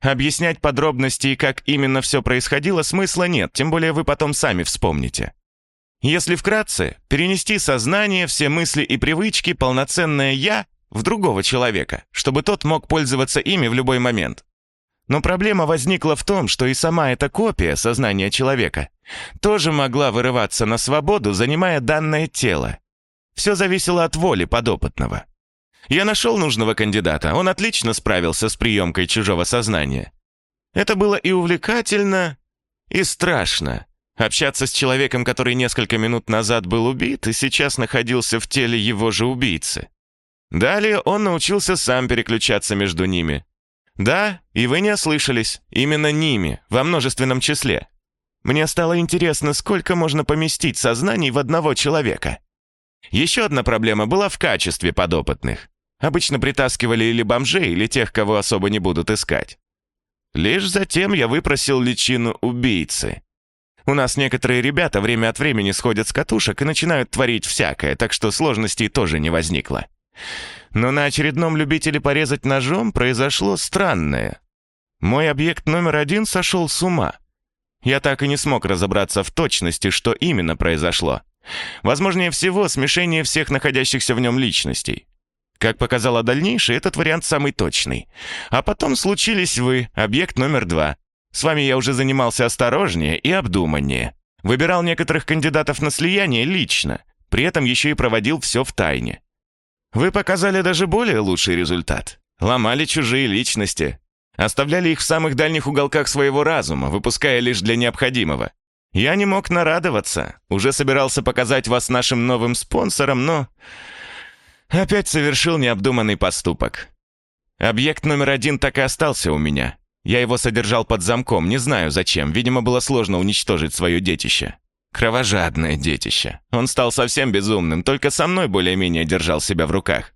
«Объяснять подробности и как именно все происходило смысла нет, тем более вы потом сами вспомните. Если вкратце, перенести сознание, все мысли и привычки, полноценное «я» в другого человека, чтобы тот мог пользоваться ими в любой момент. Но проблема возникла в том, что и сама эта копия сознания человека тоже могла вырываться на свободу, занимая данное тело. Все зависело от воли подопытного. Я нашел нужного кандидата, он отлично справился с приемкой чужого сознания. Это было и увлекательно, и страшно. Общаться с человеком, который несколько минут назад был убит и сейчас находился в теле его же убийцы. Далее он научился сам переключаться между ними. Да, и вы не ослышались, именно ними, во множественном числе. Мне стало интересно, сколько можно поместить сознаний в одного человека. Еще одна проблема была в качестве подопытных. Обычно притаскивали или бомжей, или тех, кого особо не будут искать. Лишь затем я выпросил личину убийцы. У нас некоторые ребята время от времени сходят с катушек и начинают творить всякое, так что сложностей тоже не возникло. Но на очередном любителе порезать ножом произошло странное. Мой объект номер один сошел с ума. Я так и не смог разобраться в точности, что именно произошло. Возможнее всего, смешение всех находящихся в нем личностей. Как показало дальнейшее, этот вариант самый точный. А потом случились вы, объект номер два. С вами я уже занимался осторожнее и обдуманнее. Выбирал некоторых кандидатов на слияние лично, при этом еще и проводил все в тайне. Вы показали даже более лучший результат. Ломали чужие личности. Оставляли их в самых дальних уголках своего разума, выпуская лишь для необходимого. Я не мог нарадоваться. Уже собирался показать вас нашим новым спонсорам, но... Опять совершил необдуманный поступок. Объект номер один так и остался у меня. Я его содержал под замком, не знаю зачем. Видимо, было сложно уничтожить свое детище. Кровожадное детище. Он стал совсем безумным, только со мной более-менее держал себя в руках.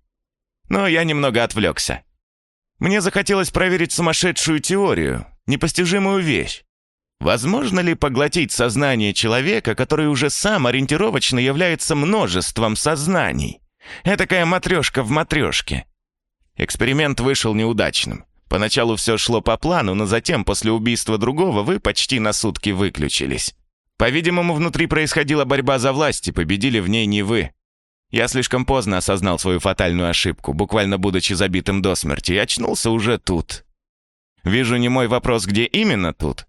Но я немного отвлекся. Мне захотелось проверить сумасшедшую теорию, непостижимую вещь. Возможно ли поглотить сознание человека, который уже сам ориентировочно является множеством сознаний? Этакая матрешка в матрешке. Эксперимент вышел неудачным. Поначалу все шло по плану, но затем, после убийства другого, вы почти на сутки выключились. По-видимому, внутри происходила борьба за власть, и победили в ней не вы. Я слишком поздно осознал свою фатальную ошибку, буквально будучи забитым до смерти, и очнулся уже тут. Вижу не мой вопрос, где именно тут.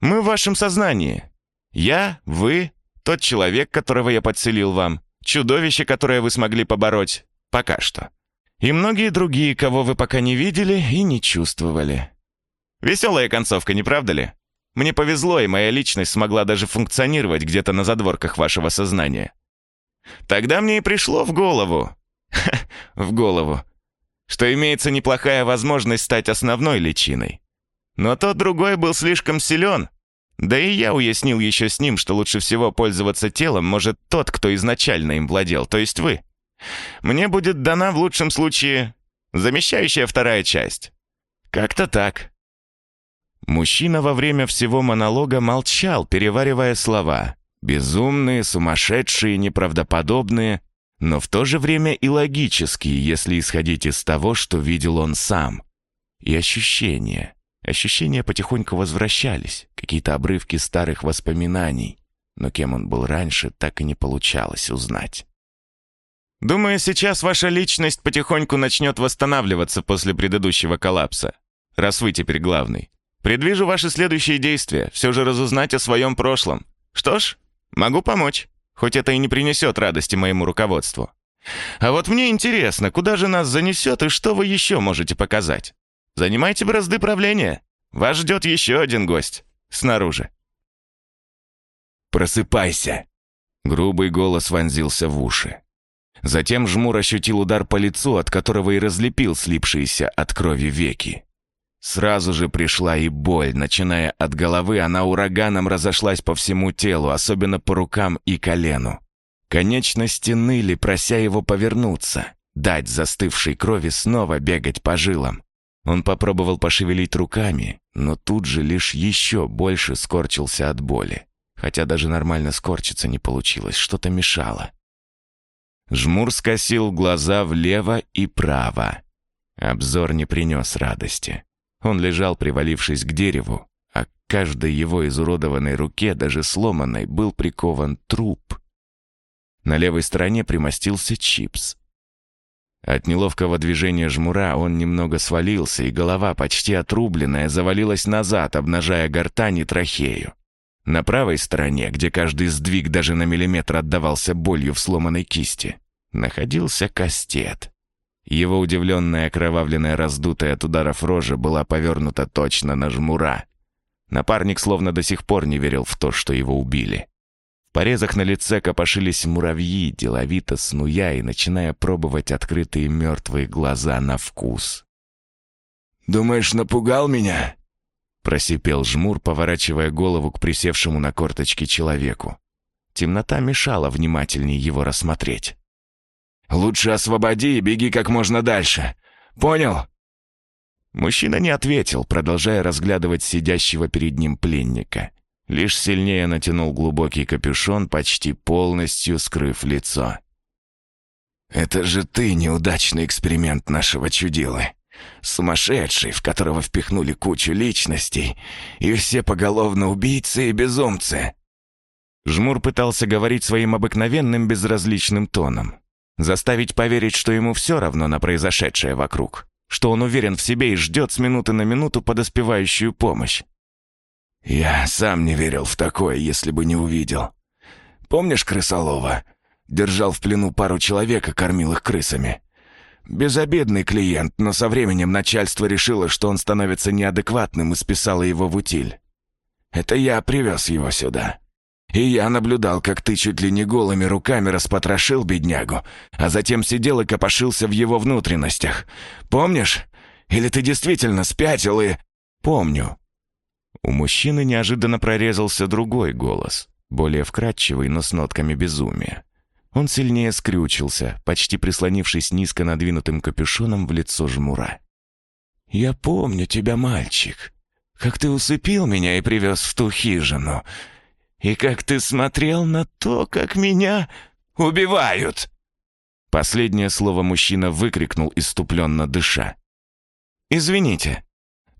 Мы в вашем сознании. Я, вы, тот человек, которого я подселил вам, чудовище, которое вы смогли побороть, пока что. И многие другие, кого вы пока не видели и не чувствовали. Веселая концовка, не правда ли? Мне повезло, и моя личность смогла даже функционировать где-то на задворках вашего сознания. Тогда мне и пришло в голову, в голову, что имеется неплохая возможность стать основной личиной. Но тот другой был слишком силен, да и я уяснил еще с ним, что лучше всего пользоваться телом может тот, кто изначально им владел, то есть вы. Мне будет дана в лучшем случае замещающая вторая часть. Как-то так. Мужчина во время всего монолога молчал, переваривая слова. Безумные, сумасшедшие, неправдоподобные, но в то же время и логические, если исходить из того, что видел он сам. И ощущения. Ощущения потихоньку возвращались, какие-то обрывки старых воспоминаний. Но кем он был раньше, так и не получалось узнать. «Думаю, сейчас ваша личность потихоньку начнет восстанавливаться после предыдущего коллапса, раз вы теперь главный. Предвижу ваши следующие действия, все же разузнать о своем прошлом. Что ж, могу помочь, хоть это и не принесет радости моему руководству. А вот мне интересно, куда же нас занесет и что вы еще можете показать? Занимайте бразды правления. Вас ждет еще один гость. Снаружи. «Просыпайся!» Грубый голос вонзился в уши. Затем жмур ощутил удар по лицу, от которого и разлепил слипшиеся от крови веки. Сразу же пришла и боль, начиная от головы, она ураганом разошлась по всему телу, особенно по рукам и колену. Конечности ныли, прося его повернуться, дать застывшей крови снова бегать по жилам. Он попробовал пошевелить руками, но тут же лишь еще больше скорчился от боли. хотя даже нормально скорчиться не получилось, что-то мешало. Жмур скосил глаза влево и право. Обзор не принес радости. Он лежал, привалившись к дереву, а к каждой его изуродованной руке, даже сломанной, был прикован труп. На левой стороне примостился чипс. От неловкого движения жмура он немного свалился, и голова, почти отрубленная, завалилась назад, обнажая гортань и трахею. На правой стороне, где каждый сдвиг даже на миллиметр отдавался болью в сломанной кисти, находился кастет. Его удивленная окровавленная раздутая от ударов рожа была повернута точно на жмура. Напарник словно до сих пор не верил в то, что его убили. Порезах на лице копошились муравьи, деловито снуя и начиная пробовать открытые мертвые глаза на вкус. «Думаешь, напугал меня?» Просипел жмур, поворачивая голову к присевшему на корточки человеку. Темнота мешала внимательнее его рассмотреть. «Лучше освободи и беги как можно дальше. Понял?» Мужчина не ответил, продолжая разглядывать сидящего перед ним пленника. Лишь сильнее натянул глубокий капюшон, почти полностью скрыв лицо. «Это же ты неудачный эксперимент нашего чудилы. Сумасшедший, в которого впихнули кучу личностей, и все поголовно убийцы и безумцы». Жмур пытался говорить своим обыкновенным безразличным тоном. Заставить поверить, что ему все равно на произошедшее вокруг. Что он уверен в себе и ждет с минуты на минуту подоспевающую помощь. «Я сам не верил в такое, если бы не увидел. Помнишь крысолова? Держал в плену пару человек и кормил их крысами. Безобидный клиент, но со временем начальство решило, что он становится неадекватным и списало его в утиль. Это я привез его сюда. И я наблюдал, как ты чуть ли не голыми руками распотрошил беднягу, а затем сидел и копошился в его внутренностях. Помнишь? Или ты действительно спятил и...» «Помню». У мужчины неожиданно прорезался другой голос, более вкрадчивый, но с нотками безумия. Он сильнее скрючился, почти прислонившись низко надвинутым капюшоном в лицо жмура. «Я помню тебя, мальчик. Как ты усыпил меня и привез в ту хижину. И как ты смотрел на то, как меня убивают!» Последнее слово мужчина выкрикнул, иступленно дыша. «Извините».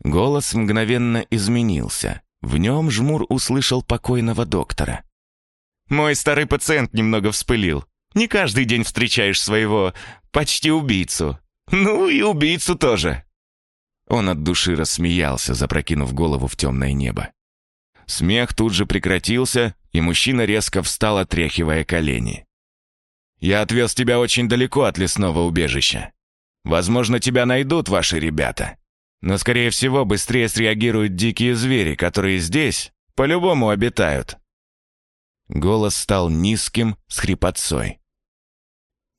Голос мгновенно изменился. В нем жмур услышал покойного доктора. Мой старый пациент немного вспылил. Не каждый день встречаешь своего почти убийцу. Ну и убийцу тоже». Он от души рассмеялся, запрокинув голову в темное небо. Смех тут же прекратился, и мужчина резко встал, отряхивая колени. «Я отвез тебя очень далеко от лесного убежища. Возможно, тебя найдут ваши ребята. Но, скорее всего, быстрее среагируют дикие звери, которые здесь по-любому обитают. Голос стал низким, с хрипотцой.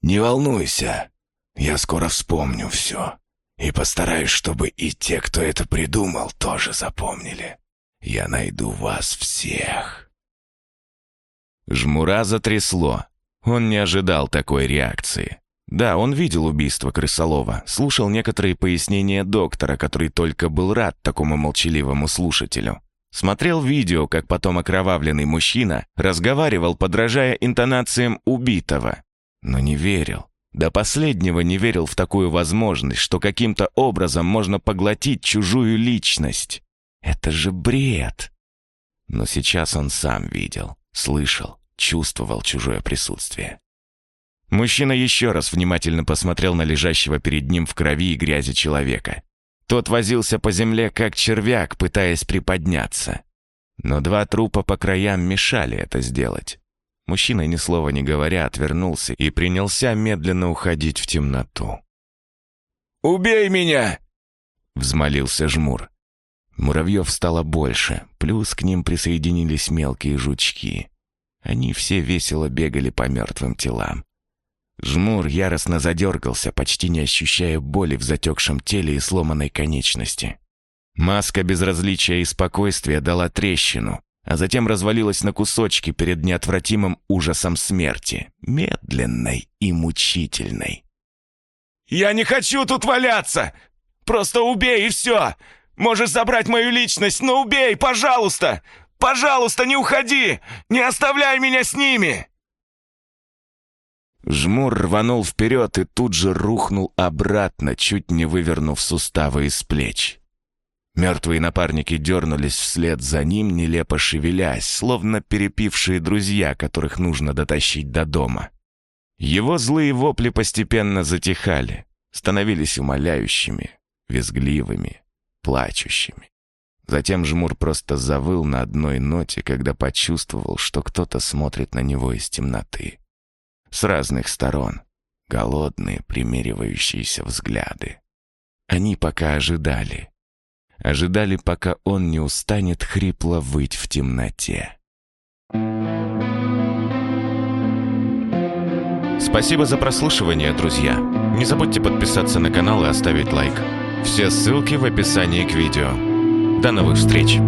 «Не волнуйся, я скоро вспомню все. И постараюсь, чтобы и те, кто это придумал, тоже запомнили. Я найду вас всех». Жмура затрясло. Он не ожидал такой реакции. Да, он видел убийство крысолова, слушал некоторые пояснения доктора, который только был рад такому молчаливому слушателю. Смотрел видео, как потом окровавленный мужчина разговаривал, подражая интонациям убитого. Но не верил. До последнего не верил в такую возможность, что каким-то образом можно поглотить чужую личность. Это же бред. Но сейчас он сам видел, слышал, чувствовал чужое присутствие. Мужчина еще раз внимательно посмотрел на лежащего перед ним в крови и грязи человека. Тот возился по земле, как червяк, пытаясь приподняться. Но два трупа по краям мешали это сделать. Мужчина, ни слова не говоря, отвернулся и принялся медленно уходить в темноту. «Убей меня!» — взмолился жмур. Муравьев стало больше, плюс к ним присоединились мелкие жучки. Они все весело бегали по мертвым телам. Жмур яростно задергался, почти не ощущая боли в затекшем теле и сломанной конечности. Маска безразличия и спокойствия дала трещину, а затем развалилась на кусочки перед неотвратимым ужасом смерти, медленной и мучительной. «Я не хочу тут валяться! Просто убей и все! Можешь забрать мою личность, но убей, пожалуйста! Пожалуйста, не уходи! Не оставляй меня с ними!» Жмур рванул вперед и тут же рухнул обратно, чуть не вывернув суставы из плеч. Мертвые напарники дернулись вслед за ним, нелепо шевелясь, словно перепившие друзья, которых нужно дотащить до дома. Его злые вопли постепенно затихали, становились умоляющими, визгливыми, плачущими. Затем Жмур просто завыл на одной ноте, когда почувствовал, что кто-то смотрит на него из темноты. С разных сторон. Голодные, примеривающиеся взгляды. Они пока ожидали. Ожидали, пока он не устанет хрипло выть в темноте. Спасибо за прослушивание, друзья. Не забудьте подписаться на канал и оставить лайк. Все ссылки в описании к видео. До новых встреч!